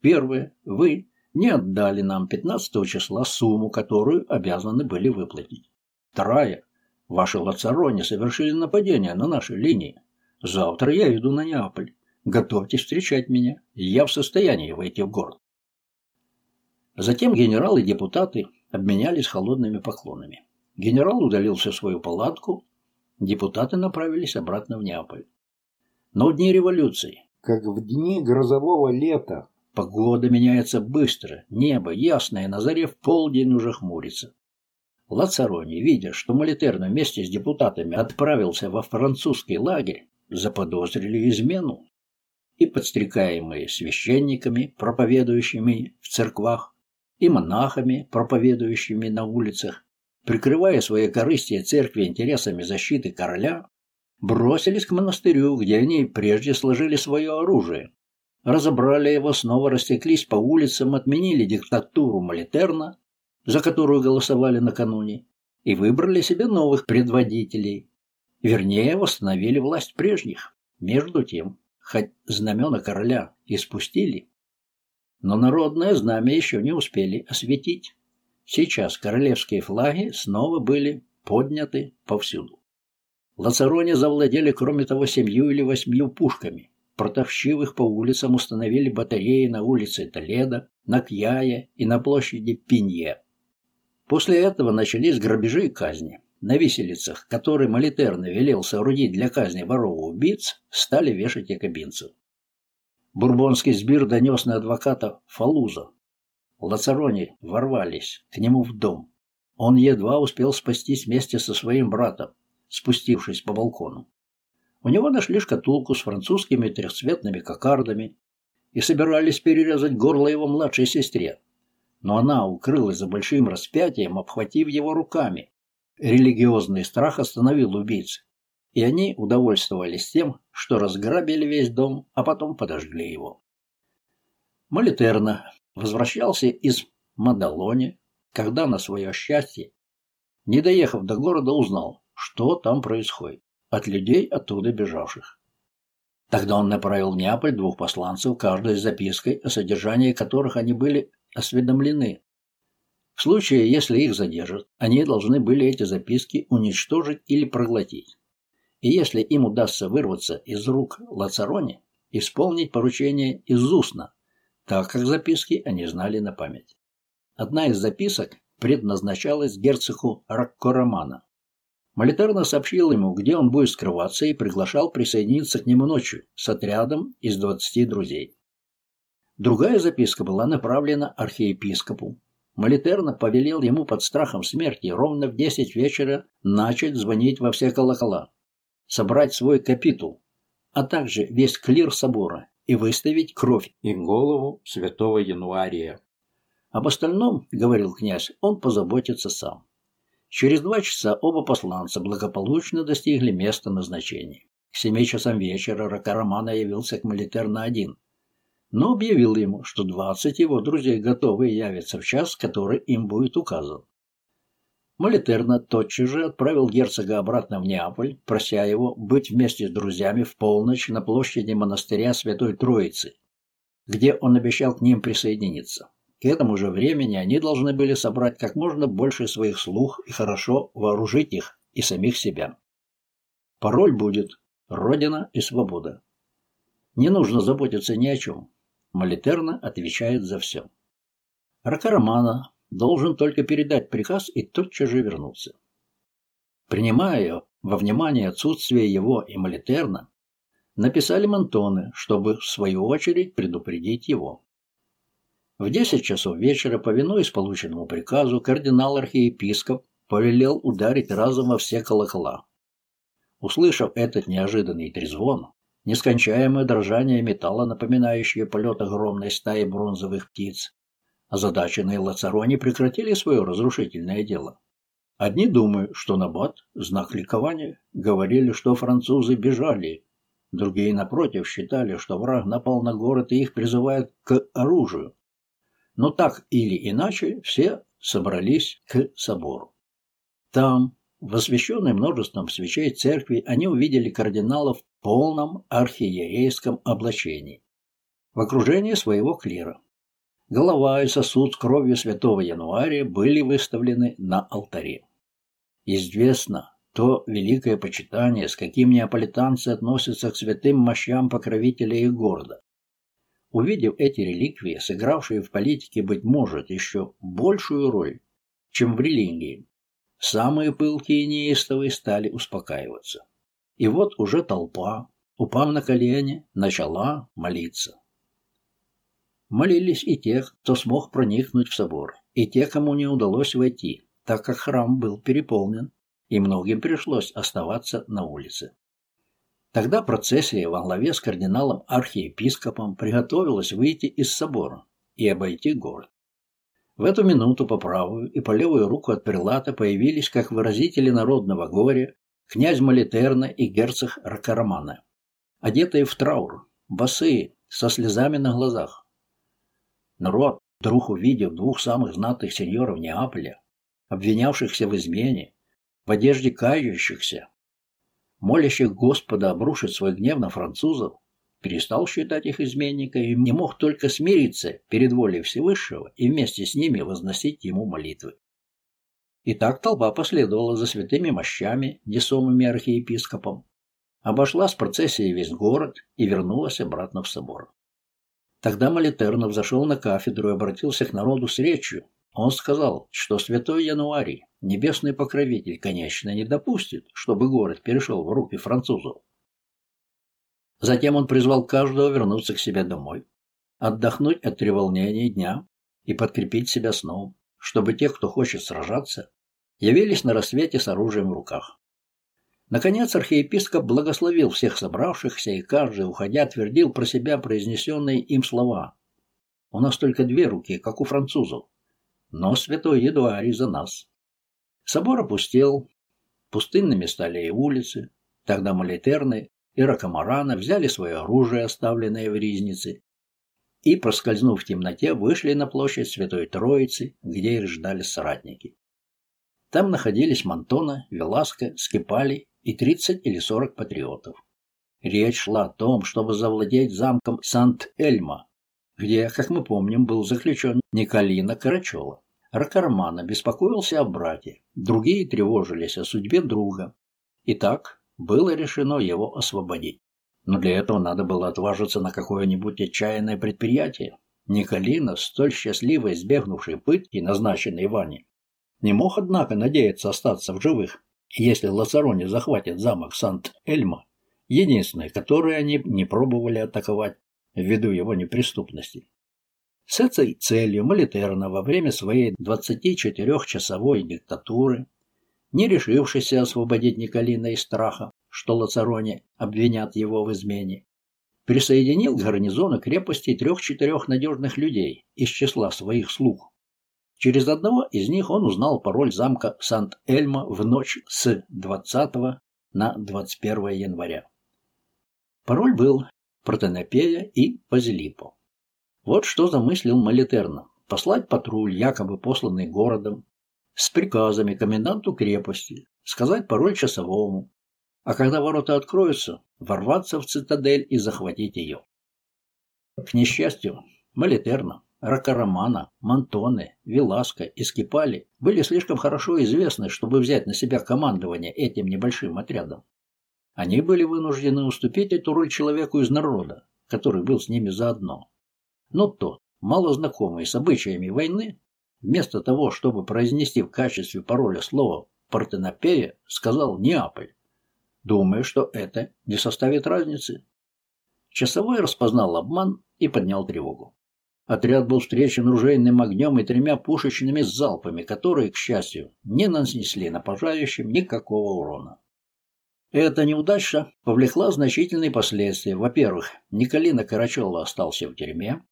Первое. Вы, не отдали нам 15 числа сумму, которую обязаны были выплатить. Вторая. Ваши лацарони совершили нападение на нашей линии. Завтра я иду на Неаполь. Готовьтесь встречать меня. Я в состоянии войти в город. Затем генерал и депутаты обменялись холодными поклонами. Генерал удалился в свою палатку, депутаты направились обратно в Неаполь. Но в дни революции, как в дни грозового лета, погода меняется быстро, небо ясное, на заре в полдень уже хмурится. Лацарони, видя, что Молитерно вместе с депутатами отправился во французский лагерь, заподозрили измену. И подстрекаемые священниками, проповедующими в церквах, и монахами, проповедующими на улицах, прикрывая свои корыстие церкви интересами защиты короля, бросились к монастырю, где они прежде сложили свое оружие. Разобрали его, снова растеклись по улицам, отменили диктатуру Молитерна, за которую голосовали накануне, и выбрали себе новых предводителей. Вернее, восстановили власть прежних. Между тем, хоть знамена короля и спустили, но народное знамя еще не успели осветить. Сейчас королевские флаги снова были подняты повсюду. Лацароне завладели, кроме того, семью или восьмью пушками. Протовщив их по улицам установили батареи на улице Толедо, на Кьяе и на площади Пинье. После этого начались грабежи и казни. На виселицах, которые Молитерно велел соорудить для казни воров-убийц, стали вешать якобинцев. Бурбонский сбир донес на адвоката Фалуза. Лацарони ворвались к нему в дом. Он едва успел спастись вместе со своим братом, спустившись по балкону. У него нашли шкатулку с французскими трехцветными кокардами и собирались перерезать горло его младшей сестре. Но она укрылась за большим распятием, обхватив его руками. Религиозный страх остановил убийц, и они удовольствовались тем, что разграбили весь дом, а потом подожгли его. Молитерна возвращался из Мадалони, когда на свое счастье, не доехав до города, узнал, что там происходит, от людей оттуда бежавших. Тогда он направил в Неаполь двух посланцев, каждой с запиской, о содержании которых они были осведомлены. В случае, если их задержат, они должны были эти записки уничтожить или проглотить и если им удастся вырваться из рук Лацарони, исполнить поручение из устно, так как записки они знали на память. Одна из записок предназначалась герцогу Раккоромана. Молитарно сообщил ему, где он будет скрываться, и приглашал присоединиться к нему ночью с отрядом из двадцати друзей. Другая записка была направлена архиепископу. Молитерно повелел ему под страхом смерти ровно в десять вечера начать звонить во все колокола собрать свой капитул, а также весь клир собора и выставить кровь и голову святого Януария. Об остальном, говорил князь, он позаботится сам. Через два часа оба посланца благополучно достигли места назначения. К семи часам вечера Ракарамана явился к Молитерна один, но объявил ему, что двадцать его друзей готовы явиться в час, который им будет указан. Молитерна тотчас же отправил герцога обратно в Неаполь, прося его быть вместе с друзьями в полночь на площади монастыря Святой Троицы, где он обещал к ним присоединиться. К этому же времени они должны были собрать как можно больше своих слух и хорошо вооружить их и самих себя. Пароль будет «Родина и свобода». Не нужно заботиться ни о чем. Молитерна отвечает за все. Ракарамана должен только передать приказ и тотчас же вернуться. Принимая во внимание отсутствие его и Молитерна, написали Монтоне, чтобы, в свою очередь, предупредить его. В десять часов вечера, повинуясь полученному приказу, кардинал-архиепископ повелел ударить разом во все колокола. Услышав этот неожиданный трезвон, нескончаемое дрожание металла, напоминающее полет огромной стаи бронзовых птиц, Озадаченные Лацарони прекратили свое разрушительное дело. Одни думают, что Набат – знак ликования, говорили, что французы бежали. Другие, напротив, считали, что враг напал на город и их призывает к оружию. Но так или иначе все собрались к собору. Там, в освященной множеством свечей церкви, они увидели кардиналов в полном архиерейском облачении, в окружении своего клира. Голова и сосуд с кровью святого Януария были выставлены на алтаре. Известно то великое почитание, с каким неаполитанцы относятся к святым мощам покровителя их города. Увидев эти реликвии, сыгравшие в политике, быть может, еще большую роль, чем в религии, самые пылкие и неистовые стали успокаиваться. И вот уже толпа, упав на колени, начала молиться. Молились и те, кто смог проникнуть в собор, и те, кому не удалось войти, так как храм был переполнен, и многим пришлось оставаться на улице. Тогда процессия во главе с кардиналом-архиепископом приготовилась выйти из собора и обойти город. В эту минуту по правую и по левую руку от прилата появились как выразители народного горя князь Молитерна и герцог Ракарамана, одетые в траур, босые, со слезами на глазах. Народ, вдруг увидев двух самых знатных сеньоров Неаполя, обвинявшихся в измене, в одежде кающихся, молящих Господа обрушить свой гнев на французов, перестал считать их изменниками и не мог только смириться перед волей Всевышнего и вместе с ними возносить ему молитвы. И так толпа последовала за святыми мощами, несомыми архиепископом, обошла с процессией весь город и вернулась обратно в собор. Тогда Молитернов зашел на кафедру и обратился к народу с речью. Он сказал, что святой Януарий, небесный покровитель, конечно, не допустит, чтобы город перешел в руки французов. Затем он призвал каждого вернуться к себе домой, отдохнуть от треволнений дня и подкрепить себя сном чтобы те, кто хочет сражаться, явились на рассвете с оружием в руках. Наконец архиепископ благословил всех собравшихся, и каждый, уходя, твердил про себя произнесенные им слова. «У нас только две руки, как у французов, но святой Едуарий за нас». Собор опустел, пустынными стали и улицы, тогда молитерны и ракомарана взяли свое оружие, оставленное в ризнице, и, проскользнув в темноте, вышли на площадь Святой Троицы, где их ждали соратники. Там находились Монтона, Веласко, Скипали и 30 или 40 патриотов. Речь шла о том, чтобы завладеть замком Сант-Эльма, где, как мы помним, был заключен Николина Карачева. Ракармана беспокоился о брате, другие тревожились о судьбе друга. И так было решено его освободить. Но для этого надо было отважиться на какое-нибудь отчаянное предприятие. Николина, столь счастливо избегнувший пытки, назначенной Ване, не мог, однако, надеяться остаться в живых, если Лацарони захватит замок Сант-Эльма, единственный, который они не пробовали атаковать ввиду его неприступности. С этой целью Молитерна во время своей 24-часовой диктатуры, не решившийся освободить Николина из страха, что Лацарони обвинят его в измене, присоединил к гарнизону крепости трех-четырех надежных людей из числа своих слуг. Через одного из них он узнал пароль замка Сант-Эльма в ночь с 20 на 21 января. Пароль был Протенопея и Базилипо. Вот что замыслил Молитерна – послать патруль, якобы посланный городом, с приказами коменданту крепости, сказать пароль часовому, а когда ворота откроются, ворваться в цитадель и захватить ее. К несчастью, Малитерна, Ракарамана, Монтоне, Виласка и Скипали были слишком хорошо известны, чтобы взять на себя командование этим небольшим отрядом. Они были вынуждены уступить эту роль человеку из народа, который был с ними заодно. Но тот, мало знакомый с обычаями войны, вместо того, чтобы произнести в качестве пароля слово «Партенопея», сказал «Неаполь», думая, что это не составит разницы. Часовой распознал обман и поднял тревогу. Отряд был встречен ружейным огнем и тремя пушечными залпами, которые, к счастью, не нанесли напажающим никакого урона. Эта неудача повлекла значительные последствия. Во-первых, Николина Карачева остался в тюрьме.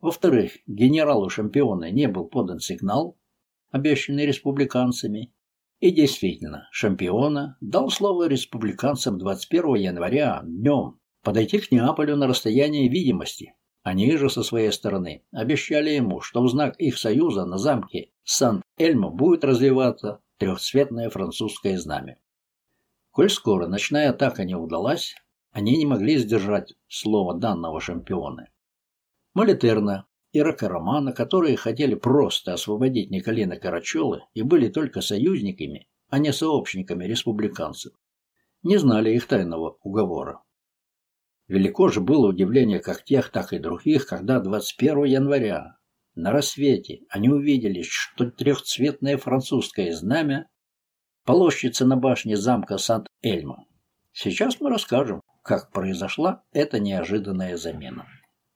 Во-вторых, генералу Шампионы не был подан сигнал, обещанный республиканцами, и действительно, Шампиона дал слово республиканцам 21 января днем подойти к Неаполю на расстояние видимости. Они же со своей стороны обещали ему, что в знак их союза на замке Сан-Эльмо будет развиваться трехцветное французское знамя. Коль скоро ночная атака не удалась, они не могли сдержать слово данного шампиона. Молитерна и Рокоромана, которые хотели просто освободить Николина Карачелы и были только союзниками, а не сообщниками республиканцев, не знали их тайного уговора. Велико же было удивление как тех, так и других, когда 21 января на рассвете они увидели, что трехцветное французское знамя полощется на башне замка Сант-Эльма. Сейчас мы расскажем, как произошла эта неожиданная замена.